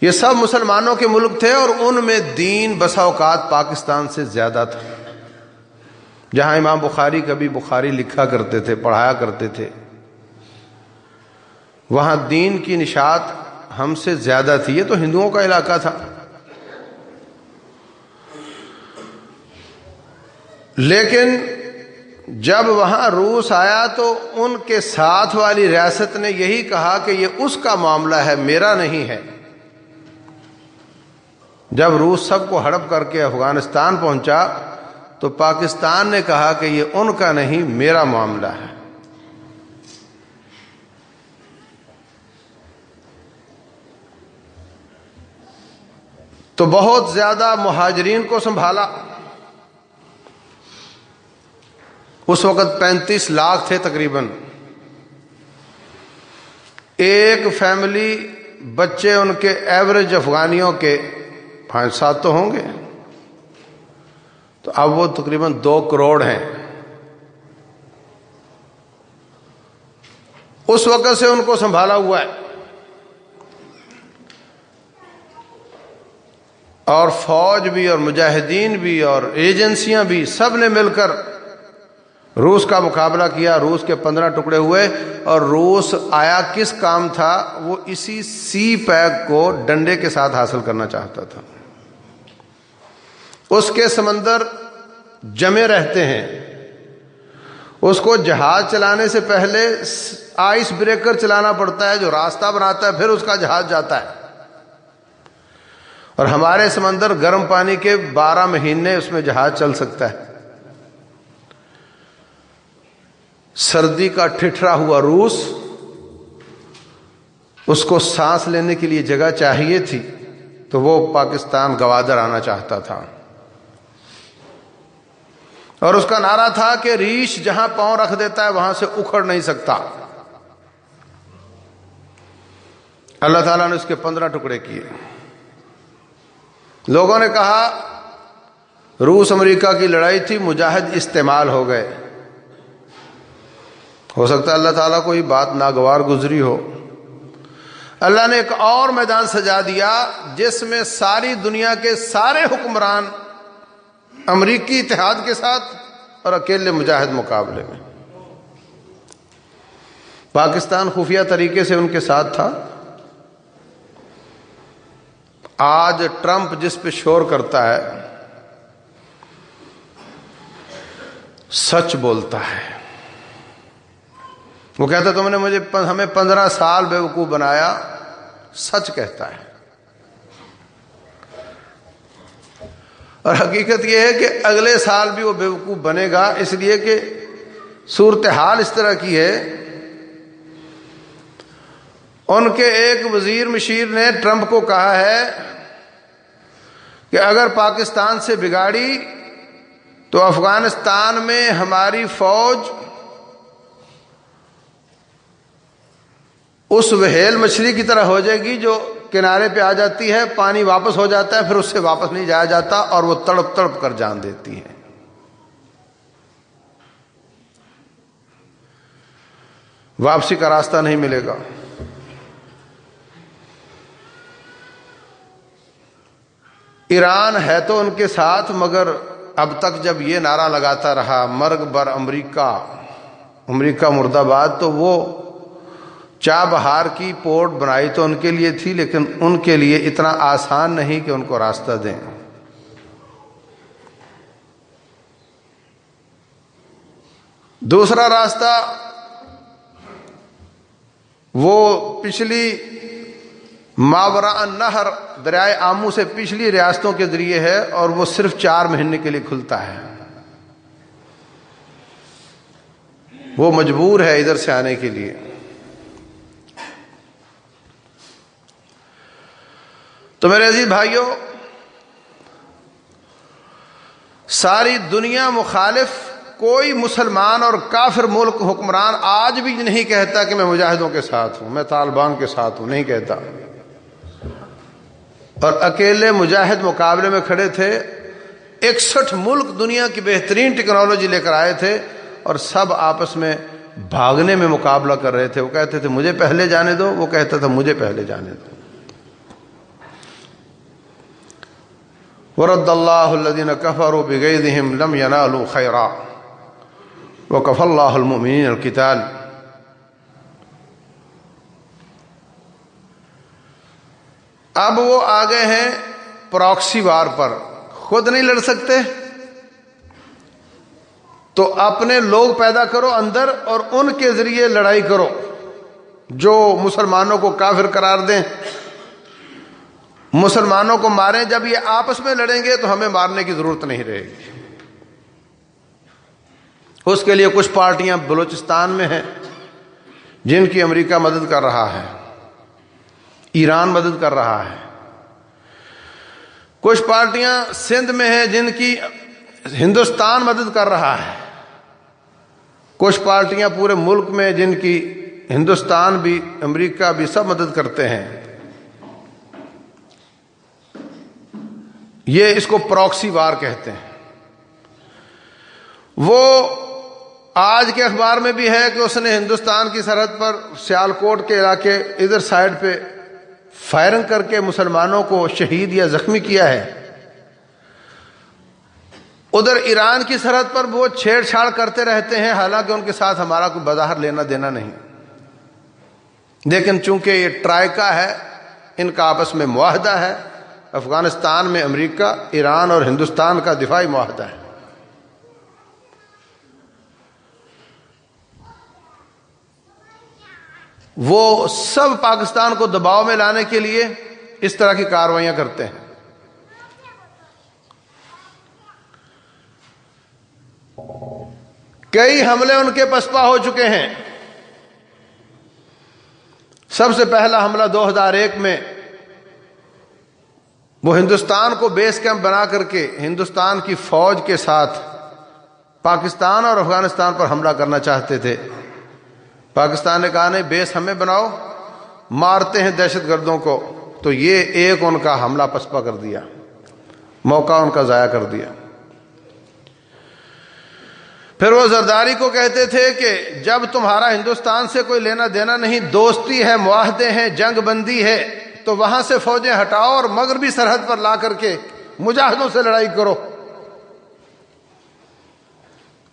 یہ سب مسلمانوں کے ملک تھے اور ان میں دین بسا اوقات پاکستان سے زیادہ تھا۔ جہاں امام بخاری کبھی بخاری لکھا کرتے تھے، پڑھایا کرتے تھے، وہاں دین کی نشات ہم سے زیادہ تھی۔ یہ تو ہندوؤں کا علاقہ تھا۔ لیکن جب وہاں روس آیا تو ان کے ساتھ والی ریاست نے یہی کہا کہ یہ اس کا معاملہ ہے، میرا نہیں ہے۔ جب روس سب کو ہڑپ کر کے افغانستان پہنچا تو پاکستان نے کہا کہ یہ ان کا نہیں، میرا معاملہ ہے۔ تو بہت زیادہ مہاجرین کو سنبھالا۔ اس وقت پینتیس لاکھ تھے تقریباً۔ ایک فیملی، بچے ان کے ایوریج افغانیوں کے پانچ سات تو ہوں گے۔ تو اب وہ تقریباً دو کروڑ ہیں۔ اس وقت سے ان کو سنبھالا ہوا ہے۔ اور فوج بھی اور مجاہدین بھی اور ایجنسیاں بھی سب نے مل کر روس کا مقابلہ کیا۔ روس کے پندرہ ٹکڑے ہوئے اور روس آیا کس کام تھا؟ وہ اسی سی پیک کو ڈنڈے کے ساتھ حاصل کرنا چاہتا تھا۔ اس کے سمندر جمے رہتے ہیں۔ اس کو جہاز چلانے سے پہلے آئس بریکر چلانا پڑتا ہے جو راستہ بناتا ہے، پھر اس کا جہاز جاتا ہے۔ اور ہمارے سمندر گرم پانی کے بارہ مہینے اس میں جہاز چل سکتا ہے۔ سردی کا ٹھٹرا ہوا روس اس کو سانس لینے کے لیے جگہ چاہیے تھی، تو وہ پاکستان گوادر آنا چاہتا تھا۔ اور اس کا نعرہ تھا کہ ریش جہاں پاؤں رکھ دیتا ہے وہاں سے اکھڑ نہیں سکتا۔ اللہ تعالیٰ نے اس کے پندرہ ٹکڑے کیے۔ لوگوں نے کہا، روس امریکہ کی لڑائی تھی، مجاہد استعمال ہو گئے۔ ہو سکتا ہے اللہ تعالیٰ کو یہ بات ناگوار گزری ہو۔ اللہ نے ایک اور میدان سجا دیا، جس میں ساری دنیا کے سارے حکمران امریکی اتحاد کے ساتھ اور اکیلے مجاہد مقابلے میں۔ پاکستان خفیہ طریقے سے ان کے ساتھ تھا۔ آج ٹرمپ جس پہ شور کرتا ہے، سچ بولتا ہے۔ وہ کہتا تم نے مجھے ہمیں پندرہ سال بے وقوف بنایا، سچ کہتا ہے۔ اور حقیقت یہ ہے کہ اگلے سال بھی وہ بیوقوف بنے گا، اس لیے کہ صورتحال اس طرح کی ہے۔ ان کے ایک وزیر مشیر نے ٹرمپ کو کہا ہے کہ اگر پاکستان سے بگاڑی تو افغانستان میں ہماری فوج اس وہیل مچھلی کی طرح ہو جائے گی جو کنارے پہ آ جاتی ہے، پانی واپس ہو جاتا ہے، پھر اس سے واپس نہیں جایا جاتا اور وہ تڑپ تڑپ کر جان دیتی ہے۔ واپسی کا راستہ نہیں ملے گا۔ ایران ہے تو ان کے ساتھ، مگر اب تک جب یہ نعرہ لگاتا رہا، مرگ بر امریکہ امریکہ مرد آباد تو وہ چا بہار کی پورٹ بنائی تو ان کے لیے تھی، لیکن ان کے لیے اتنا آسان نہیں کہ ان کو راستہ دیں۔ دوسرا راستہ، وہ پچھلی ماورا نہر دریائے آمو سے پچھلی ریاستوں کے ذریعے ہے اور وہ صرف چار مہینے کے لیے کھلتا ہے۔ وہ مجبور ہے ادھر سے آنے کے لیے۔ تو میرے عزیز بھائیوں، ساری دنیا مخالف کوئی مسلمان اور کافر ملک حکمران آج بھی نہیں کہتا کہ میں مجاہدوں کے ساتھ ہوں، میں طالبان کے ساتھ ہوں، نہیں کہتا۔ اور اکیلے مجاہد مقابلے میں کھڑے تھے، اکسٹھ ملک دنیا کی بہترین ٹیکنالوجی لے کر آئے تھے اور سب آپس میں بھاگنے میں مقابلہ کر رہے تھے۔ وہ کہتے تھے، مجھے پہلے جانے دو، وہ کہتا تھا، مجھے پہلے جانے دو۔ ورد اللہ الدین کفر و بغیدہم لم ینالو خیرا وکف اللہ المؤمنین القتال اب وہ آگے ہیں پراکسی وار پر خود نہیں لڑ سکتے تو اپنے لوگ پیدا کرو اندر اور ان کے ذریعے لڑائی کرو جو مسلمانوں کو کافر قرار دیں مسلمانوں کو ماریں، جب یہ آپس میں لڑیں گے تو ہمیں مارنے کی ضرورت نہیں رہے گی۔ اس کے لیے کچھ پارٹیاں بلوچستان میں ہیں، جن کی امریکہ مدد کر رہا ہے، ایران مدد کر رہا ہے۔ کچھ پارٹیاں سندھ میں ہیں جن کی ہندوستان مدد کر رہا ہے۔ کچھ پارٹیاں پورے ملک میں جن کی ہندوستان بھی، امریکہ بھی سب مدد کرتے ہیں۔ یہ اس کو پروکسی وار کہتے ہیں۔ وہ آج کے اخبار میں بھی ہے کہ اس نے ہندوستان کی سرحد پر سیال کوٹ کے علاقے ادھر سائڈ پہ فائرنگ کر کے مسلمانوں کو شہید یا زخمی کیا ہے۔ ادھر ایران کی سرحد پر وہ چھیڑ چھاڑ کرتے رہتے ہیں، حالانکہ ان کے ساتھ ہمارا کوئی بظاہر لینا دینا نہیں۔ لیکن چونکہ یہ ٹرائکا ہے، ان کا آپس میں معاہدہ ہے افغانستان میں امریکہ، ایران اور ہندوستان کا دفاعی معاہدہ ہے۔ وہ سب پاکستان کو دباؤ میں لانے کے لیے اس طرح کی کاروائیاں کرتے ہیں۔ کئی حملے ان کے پسپا ہو چکے ہیں۔ سب سے پہلا حملہ دو ہزار ایک میں وہ ہندوستان کو بیس کیمپ بنا کر کے ہندوستان کی فوج کے ساتھ پاکستان اور افغانستان پر حملہ کرنا چاہتے تھے۔ پاکستان نے کہا، نہیں، بیس ہمیں بناؤ، مارتے ہیں دہشت گردوں کو۔ تو یہ ایک ان کا حملہ پسپا کر دیا، موقع ان کا ضائع کر دیا۔ پھر وہ زرداری کو کہتے تھے کہ جب تمہارا ہندوستان سے کوئی لینا دینا نہیں، دوستی ہے، معاہدے ہیں، جنگ بندی ہے تو وہاں سے فوجیں ہٹاؤ اور مغربی سرحد پر لا کر کے مجاہدوں سے لڑائی کرو۔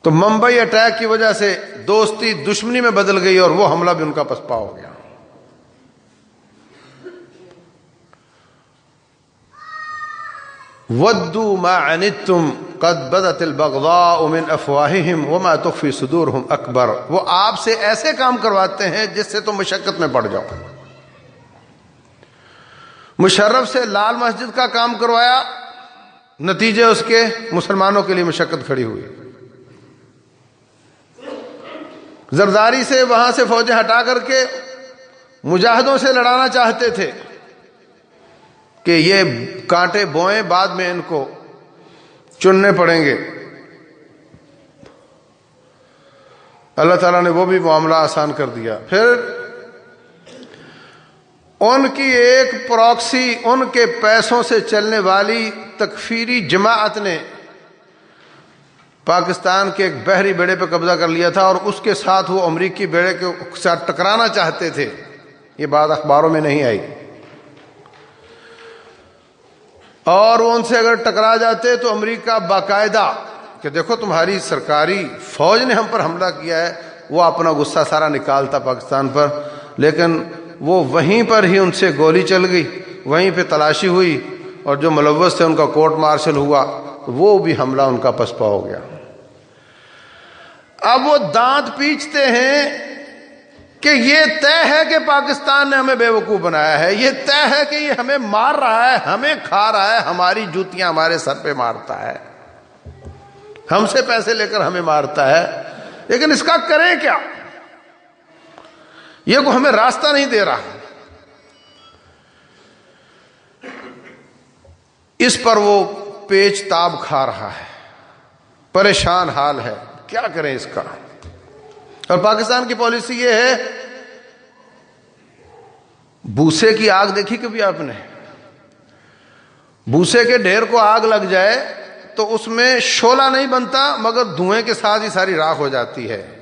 تو ممبئی اٹیک کی وجہ سے دوستی دشمنی میں بدل گئی اور وہ حملہ بھی ان کا پسپا ہو گیا۔ ودو ما انتم قد بدت البغضاء من افواہہم وما تخفی صدورہم اکبر۔ وہ آپ سے ایسے کام کرواتے ہیں جس سے تم مشقت میں پڑ جاؤ۔ مشرف سے لال مسجد کا کام کروایا، نتیجے اس کے مسلمانوں کے لیے مشقت کھڑی ہوئی۔ زرداری سے وہاں سے فوجیں ہٹا کر کے مجاہدوں سے لڑانا چاہتے تھے کہ یہ کانٹے بوئیں، بعد میں ان کو چننے پڑیں گے۔ اللہ تعالیٰ نے وہ بھی معاملہ آسان کر دیا۔ پھر ان کی ایک پراکسی ان کے پیسوں سے چلنے والی تکفیری جماعت نے پاکستان کے ایک بحری بیڑے پہ قبضہ کر لیا تھا اور اس کے ساتھ وہ امریکی بیڑے کے ساتھ ٹکرانا چاہتے تھے۔ یہ بات اخباروں میں نہیں آئی۔ اور وہ ان سے اگر ٹکرا جاتے تو امریکہ باقاعدہ کہ دیکھو تمہاری سرکاری فوج نے ہم پر حملہ کیا ہے، وہ اپنا غصہ سارا نکالتا پاکستان پر، لیکن وہ وہیں پر ہی ان سے گولی چل گئی، وہیں پہ تلاشی ہوئی اور جو ملوث تھے ان کا کورٹ مارشل ہوا، وہ بھی حملہ ان کا پسپا ہو گیا۔ اب وہ دانت پیچتے ہیں کہ یہ طے ہے کہ پاکستان نے ہمیں بے وقوف بنایا ہے، یہ طے ہے کہ یہ ہمیں مار رہا ہے، ہمیں کھا رہا ہے، ہماری جوتیاں ہمارے سر پہ مارتا ہے۔ ہم سے پیسے لے کر ہمیں مارتا ہے، لیکن اس کا کریں کیا؟ یہ کو ہمیں راستہ نہیں دے رہا۔ اس پر وہ پیچ تاب کھا رہا ہے۔ پریشان حال ہے۔ کیا کریں اس کا؟ اور پاکستان کی پالیسی یہ ہے۔ بوسے کی آگ دیکھی کبھی آپ نے؟ بوسے کے ڈھیر کو آگ لگ جائے تو اس میں شولہ نہیں بنتا، مگر دھوئیں کے ساتھ ہی ساری راکھ ہو جاتی ہے۔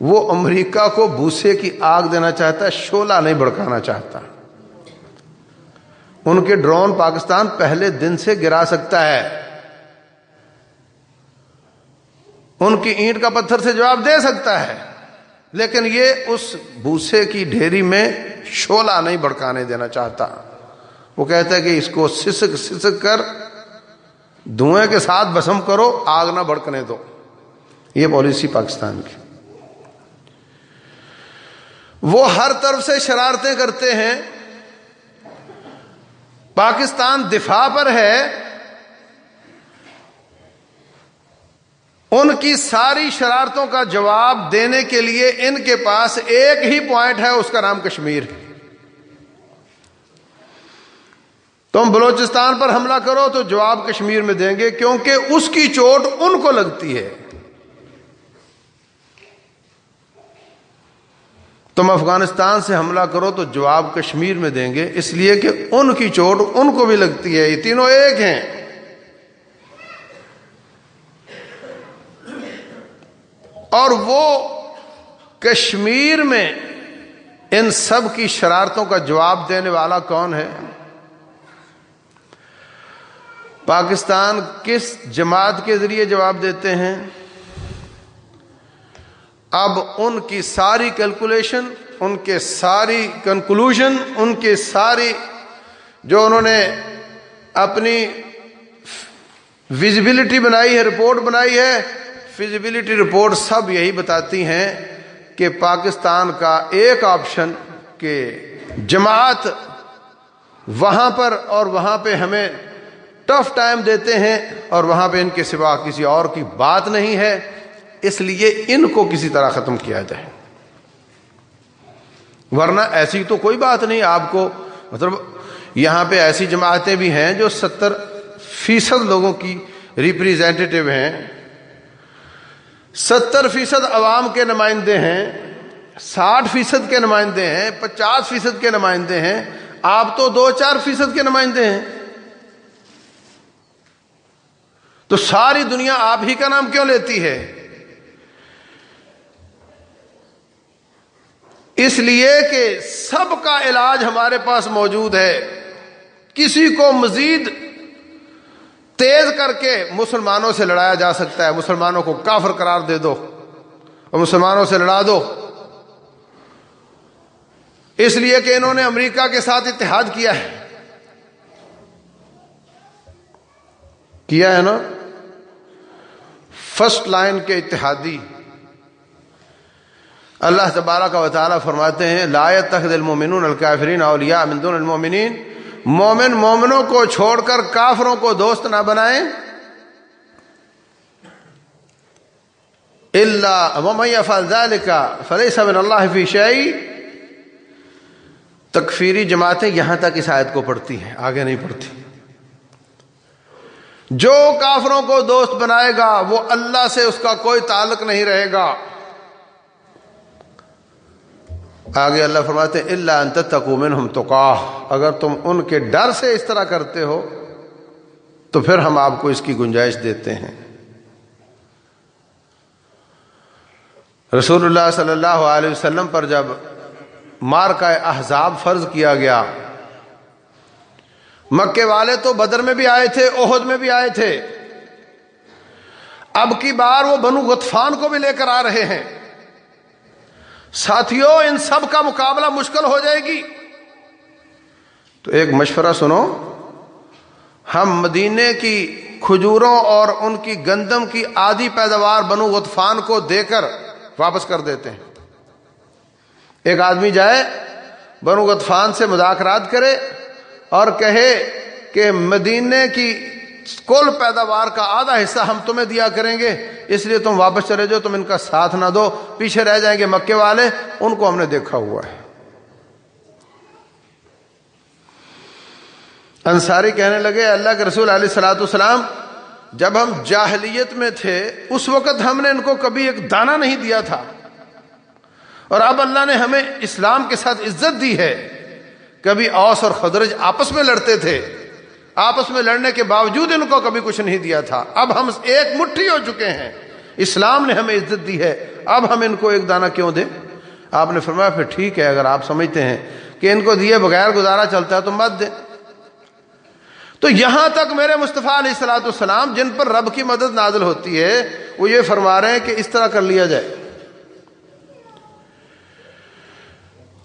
وہ امریکہ کو بوسے کی آگ دینا چاہتا ہے، شولہ نہیں بڑکانا چاہتا۔ ان کے ڈرون پاکستان پہلے دن سے گرا سکتا ہے۔ ان کی اینٹ کا پتھر سے جواب دے سکتا ہے۔ لیکن یہ اس بوسے کی ڈھیری میں شولہ نہیں بڑکانے دینا چاہتا۔ وہ کہتا ہے کہ اس کو سسک سسک کر دھوئیں کے ساتھ بسم کرو، آگ نہ بڑکنے دو۔ یہ پالیسی پاکستان کی۔ وہ ہر طرف سے شرارتیں کرتے ہیں۔ پاکستان دفاع پر ہے۔ ان کی ساری شرارتوں کا جواب دینے کے لیے ان کے پاس ایک ہی پوائنٹ ہے، اس کا نام کشمیر۔ تم بلوچستان پر حملہ کرو تو جواب کشمیر میں دیں گے، کیونکہ اس کی چوٹ ان کو لگتی ہے۔ تم افغانستان سے حملہ کرو تو جواب کشمیر میں دیں گے۔ اس لیے کہ ان کی چوٹ ان کو بھی لگتی ہے۔ یہ تینوں ایک ہیں۔ اور وہ کشمیر میں ان سب کی شرارتوں کا جواب دینے والا کون ہے؟ پاکستان کس جماعت کے ذریعے جواب دیتے ہیں؟ اب ان کی ساری کیلکولیشن ان کے ساری کنکلوژن ان کے ساری جو انہوں نے اپنی ویزیبلٹی بنائی ہے رپورٹ بنائی ہے فیزیبلٹی رپورٹ سب یہی بتاتی ہیں کہ پاکستان کا ایک آپشن کہ جماعت وہاں پر اور وہاں پہ ہمیں ٹف ٹائم دیتے ہیں اور وہاں پہ ان کے سوا کسی اور کی بات نہیں ہے۔ اس لیے ان کو کسی طرح ختم کیا جائے۔ ورنہ ایسی تو کوئی بات نہیں، آپ کو مطلب یہاں پہ ایسی جماعتیں بھی ہیں جو ستر فیصد لوگوں کی ریپریزینٹیو ہیں۔ ستر فیصد عوام کے نمائندے ہیں، ساٹھ فیصد کے نمائندے ہیں، پچاس فیصد کے نمائندے ہیں۔ آپ تو دو چار فیصد کے نمائندے ہیں۔ تو ساری دنیا آپ ہی کا نام کیوں لیتی ہے؟ اس لیے کہ سب کا علاج ہمارے پاس موجود ہے۔ کسی کو مزید تیز کر کے مسلمانوں سے لڑایا جا سکتا ہے۔ مسلمانوں کو کافر قرار دے دو اور مسلمانوں سے لڑا دو۔ اس لیے کہ انہوں نے امریکہ کے ساتھ اتحاد کیا ہے۔ کیا ہے نا؟ فرسٹ لائن کے اتحادی۔ اللہ تبارہ کا وطالعہ فرماتے ہیں لایت تخد المومنون الکافرین اولیاء من دون المومنین مومن مومنوں کو چھوڑ کر کافروں کو دوست نہ بنائیں۔ اللہ فضال کا فلح صبن اللہ فی شعی تکفیری جماعتیں یہاں تک اس آیت کو پڑھتی ہیں، آگے نہیں پڑھتی۔ جو کافروں کو دوست بنائے گا، وہ اللہ سے اس کا کوئی تعلق نہیں رہے گا۔ آگے اللہ فرماتے اللہ انت تقومن ہم تو اگر تم ان کے ڈر سے اس طرح کرتے ہو، تو پھر ہم آپ کو اس کی گنجائش دیتے ہیں۔ رسول اللہ صلی اللہ علیہ وسلم پر جب مار کا احزاب فرض کیا گیا، مکے والے تو بدر میں بھی آئے تھے عہد میں بھی آئے تھے۔ اب کی بار وہ بنو غطفان کو بھی لے کر آ رہے ہیں۔ ساتھیوں ان سب کا مقابلہ مشکل ہو جائے گی۔ تو ایک مشورہ سنو، ہم مدینے کی کھجوروں اور ان کی گندم کی آدھی پیداوار بنو غطفان کو دے کر واپس کر دیتے ہیں۔ ایک آدمی جائے، بنو غطفان سے مذاکرات کرے اور کہے کہ مدینے کی کل پیداوار کا آدھا حصہ ہم تمہیں دیا کریں گے۔ اس لیے تم واپس چلے جاؤ، تم ان کا ساتھ نہ دو۔ پیچھے رہ جائیں گے مکے والے، ان کو ہم نے دیکھا ہوا ہے۔ انصاری کہنے لگے، اللہ کے رسول علیہ سلاۃ السلام جب ہم جاہلیت میں تھے، اس وقت ہم نے ان کو کبھی ایک دانہ نہیں دیا تھا۔ اور اب اللہ نے ہمیں اسلام کے ساتھ عزت دی ہے۔ کبھی اوس اور خدرج آپس میں لڑتے تھے۔ آپس میں لڑنے کے باوجود ان کو کبھی کچھ نہیں دیا تھا۔ اب ہم ایک مٹھی ہو چکے ہیں۔ اسلام نے ہمیں عزت دی ہے۔ اب ہم ان کو ایک دانہ کیوں دیں؟ آپ نے فرمایا، پھر ٹھیک ہے، اگر آپ سمجھتے ہیں کہ ان کو دیے بغیر گزارا چلتا ہے تو مت دیں۔ تو یہاں تک میرے مصطفیٰ علیہ السلاۃ السلام جن پر رب کی مدد نازل ہوتی ہے، وہ یہ فرما رہے ہیں کہ اس طرح کر لیا جائے۔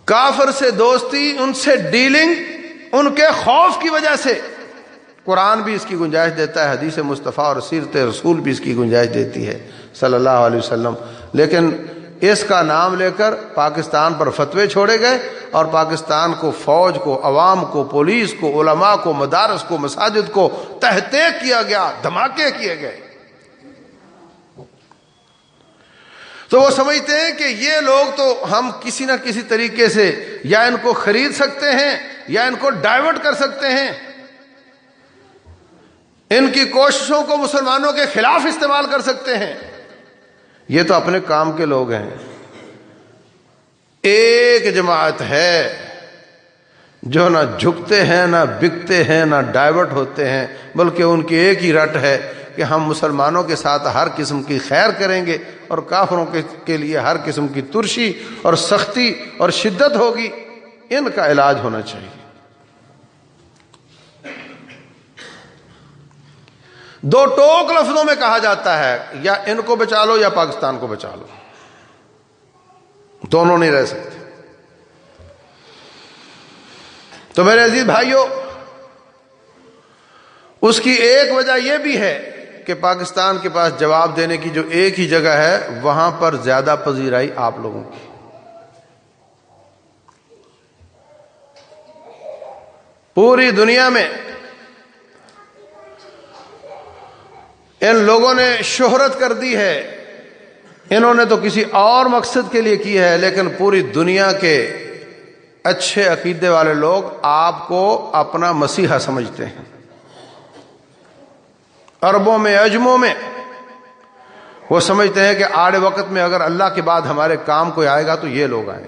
کافر سے دوستی، ان سے ڈیلنگ، ان کے خوف کی وجہ سے۔ قرآن بھی اس کی گنجائش دیتا ہے، حدیث مصطفیٰ اور سیرت رسول بھی اس کی گنجائش دیتی ہے، صلی اللہ علیہ وسلم۔ لیکن اس کا نام لے کر پاکستان پر فتوے چھوڑے گئے اور پاکستان کو فوج کو، عوام کو، پولیس کو، علماء کو، مدارس کو، مساجد کو تحتے کیا گیا، دھماکے کیے گئے۔ تو وہ سمجھتے ہیں کہ یہ لوگ تو ہم کسی نہ کسی طریقے سے یا ان کو خرید سکتے ہیں یا ان کو ڈائیورٹ کر سکتے ہیں۔ ان کی کوششوں کو مسلمانوں کے خلاف استعمال کر سکتے ہیں۔ یہ تو اپنے کام کے لوگ ہیں۔ ایک جماعت ہے جو نہ جھکتے ہیں، نہ بکتے ہیں، نہ ڈائیورٹ ہوتے ہیں، بلکہ ان کی ایک ہی رٹ ہے کہ ہم مسلمانوں کے ساتھ ہر قسم کی خیر کریں گے اور کافروں کے لیے ہر قسم کی ترشی اور سختی اور شدت ہوگی۔ ان کا علاج ہونا چاہیے۔ دو ٹوک لفظوں میں کہا جاتا ہے، یا ان کو بچا لو یا پاکستان کو بچا لو دونوں نہیں رہ سکتے۔ تو میرے عزیز بھائیوں اس کی ایک وجہ یہ بھی ہے کہ پاکستان کے پاس جواب دینے کی جو ایک ہی جگہ ہے، وہاں پر زیادہ پذیرائی آپ لوگوں کی۔ پوری دنیا میں ان لوگوں نے شہرت کر دی ہے۔ انہوں نے تو کسی اور مقصد کے لیے کی ہے، لیکن پوری دنیا کے اچھے عقیدے والے لوگ آپ کو اپنا مسیحا سمجھتے ہیں۔ اربوں میں، اجموں میں وہ سمجھتے ہیں کہ آڑے وقت میں اگر اللہ کے بعد ہمارے کام کوئی آئے گا تو یہ لوگ آئیں۔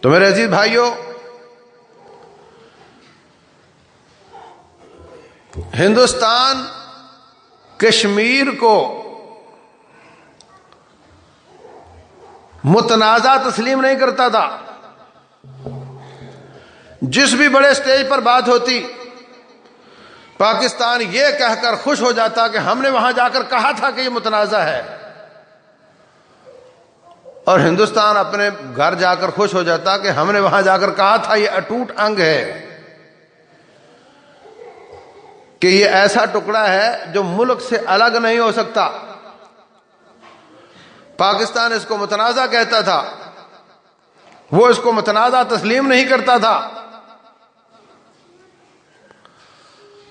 تو میرے عزیز بھائیوں ہندوستان کشمیر کو متنازع تسلیم نہیں کرتا تھا۔ جس بھی بڑے سٹیج پر بات ہوتی، پاکستان یہ کہہ کر خوش ہو جاتا کہ ہم نے وہاں جا کر کہا تھا کہ یہ متنازع ہے۔ اور ہندوستان اپنے گھر جا کر خوش ہو جاتا کہ ہم نے وہاں جا کر کہا تھا، یہ اٹوٹ انگ ہے۔ کہ یہ ایسا ٹکڑا ہے جو ملک سے الگ نہیں ہو سکتا۔ پاکستان اس کو متنازع کہتا تھا۔ وہ اس کو متنازع تسلیم نہیں کرتا تھا۔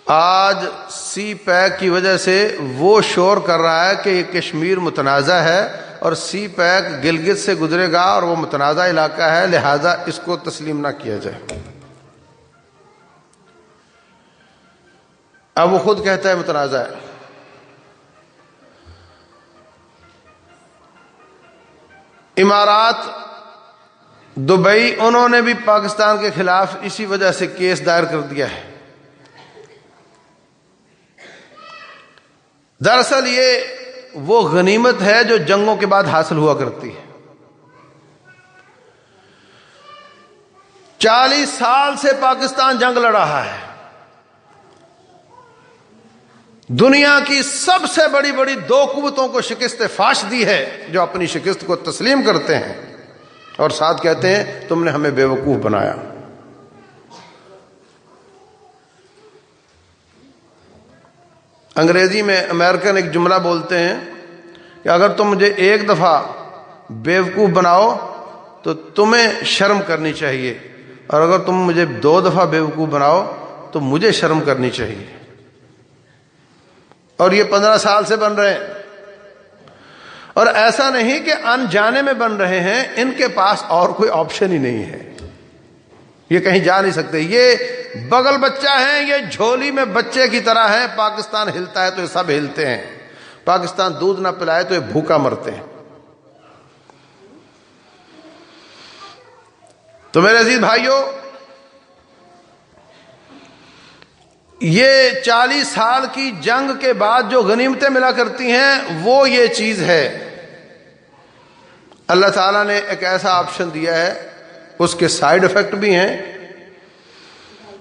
آج سی پیک کی وجہ سے وہ شور کر رہا ہے کہ یہ کشمیر متنازع ہے اور سی پیک گلگت سے گزرے گا اور وہ متنازع علاقہ ہے، لہذا اس کو تسلیم نہ کیا جائے۔ اب وہ خود کہتا ہے متنازع ہے۔ امارات، دبئی، انہوں نے بھی پاکستان کے خلاف اسی وجہ سے کیس دائر کر دیا ہے۔ دراصل یہ وہ غنیمت ہے جو جنگوں کے بعد حاصل ہوا کرتی ہے۔ چالیس سال سے پاکستان جنگ لڑ رہا ہے۔ دنیا کی سب سے بڑی بڑی دو قوتوں کو شکست فاش دی ہے جو اپنی شکست کو تسلیم کرتے ہیں اور ساتھ کہتے ہیں، تم نے ہمیں بے وقوف بنایا۔ انگریزی میں امریکن ایک جملہ بولتے ہیں کہ اگر تم مجھے ایک دفعہ بیوقوف بناؤ تو تمہیں شرم کرنی چاہیے، اور اگر تم مجھے دو دفعہ بیوقوف بناؤ تو مجھے شرم کرنی چاہیے۔ اور یہ پندرہ سال سے بن رہے ہیں۔ اور ایسا نہیں کہ انجانے میں بن رہے ہیں، ان کے پاس اور کوئی آپشن ہی نہیں ہے۔ یہ کہیں جا نہیں سکتے۔ یہ بغل بچہ ہے، یہ جھولی میں بچے کی طرح ہے۔ پاکستان ہلتا ہے تو یہ سب ہلتے ہیں۔ پاکستان دودھ نہ پلائے تو یہ بھوکا مرتے ہیں۔ تو میرے عزیز بھائیوں یہ چالیس سال کی جنگ کے بعد جو غنیمتیں ملا کرتی ہیں، وہ یہ چیز ہے۔ اللہ تعالیٰ نے ایک ایسا آپشن دیا ہے، اس کے سائیڈ افیکٹ بھی ہیں۔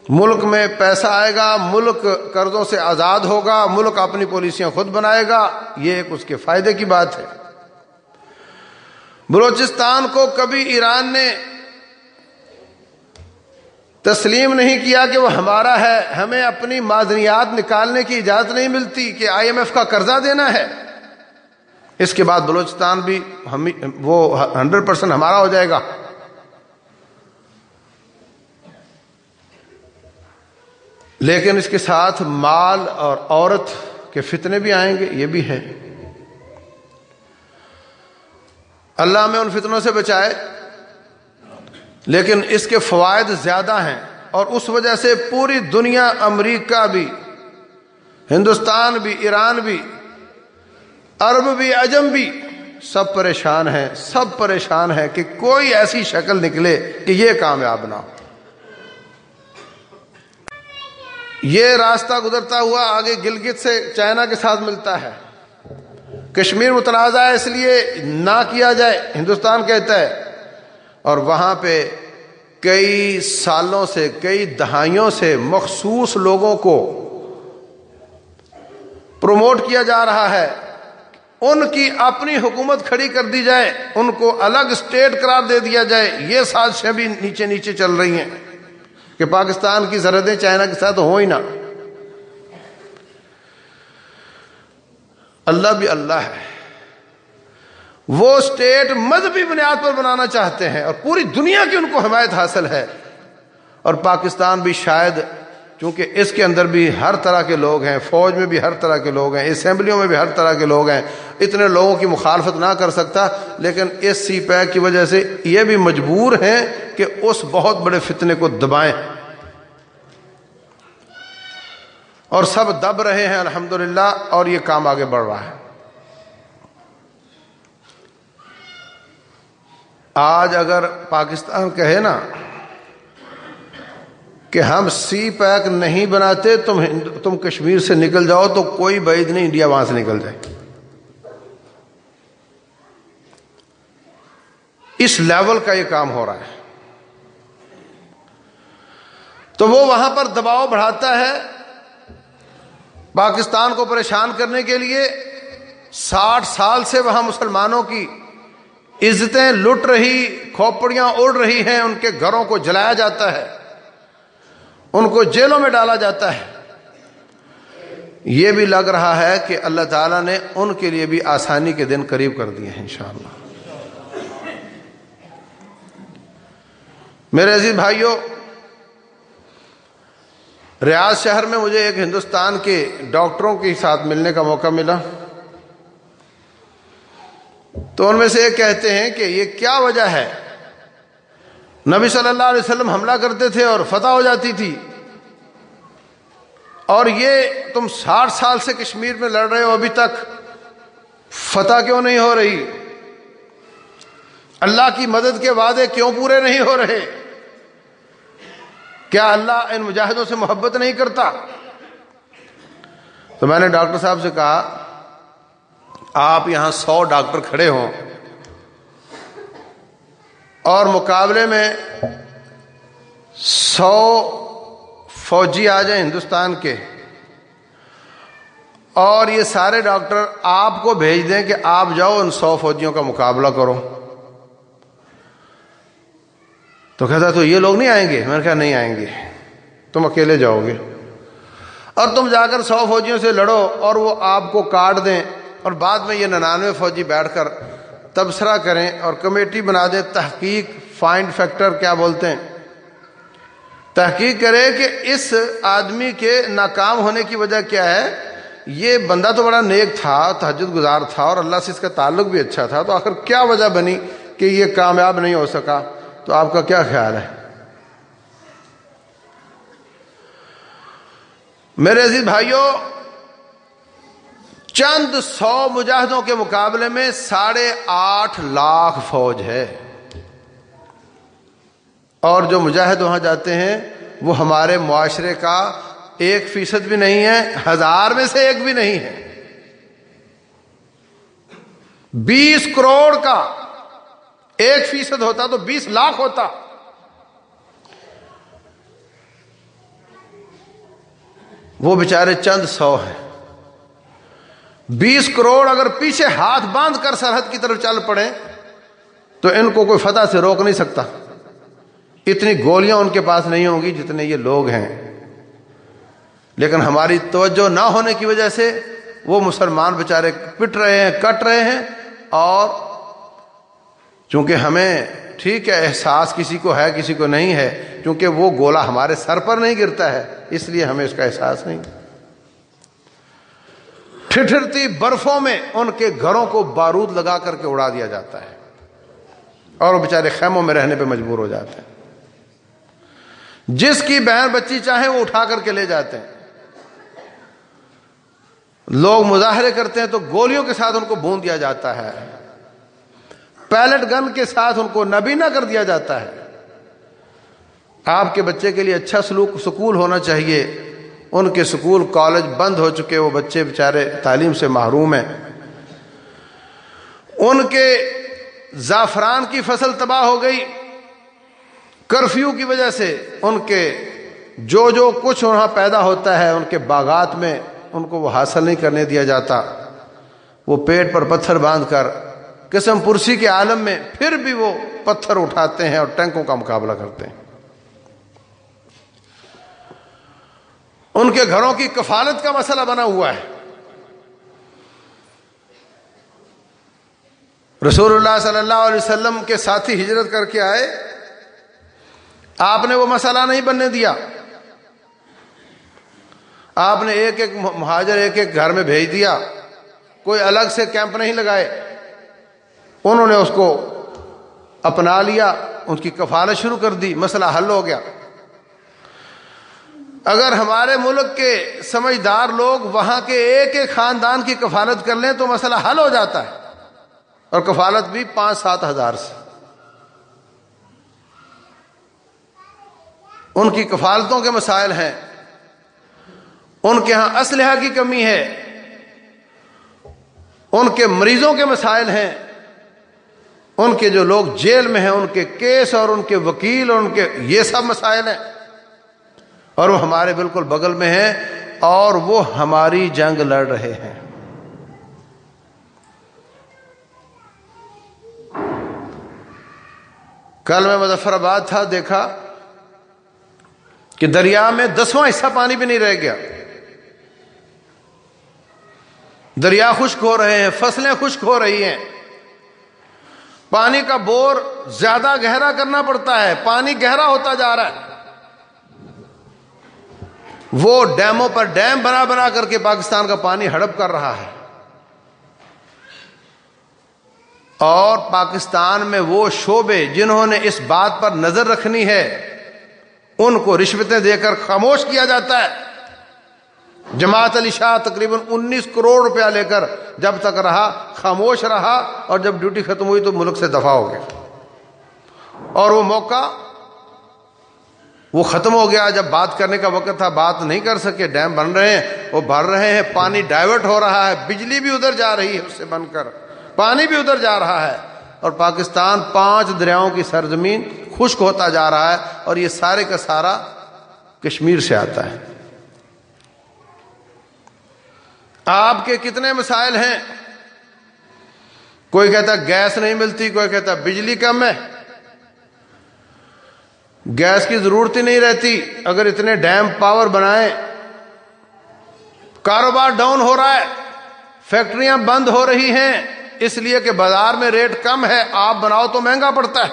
ملک میں پیسہ آئے گا، ملک قرضوں سے آزاد ہوگا، ملک اپنی پالیسیاں خود بنائے گا، یہ ایک اس کے فائدے کی بات ہے۔ بلوچستان کو کبھی ایران نے تسلیم نہیں کیا کہ وہ ہمارا ہے، ہمیں اپنی معذنیات نکالنے کی اجازت نہیں ملتی کہ آئی ایم ایف کا قرضہ دینا ہے۔ اس کے بعد بلوچستان بھی ہم وہ ہنڈریڈ پرسینٹ ہمارا ہو جائے گا۔ لیکن اس کے ساتھ مال اور عورت کے فتنے بھی آئیں گے، یہ بھی ہے اللہ میں ان فتنوں سے بچائے۔ لیکن اس کے فوائد زیادہ ہیں اور اس وجہ سے پوری دنیا امریکہ بھی، ہندوستان بھی، ایران بھی، عرب بھی، عجم بھی سب پریشان ہیں، سب پریشان ہیں کہ کوئی ایسی شکل نکلے کہ یہ کامیاب نہ ہو۔ یہ راستہ گزرتا ہوا آگے گلگت سے چائنا کے ساتھ ملتا ہے۔ کشمیر متنازع ہے اس لیے نہ کیا جائے۔ ہندوستان کہتا ہے اور وہاں پہ کئی سالوں سے، کئی دہائیوں سے مخصوص لوگوں کو پروموٹ کیا جا رہا ہے۔ ان کی اپنی حکومت کھڑی کر دی جائے، ان کو الگ اسٹیٹ قرار دے دیا جائے۔ یہ سازشیں بھی نیچے نیچے چل رہی ہیں کہ پاکستان کی سرحدیں چائنا کے ساتھ ہوں ہی نہ۔ اللہ بھی اللہ ہے۔ وہ اسٹیٹ مذہبی بنیاد پر بنانا چاہتے ہیں اور پوری دنیا کی ان کو حمایت حاصل ہے۔ اور پاکستان بھی شاید کیونکہ اس کے اندر بھی ہر طرح کے لوگ ہیں، فوج میں بھی ہر طرح کے لوگ ہیں، اسمبلیوں میں بھی ہر طرح کے لوگ ہیں، اتنے لوگوں کی مخالفت نہ کر سکتا، لیکن اس سی پیک کی وجہ سے یہ بھی مجبور ہیں کہ اس بہت بڑے فتنے کو دبائیں۔ اور سب دب رہے ہیں، الحمدللہ، اور یہ کام آگے بڑھ رہا ہے۔ آج اگر پاکستان کہے نا کہ ہم سی پیک نہیں بناتے، تم تم کشمیر سے نکل جاؤ تو کوئی بعید نہیں، انڈیا وہاں سے نکل جائے۔ اس لیول کا یہ کام ہو رہا ہے۔ تو وہ وہاں پر دباؤ بڑھاتا ہے پاکستان کو پریشان کرنے کے لیے۔ ساٹھ سال سے وہاں مسلمانوں کی عزتیں لٹ رہی، کھوپڑیاں اڑ رہی ہیں، ان کے گھروں کو جلایا جاتا ہے، ان کو جیلوں میں ڈالا جاتا ہے۔ یہ بھی لگ رہا ہے کہ اللہ تعالیٰ نے ان کے لیے بھی آسانی کے دن قریب کر دیے ہیں، انشاءاللہ۔ میرے عزیز بھائیوں ریاض شہر میں مجھے ایک ہندوستان کے ڈاکٹروں کے ساتھ ملنے کا موقع ملا۔ تو ان میں سے ایک کہتے ہیں کہ یہ کیا وجہ ہے؟ نبی صلی اللہ علیہ وسلم حملہ کرتے تھے اور فتح ہو جاتی تھی۔ اور یہ تم ساٹھ سال سے کشمیر میں لڑ رہے ہو، ابھی تک فتح کیوں نہیں ہو رہی؟ اللہ کی مدد کے وعدے کیوں پورے نہیں ہو رہے؟ کیا اللہ ان مجاہدوں سے محبت نہیں کرتا؟ تو میں نے ڈاکٹر صاحب سے کہا آپ یہاں سو ڈاکٹر کھڑے ہوں۔ اور مقابلے میں سو فوجی آ جائیں ہندوستان کے۔ اور یہ سارے ڈاکٹر آپ کو بھیج دیں کہ آپ جاؤ ان سو فوجیوں کا مقابلہ کرو۔ تو کہتا تو یہ لوگ نہیں آئیں گے؟ میں نے کہا، نہیں آئیں گے۔ تم اکیلے جاؤ گے۔ اور تم جا کر سو فوجیوں سے لڑو اور وہ آپ کو کاٹ دیں۔ اور بعد میں یہ ننانوے فوجی بیٹھ کر تبصرہ کریں اور کمیٹی بنا دیں تحقیق فائنڈ فیکٹر کیا بولتے ہیں؟ تحقیق کرے کہ اس آدمی کے ناکام ہونے کی وجہ کیا ہے؟ یہ بندہ تو بڑا نیک تھا تحجد گزار تھا اور اللہ سے اس کا تعلق بھی اچھا تھا، تو آخر کیا وجہ بنی کہ یہ کامیاب نہیں ہو سکا؟ تو آپ کا کیا خیال ہے؟ میرے عزیز بھائیوں چند سو مجاہدوں کے مقابلے میں ساڑھے آٹھ لاکھ فوج ہے۔ اور جو مجاہد وہاں جاتے ہیں، وہ ہمارے معاشرے کا ایک فیصد بھی نہیں ہے، ہزار میں سے ایک بھی نہیں ہے۔ بیس کروڑ کا ایک فیصد ہوتا تو بیس لاکھ ہوتا۔ وہ بیچارے چند سو ہیں۔ بیس کروڑ اگر پیچھے ہاتھ باندھ کر سرحد کی طرف چل پڑے، تو ان کو کوئی فتح سے روک نہیں سکتا۔ اتنی گولیاں ان کے پاس نہیں ہوں گی جتنے یہ لوگ ہیں۔ لیکن ہماری توجہ نہ ہونے کی وجہ سے وہ مسلمان بیچارے پٹ رہے ہیں، کٹ رہے ہیں۔ اور چونکہ ہمیں ٹھیک ہے، احساس کسی کو ہے، کسی کو نہیں ہے کیونکہ وہ گولا ہمارے سر پر نہیں گرتا ہے، اس لیے ہمیں اس کا احساس نہیں۔ ٹھٹھرتی برفوں میں ان کے گھروں کو بارود لگا کر کے اڑا دیا جاتا ہے اور وہ بیچارے خیموں میں رہنے پہ مجبور ہو جاتے ہیں۔ جس کی بہن بچی چاہے وہ اٹھا کر کے لے جاتے ہیں۔ لوگ مظاہرے کرتے ہیں تو گولیوں کے ساتھ ان کو بون دیا جاتا ہے۔ پیلٹ گن کے ساتھ ان کو نبینا کر دیا جاتا ہے۔ آپ کے بچے کے لیے اچھا سلوک سکول ہونا چاہیے۔ ان کے سکول کالج بند ہو چکے، وہ بچے بیچارے تعلیم سے محروم ہیں۔ ان کے زعفران کی فصل تباہ ہو گئی۔ کرفیو کی وجہ سے ان کے جو جو کچھ وہاں پیدا ہوتا ہے، ان کے باغات میں ان کو وہ حاصل نہیں کرنے دیا جاتا۔ وہ پیٹ پر پتھر باندھ کر قسم پرسی کے عالم میں پھر بھی وہ پتھر اٹھاتے ہیں اور ٹینکوں کا مقابلہ کرتے ہیں۔ ان کے گھروں کی کفالت کا مسئلہ بنا ہوا ہے۔ رسول اللہ صلی اللہ علیہ وسلم کے ساتھی ہجرت کر کے آئے۔ آپ نے وہ مسئلہ نہیں بننے دیا۔ آپ نے ایک ایک مہاجر ایک ایک گھر میں بھیج دیا۔ کوئی الگ سے کیمپ نہیں لگائے۔ انہوں نے اس کو اپنا لیا۔ ان کی کفالت شروع کر دی۔ مسئلہ حل ہو گیا۔ اگر ہمارے ملک کے سمجھدار لوگ وہاں کے ایک ایک خاندان کی کفالت کر لیں تو مسئلہ حل ہو جاتا ہے۔ اور کفالت بھی پانچ سات ہزار سے۔ ان کی کفالتوں کے مسائل ہیں۔ ان کے ہاں اسلحہ کی کمی ہے۔ ان کے مریضوں کے مسائل ہیں۔ ان کے جو لوگ جیل میں ہیں، ان کے کیس اور ان کے وکیل اور ان کے یہ سب مسائل ہیں۔ اور وہ ہمارے بالکل بغل میں ہیں اور وہ ہماری جنگ لڑ رہے ہیں۔ کل میں مظفر آباد تھا، دیکھا کہ دریا میں دسواں حصہ پانی بھی نہیں رہ گیا۔ دریا خشک ہو رہے ہیں، فصلیں خشک ہو رہی ہیں۔ پانی کا بور زیادہ گہرا کرنا پڑتا ہے، پانی گہرا ہوتا جا رہا ہے۔ وہ ڈیموں پر ڈیم بنا بنا کر کے پاکستان کا پانی ہڑپ کر رہا ہے۔ اور پاکستان میں وہ شعبے جنہوں نے اس بات پر نظر رکھنی ہے، ان کو رشوتیں دے کر خاموش کیا جاتا ہے۔ جماعت علی شاہ تقریباً انیس کروڑ روپیہ لے کر جب تک رہا، خاموش رہا اور جب ڈیوٹی ختم ہوئی تو ملک سے دفاع ہو گیا۔ اور وہ موقع وہ ختم ہو گیا جب بات کرنے کا وقت تھا، بات نہیں کر سکے، ڈیم بن رہے ہیں، وہ بھر رہے ہیں، پانی ڈائیورٹ ہو رہا ہے، بجلی بھی ادھر جا رہی ہے اس سے بن کر، پانی بھی ادھر جا رہا ہے۔ اور پاکستان پانچ دریاؤں کی سرزمین خشک ہوتا جا رہا ہے اور یہ سارے کا سارا کشمیر سے آتا ہے۔ آپ کے کتنے مسائل ہیں؟ کوئی کہتا گیس نہیں ملتی، کوئی کہتا بجلی کم ہے۔ گیس کی ضرورت ہی نہیں رہتی۔ اگر اتنے ڈیم پاور بنائیں، کاروبار ڈاؤن ہو رہا ہے، فیکٹریاں بند ہو رہی ہیں، اس لیے کہ بازار میں ریٹ کم ہے، آپ بناؤ تو مہنگا پڑتا ہے۔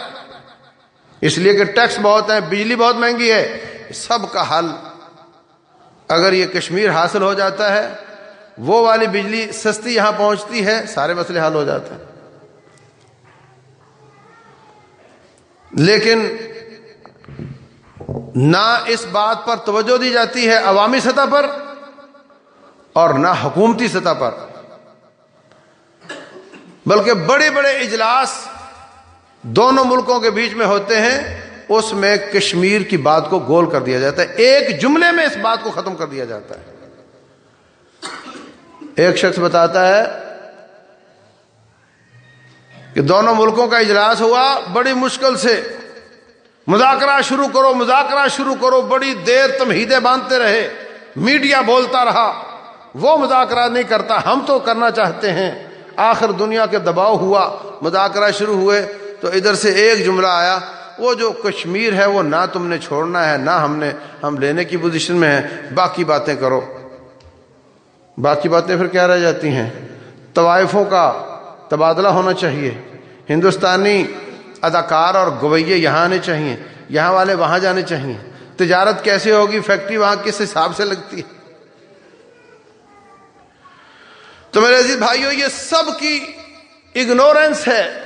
اس لیے کہ ٹیکس بہت ہے بجلی بہت مہنگی ہے۔ سب کا حل اگر یہ کشمیر حاصل ہو جاتا ہے، وہ والی بجلی سستی یہاں پہنچتی ہے، سارے مسئلے حل ہو جاتے ہیں۔ لیکن نہ اس بات پر توجہ دی جاتی ہے عوامی سطح پر اور نہ حکومتی سطح پر۔ بلکہ بڑے بڑے اجلاس دونوں ملکوں کے بیچ میں ہوتے ہیں، اس میں کشمیر کی بات کو گول کر دیا جاتا ہے۔ ایک جملے میں اس بات کو ختم کر دیا جاتا ہے۔ ایک شخص بتاتا ہے کہ دونوں ملکوں کا اجلاس ہوا بڑی مشکل سے۔ مذاکرہ شروع کرو، مذاکرہ شروع کرو، بڑی دیر تمہیدیں باندھتے رہے، میڈیا بولتا رہا، وہ مذاکرہ نہیں کرتا، ہم تو کرنا چاہتے ہیں۔ آخر دنیا کے دباؤ ہوا، مذاکرہ شروع ہوئے، تو ادھر سے ایک جملہ آیا، وہ جو کشمیر ہے، وہ نہ تم نے چھوڑنا ہے، نہ ہم نے، ہم لینے کی پوزیشن میں ہیں، باقی باتیں کرو۔ باقی باتیں پھر کیا رہ جاتی ہیں؟ طوائفوں کا تبادلہ ہونا چاہیے۔ ہندوستانی اداکار اور گویے یہاں آنے چاہیے یہاں والے وہاں جانے چاہیے تجارت کیسے ہوگی؟ فیکٹری وہاں کس حساب سے لگتی ہے؟ تو میرے عزیز بھائیو، یہ سب کی اگنورنس ہے،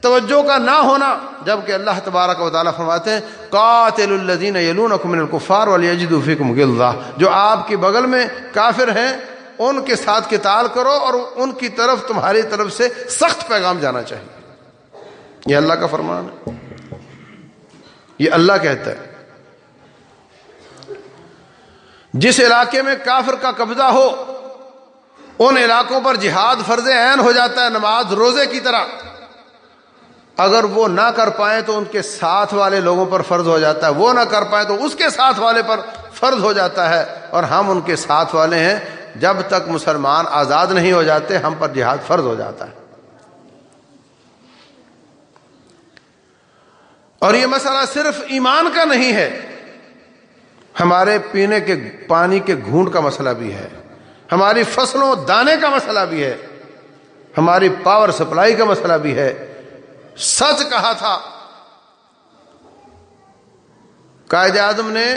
توجہ کا نہ ہونا۔ جبکہ اللہ تبارک و تعالیٰ فرماتے ہیں، قاتل الذین یلونکم من الکفار ولیجدوا فیکم غلظہ۔ جو آپ کے بغل میں کافر ہیں، ان کے ساتھ قتال کرو اور ان کی طرف تمہاری طرف سے سخت پیغام جانا چاہیے۔ یہ اللہ کا فرمان ہے۔ یہ اللہ کہتا ہے۔ جس علاقے میں کافر کا قبضہ ہو، ان علاقوں پر جہاد فرض عین ہو جاتا ہے، نماز روزے کی طرح۔ اگر وہ نہ کر پائیں تو ان کے ساتھ والے لوگوں پر فرض ہو جاتا ہے۔ وہ نہ کر پائیں تو اس کے ساتھ والے پر فرض ہو جاتا ہے۔ اور ہم ان کے ساتھ والے ہیں۔ جب تک مسلمان آزاد نہیں ہو جاتے، ہم پر جہاد فرض ہو جاتا ہے۔ اور یہ مسئلہ صرف ایمان کا نہیں ہے، ہمارے پینے کے، پانی کے گھونٹ کا مسئلہ بھی ہے، ہماری فصلوں دانے کا مسئلہ بھی ہے، ہماری پاور سپلائی کا مسئلہ بھی ہے۔ سچ کہا تھا۔ قائد اعظم نے،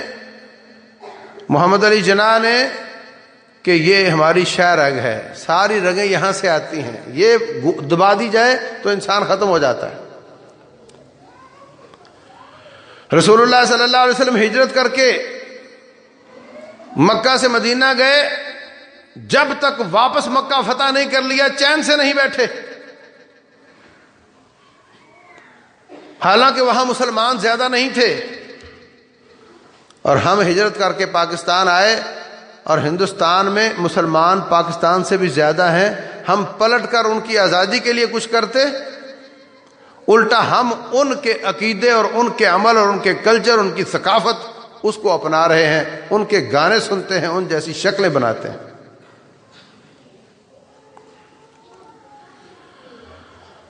محمد علی جناح نے کہ یہ ہماری شہ رگ ہے، ساری رگیں یہاں سے آتی ہیں۔ یہ دبا دی جائے تو انسان ختم ہو جاتا ہے۔ رسول اللہ صلی اللہ علیہ وسلم ہجرت کر کے مکہ سے مدینہ گئے، جب تک واپس مکہ فتح نہیں کر لیا، چین سے نہیں بیٹھے۔ حالانکہ وہاں مسلمان زیادہ نہیں تھے۔ اور ہم ہجرت کر کے پاکستان آئے اور ہندوستان میں مسلمان پاکستان سے بھی زیادہ ہیں۔ ہم پلٹ کر ان کی آزادی کے لیے کچھ کرتے الٹا ہم ان کے عقیدے اور ان کے عمل اور ان کے کلچر، ان کی ثقافت اس کو اپنا رہے ہیں، ان کے گانے سنتے ہیں، ان جیسی شکلیں بناتے ہیں۔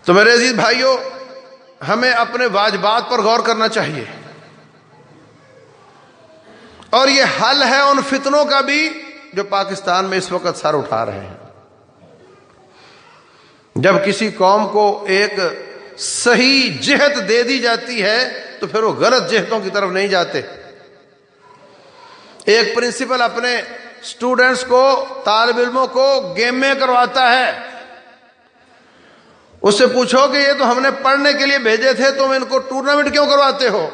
تو میرے عزیز بھائیوں ہمیں اپنے واجبات پر غور کرنا چاہیے۔ اور یہ حل ہے ان فتنوں کا بھی جو پاکستان میں اس وقت سر اٹھا رہے ہیں۔ جب کسی قوم کو ایک صحیح جہت دے دی جاتی ہے تو پھر وہ غلط جہتوں کی طرف نہیں جاتے۔ ایک پرنسپل اپنے اسٹوڈینٹس کو، طالب علموں کو گیم میں کرواتا ہے۔ اس سے پوچھو کہ یہ تو ہم نے پڑھنے کے لیے بھیجے تھے، تم ان کو ٹورنامنٹ کیوں کرواتے ہو؟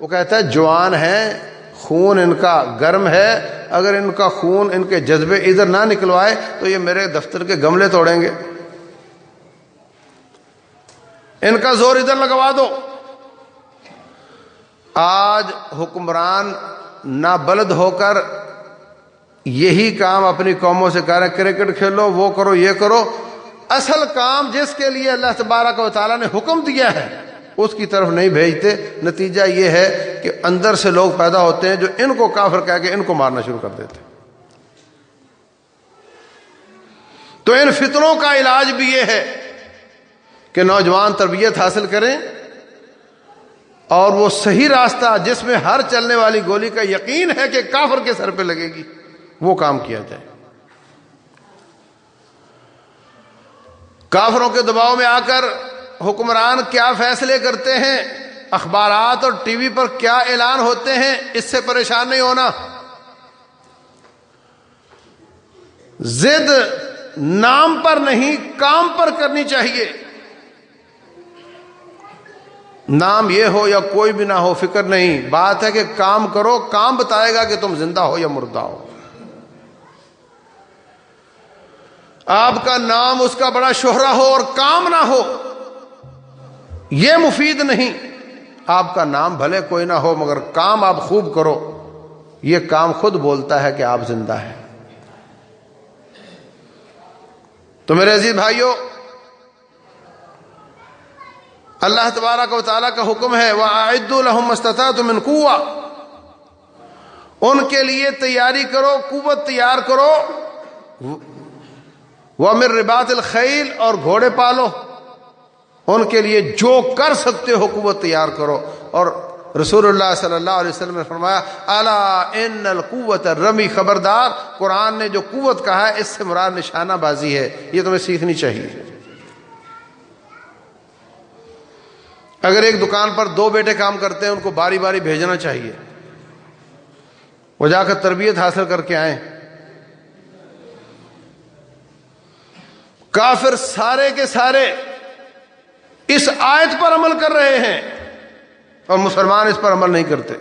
وہ کہتا ہے، جوان ہے خون ان کا گرم ہے، اگر ان کا خون ان کے جذبے ادھر نہ نکلوائے تو یہ میرے دفتر کے گملے توڑیں گے۔ ان کا زور ادھر لگوا دو۔ آج حکمران نہ بلد ہو کر یہی کام اپنی قوموں سے کر کرکٹ کھیلو، وہ کرو، یہ کرو۔ اصل کام جس کے لیے اللہ تبارک و تعالیٰ نے حکم دیا ہے، اس کی طرف نہیں بھیجتے۔ نتیجہ یہ ہے کہ اندر سے لوگ پیدا ہوتے ہیں جو ان کو کافر کہہ کے ان کو مارنا شروع کر دیتے تو ان فتنوں کا علاج بھی یہ ہے کہ نوجوان تربیت حاصل کریں اور وہ صحیح راستہ جس میں ہر چلنے والی گولی کا یقین ہے کہ کافر کے سر پہ لگے گی، وہ کام کیا جائے۔ کافروں کے دباؤ میں آ کر حکمران کیا فیصلے کرتے ہیں؟ اخبارات اور ٹی وی پر کیا اعلان ہوتے ہیں؟ اس سے پریشان نہیں ہونا۔ زد نام پر نہیں، کام پر کرنی چاہیے۔ نام یہ ہو یا کوئی بھی نہ ہو، فکر نہیں۔ بات ہے کہ کام کرو، کام بتائے گا کہ تم زندہ ہو یا مردہ ہو۔ آپ کا نام، اس کا بڑا شہرا ہو اور کام نہ ہو، یہ مفید نہیں۔ آپ کا نام بھلے کوئی نہ ہو، مگر کام آپ خوب کرو۔ یہ کام خود بولتا ہے کہ آپ زندہ ہیں۔ تو میرے عزیز بھائیوں اللہ تبارہ کا تعالیٰ کا حکم ہے وہ عید الحمد تم ان ان کے لیے تیاری کرو، قوت تیار کرو۔ وہ امر ربات الخیل اور گھوڑے پالو۔ ان کے لیے جو کر سکتے ہو، قوت تیار کرو۔ اور رسول اللہ صلی اللہ علیہ وسلم نے فرمایا اللہ ان القوت رمی خبردار قرآن نے جو قوت کہا ہے، اس سے مراد نشانہ بازی ہے۔ یہ تمہیں سیکھنی چاہیے۔ اگر ایک دکان پر دو بیٹے کام کرتے ہیں، ان کو باری باری بھیجنا چاہیے۔ وہ جا کر تربیت حاصل کر کے آئیں۔ کافر سارے کے سارے اس آیت پر عمل کر رہے ہیں اور مسلمان اس پر عمل نہیں کرتے۔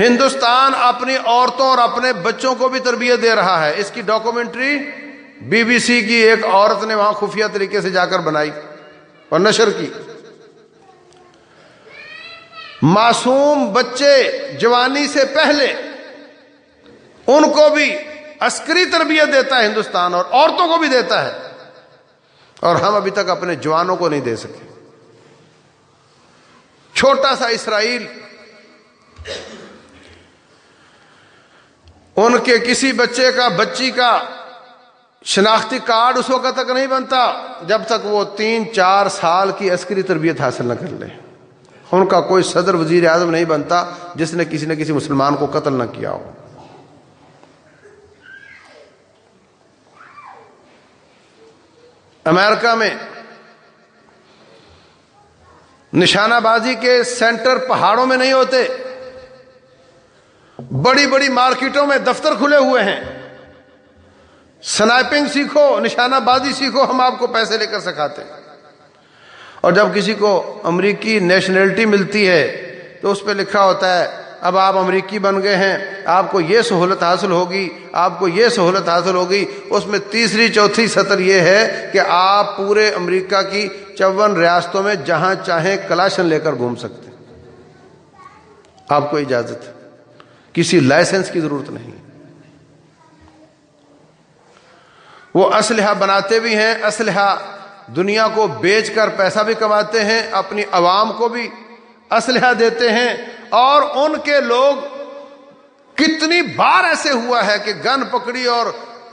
ہندوستان اپنی عورتوں اور اپنے بچوں کو بھی تربیت دے رہا ہے۔ اس کی ڈاکومنٹری بی بی سی کی ایک عورت نے وہاں خفیہ طریقے سے جا کر بنائی۔ اور نشر کی۔ معصوم بچے جوانی سے پہلے ان کو بھی عسکری تربیت دیتا ہے ہندوستان اور عورتوں کو بھی دیتا ہے۔ اور ہم ابھی تک اپنے جوانوں کو نہیں دے سکے۔ چھوٹا سا اسرائیل، ان کے کسی بچے کا، بچی کا شناختی کارڈ اس وقت تک نہیں بنتا جب تک وہ تین چار سال کی عسکری تربیت حاصل نہ کر لے۔ ان کا کوئی صدر وزیر اعظم نہیں بنتا جس نے کسی نہ کسی مسلمان کو قتل نہ کیا ہو۔ امریکہ میں نشانہ بازی کے سینٹر پہاڑوں میں نہیں ہوتے۔ بڑی بڑی مارکیٹوں میں دفتر کھلے ہوئے ہیں۔ سنائپنگ سیکھو، نشانہ بازی سیکھو، ہم آپ کو پیسے لے کر سکھاتے اور جب کسی کو امریکی نیشنلٹی ملتی ہے تو اس پہ لکھا ہوتا ہے، اب آپ امریکی بن گئے ہیں، آپ کو یہ سہولت حاصل ہوگی، آپ کو یہ سہولت حاصل ہوگی۔ اس میں تیسری، چوتھی سطر یہ ہے کہ آپ پورے امریکہ کی چون ریاستوں میں جہاں چاہیں کلاشن لے کر گھوم سکتے آپ کو اجازت کسی لائسنس کی ضرورت نہیں وہ اسلحہ بناتے بھی ہیں، اسلحہ دنیا کو بیچ کر پیسہ بھی کماتے ہیں، اپنی عوام کو بھی اسلحہ دیتے ہیں۔ اور ان کے لوگ کتنی بار ایسے ہوا ہے کہ گن پکڑی اور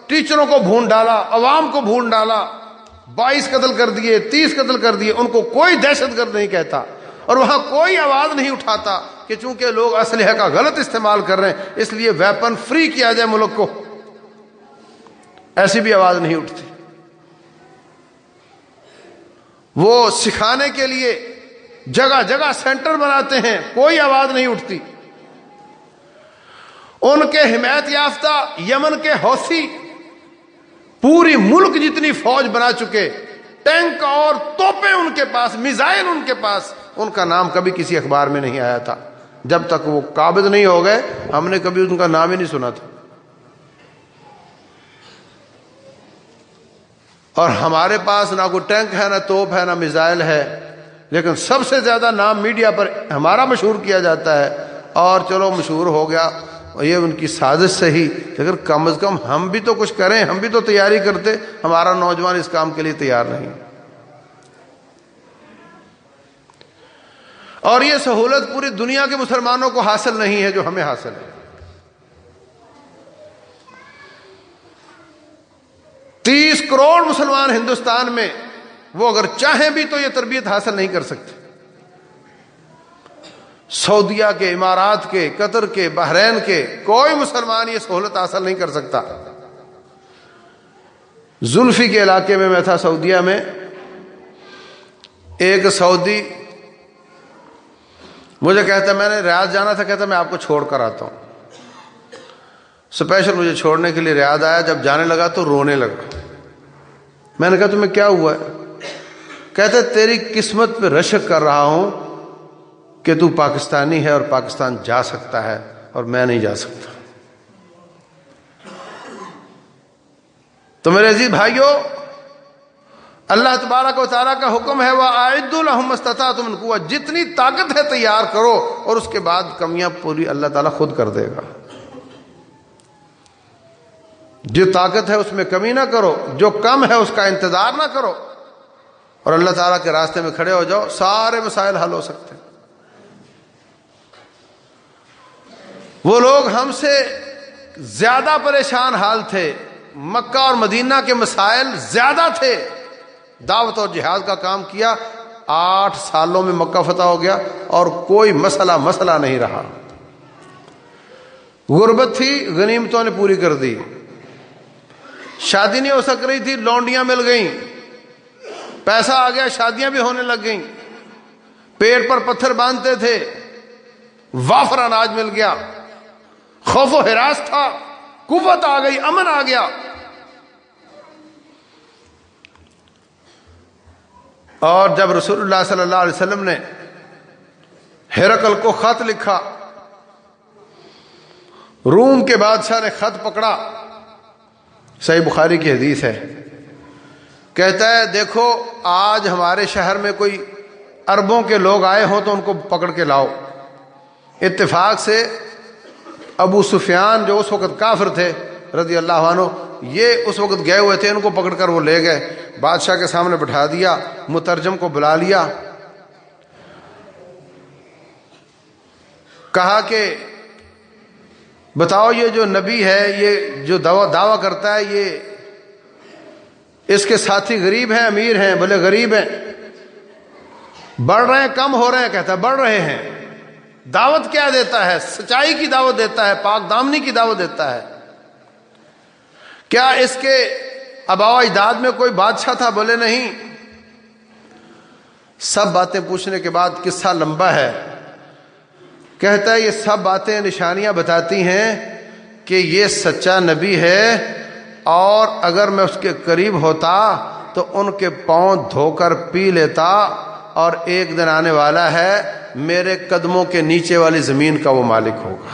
ٹیچروں کو بھون ڈالا، عوام کو بھون ڈالا، بائیس قتل کر دیے، تیس قتل کر دیے، ان کو کوئی دہشت گرد نہیں کہتا۔ اور وہاں کوئی آواز نہیں اٹھاتا کہ چونکہ لوگ اسلحہ کا غلط استعمال کر رہے ہیں، اس لیے ویپن فری کیا جائے ملک کو۔ ایسی بھی آواز نہیں اٹھتی۔ وہ سکھانے کے لیے جگہ جگہ سینٹر بناتے ہیں، کوئی آواز نہیں اٹھتی۔ ان کے حمایت یافتہ یمن کے حوثی پوری ملک جتنی فوج بنا چکے، ٹینک اور توپے ان کے پاس، میزائل ان کے پاس، ان کا نام کبھی کسی اخبار میں نہیں آیا تھا۔ جب تک وہ قابض نہیں ہو گئے، ہم نے کبھی ان کا نام ہی نہیں سنا تھا۔ اور ہمارے پاس نہ کوئی ٹینک ہے، نہ توپ ہے، نہ میزائل ہے۔ لیکن سب سے زیادہ نام میڈیا پر ہمارا مشہور کیا جاتا ہے۔ اور چلو مشہور ہو گیا، یہ ان کی سازش سے ہی۔ لیکن کم از کم ہم بھی تو کچھ کریں، ہم بھی تو تیاری کرتے۔ ہمارا نوجوان اس کام کے لیے تیار نہیں۔ اور یہ سہولت پوری دنیا کے مسلمانوں کو حاصل نہیں ہے جو ہمیں حاصل ہے۔ تیس کروڑ مسلمان ہندوستان میں وہ اگر چاہیں بھی تو یہ تربیت حاصل نہیں کر سکتے۔ سعودیہ کے، امارات کے، قطر کے، بحرین کے کوئی مسلمان یہ سہولت حاصل نہیں کر سکتا۔ زلفی کے علاقے میں میں تھا سعودیہ میں۔ ایک سعودی مجھے کہتا میں نے ریاض جانا تھا، کہتا میں آپ کو چھوڑ کر آتا ہوں۔ اسپیشل مجھے چھوڑنے کے لیے ریاض آیا، جب جانے لگا تو رونے لگا۔ میں نے کہا، تمہیں کیا ہوا ہے؟ کہتے، تیری قسمت پہ رشک کر رہا ہوں کہ تو پاکستانی ہے اور پاکستان جا سکتا ہے اور میں نہیں جا سکتا۔ تو میرے عزیز بھائیوں اللہ تبارک و تعالیٰ کا حکم ہے وہ عائد الحمد تم کو جتنی طاقت ہے تیار کرو اور اس کے بعد کمیاں پوری اللہ تعالیٰ خود کر دے گا۔ جو طاقت ہے اس میں کمی نہ کرو، جو کم ہے اس کا انتظار نہ کرو۔ اور اللہ تعالیٰ کے راستے میں کھڑے ہو جاؤ، سارے مسائل حل ہو سکتے وہ لوگ ہم سے زیادہ پریشان حال تھے۔ مکہ اور مدینہ کے مسائل زیادہ تھے۔ دعوت اور جہاد کا کام کیا۔ آٹھ سالوں میں مکہ فتح ہو گیا اور کوئی مسئلہ مسئلہ نہیں رہا۔ غربت تھی، غنیمتوں نے پوری کر دی۔ شادی نہیں ہو سک رہی تھی، لونڈیاں مل گئیں۔ پیسہ آ گیا، شادیاں بھی ہونے لگ گئیں۔ پیٹ پر پتھر باندھتے تھے۔ وافر اناج مل گیا۔ خوف و ہراس تھا۔ قوت آ گئی، امن آ گیا۔ اور جب رسول اللہ صلی اللہ علیہ وسلم نے ہیرکل کو خط لکھا، روم کے بادشاہ نے خط پکڑا۔ صحیح بخاری کی حدیث ہے۔ کہتا ہے، دیکھو، آج ہمارے شہر میں کوئی اربوں کے لوگ آئے ہوں تو ان کو پکڑ کے لاؤ۔ اتفاق سے ابو سفیان جو اس وقت کافر تھے رضی اللہ عنہ، یہ اس وقت گئے ہوئے تھے، ان کو پکڑ کر وہ لے گئے۔ بادشاہ کے سامنے بٹھا دیا، مترجم کو بلا لیا۔ کہا کہ بتاؤ یہ جو نبی ہے، یہ جو دعویٰ کرتا ہے، یہ اس کے ساتھی غریب ہیں، امیر ہیں بولے غریب ہیں۔ بڑھ رہے ہیں، کم ہو رہے ہیں، کہتا ہے، بڑھ رہے ہیں۔ دعوت کیا دیتا ہے؟ سچائی کی دعوت دیتا ہے، پاک دامنی کی دعوت دیتا ہے۔ کیا اس کے اباؤ اجداد میں کوئی بادشاہ تھا؟ بولے نہیں۔ سب باتیں پوچھنے کے بعد قصہ لمبا ہے۔ کہتا ہے، یہ سب باتیں، نشانیاں بتاتی ہیں کہ یہ سچا نبی ہے اور اگر میں اس کے قریب ہوتا تو ان کے پاؤں دھو کر پی لیتا اور ایک دن آنے والا ہے، میرے قدموں کے نیچے والی زمین کا وہ مالک ہوگا۔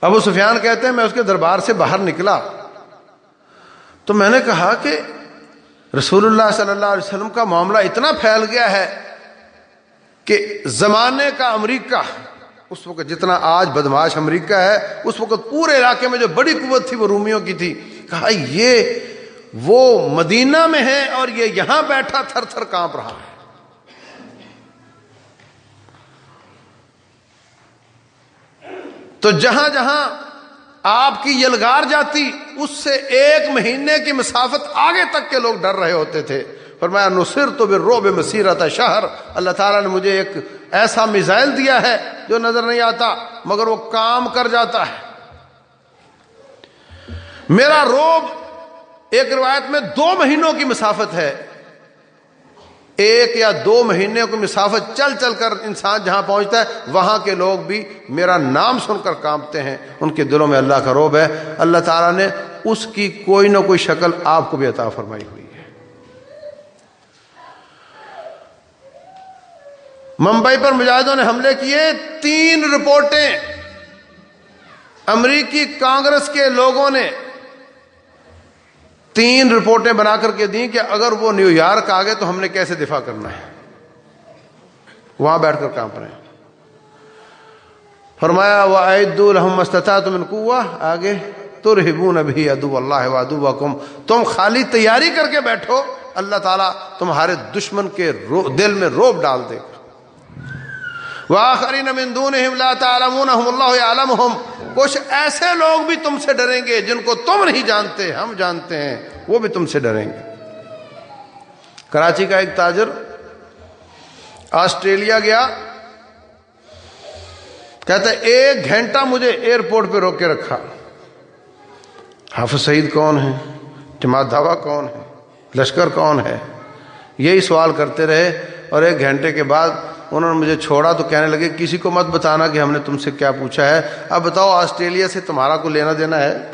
ابو سفیان کہتے ہیں، میں اس کے دربار سے باہر نکلا۔ تو میں نے کہا کہ رسول اللہ صلی اللہ علیہ وسلم کا معاملہ اتنا پھیل گیا ہے کہ زمانے کا امریکہ، اس وقت جتنا آج بدماش امریکہ ہے، اس وقت پورے علاقے میں جو بڑی قوت تھی، وہ رومیوں کی تھی۔ کہا، یہ وہ مدینہ میں ہے اور یہ یہاں بیٹھا تھر تھر کانپ رہا ہے۔ تو جہاں جہاں آپ کی یلگار جاتی، اس سے ایک مہینے کی مسافت آگے تک کے لوگ ڈر رہے ہوتے تھے۔ فرمایا، نصر تو بھی روب مسیرت شہر۔ اللہ تعالیٰ نے مجھے ایک ایسا میزائل دیا ہے جو نظر نہیں آتا، مگر وہ کام کر جاتا ہے۔ میرا روب ایک روایت میں دو مہینوں کی مسافت ہے۔ ایک یا دو مہینے کی مسافت چل چل کر انسان جہاں پہنچتا ہے، وہاں کے لوگ بھی میرا نام سن کر کانپتے ہیں۔ ان کے دلوں میں اللہ کا روب ہے۔ اللہ تعالیٰ نے اس کی کوئی نہ کوئی شکل آپ کو بھی عطا فرمائی ہوئی ہے ممبئی پر مجاہدوں نے حملے کیے، تین رپورٹیں۔ امریکی کانگریس کے لوگوں نے تین رپورٹیں بنا کر کے دیں کہ اگر وہ نیو یارک آ گئے تو ہم نے کیسے دفاع کرنا ہے۔ وہاں بیٹھ کر کام کریں۔ فرمایا وہ عید الحم مستتا تم کو آگے تو رحبون ابھی ادو اللہ وادو کم تم خالی تیاری کر کے بیٹھو، اللہ تعالیٰ تمہارے دشمن کے دل میں روب ڈال دے۔ گا وآخرین من دونہم لا تعلمونہم، اللہ عالمہم کچھ ایسے لوگ بھی تم سے ڈریں گے جن کو تم نہیں جانتے، ہم جانتے ہیں، وہ بھی تم سے ڈریں گے۔ کراچی کا ایک تاجر آسٹریلیا گیا، کہتا ہے، ایک گھنٹہ مجھے ایئرپورٹ پہ روک کے رکھا۔ حافظ سعید کون ہے جماعت دھاوا کون ہے لشکر کون ہے یہی سوال کرتے رہے اور ایک گھنٹے کے بعد انہوں نے مجھے چھوڑا تو کہنے لگے، کسی کو مت بتانا کہ ہم نے تم سے کیا پوچھا ہے۔ اب بتاؤ، آسٹریلیا سے تمہارا کو لینا دینا ہے?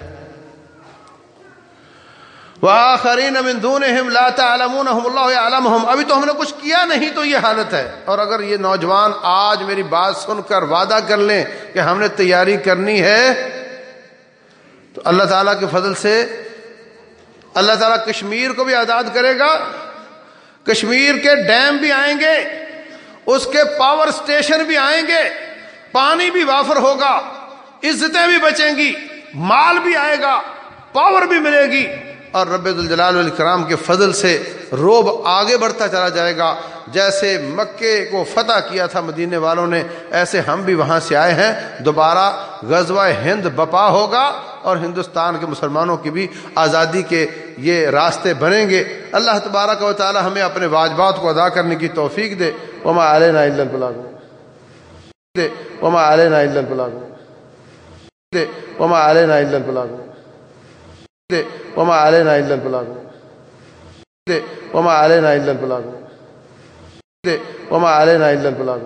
ابھی تو ہم نے کچھ کیا نہیں تو یہ حالت ہے۔ اور اگر یہ نوجوان آج میری بات سن کر وعدہ کر لیں کہ ہم نے تیاری کرنی ہے، تو اللہ تعالیٰ کے فضل سے اللہ تعالیٰ کشمیر کو بھی آزاد کرے گا۔ کشمیر کے ڈیم بھی آئیں گے۔ اس کے پاور سٹیشن بھی آئیں گے، پانی بھی وافر ہوگا، عزتیں بھی بچیں گی، مال بھی آئے گا، پاور بھی ملے گی۔ اور رب الجلال الکرام کے فضل سے روب آگے بڑھتا چلا جائے گا۔ جیسے مکے کو فتح کیا تھا مدینے والوں نے، ایسے ہم بھی وہاں سے آئے ہیں۔ دوبارہ غزوہ ہند بپا ہوگا اور ہندوستان کے مسلمانوں کی بھی آزادی کے یہ راستے بنیں گے۔ اللہ تبارک و تعالی ہمیں اپنے واجبات کو ادا کرنے کی توفیق دے۔ وما علينا الا البلاغ۔ وما علينا الا البلاغ۔ وما علينا الا البلاغ۔ وما علينا الا البلاغ۔ وما علينا الا البلاغ۔ وما علينا الا البلاغ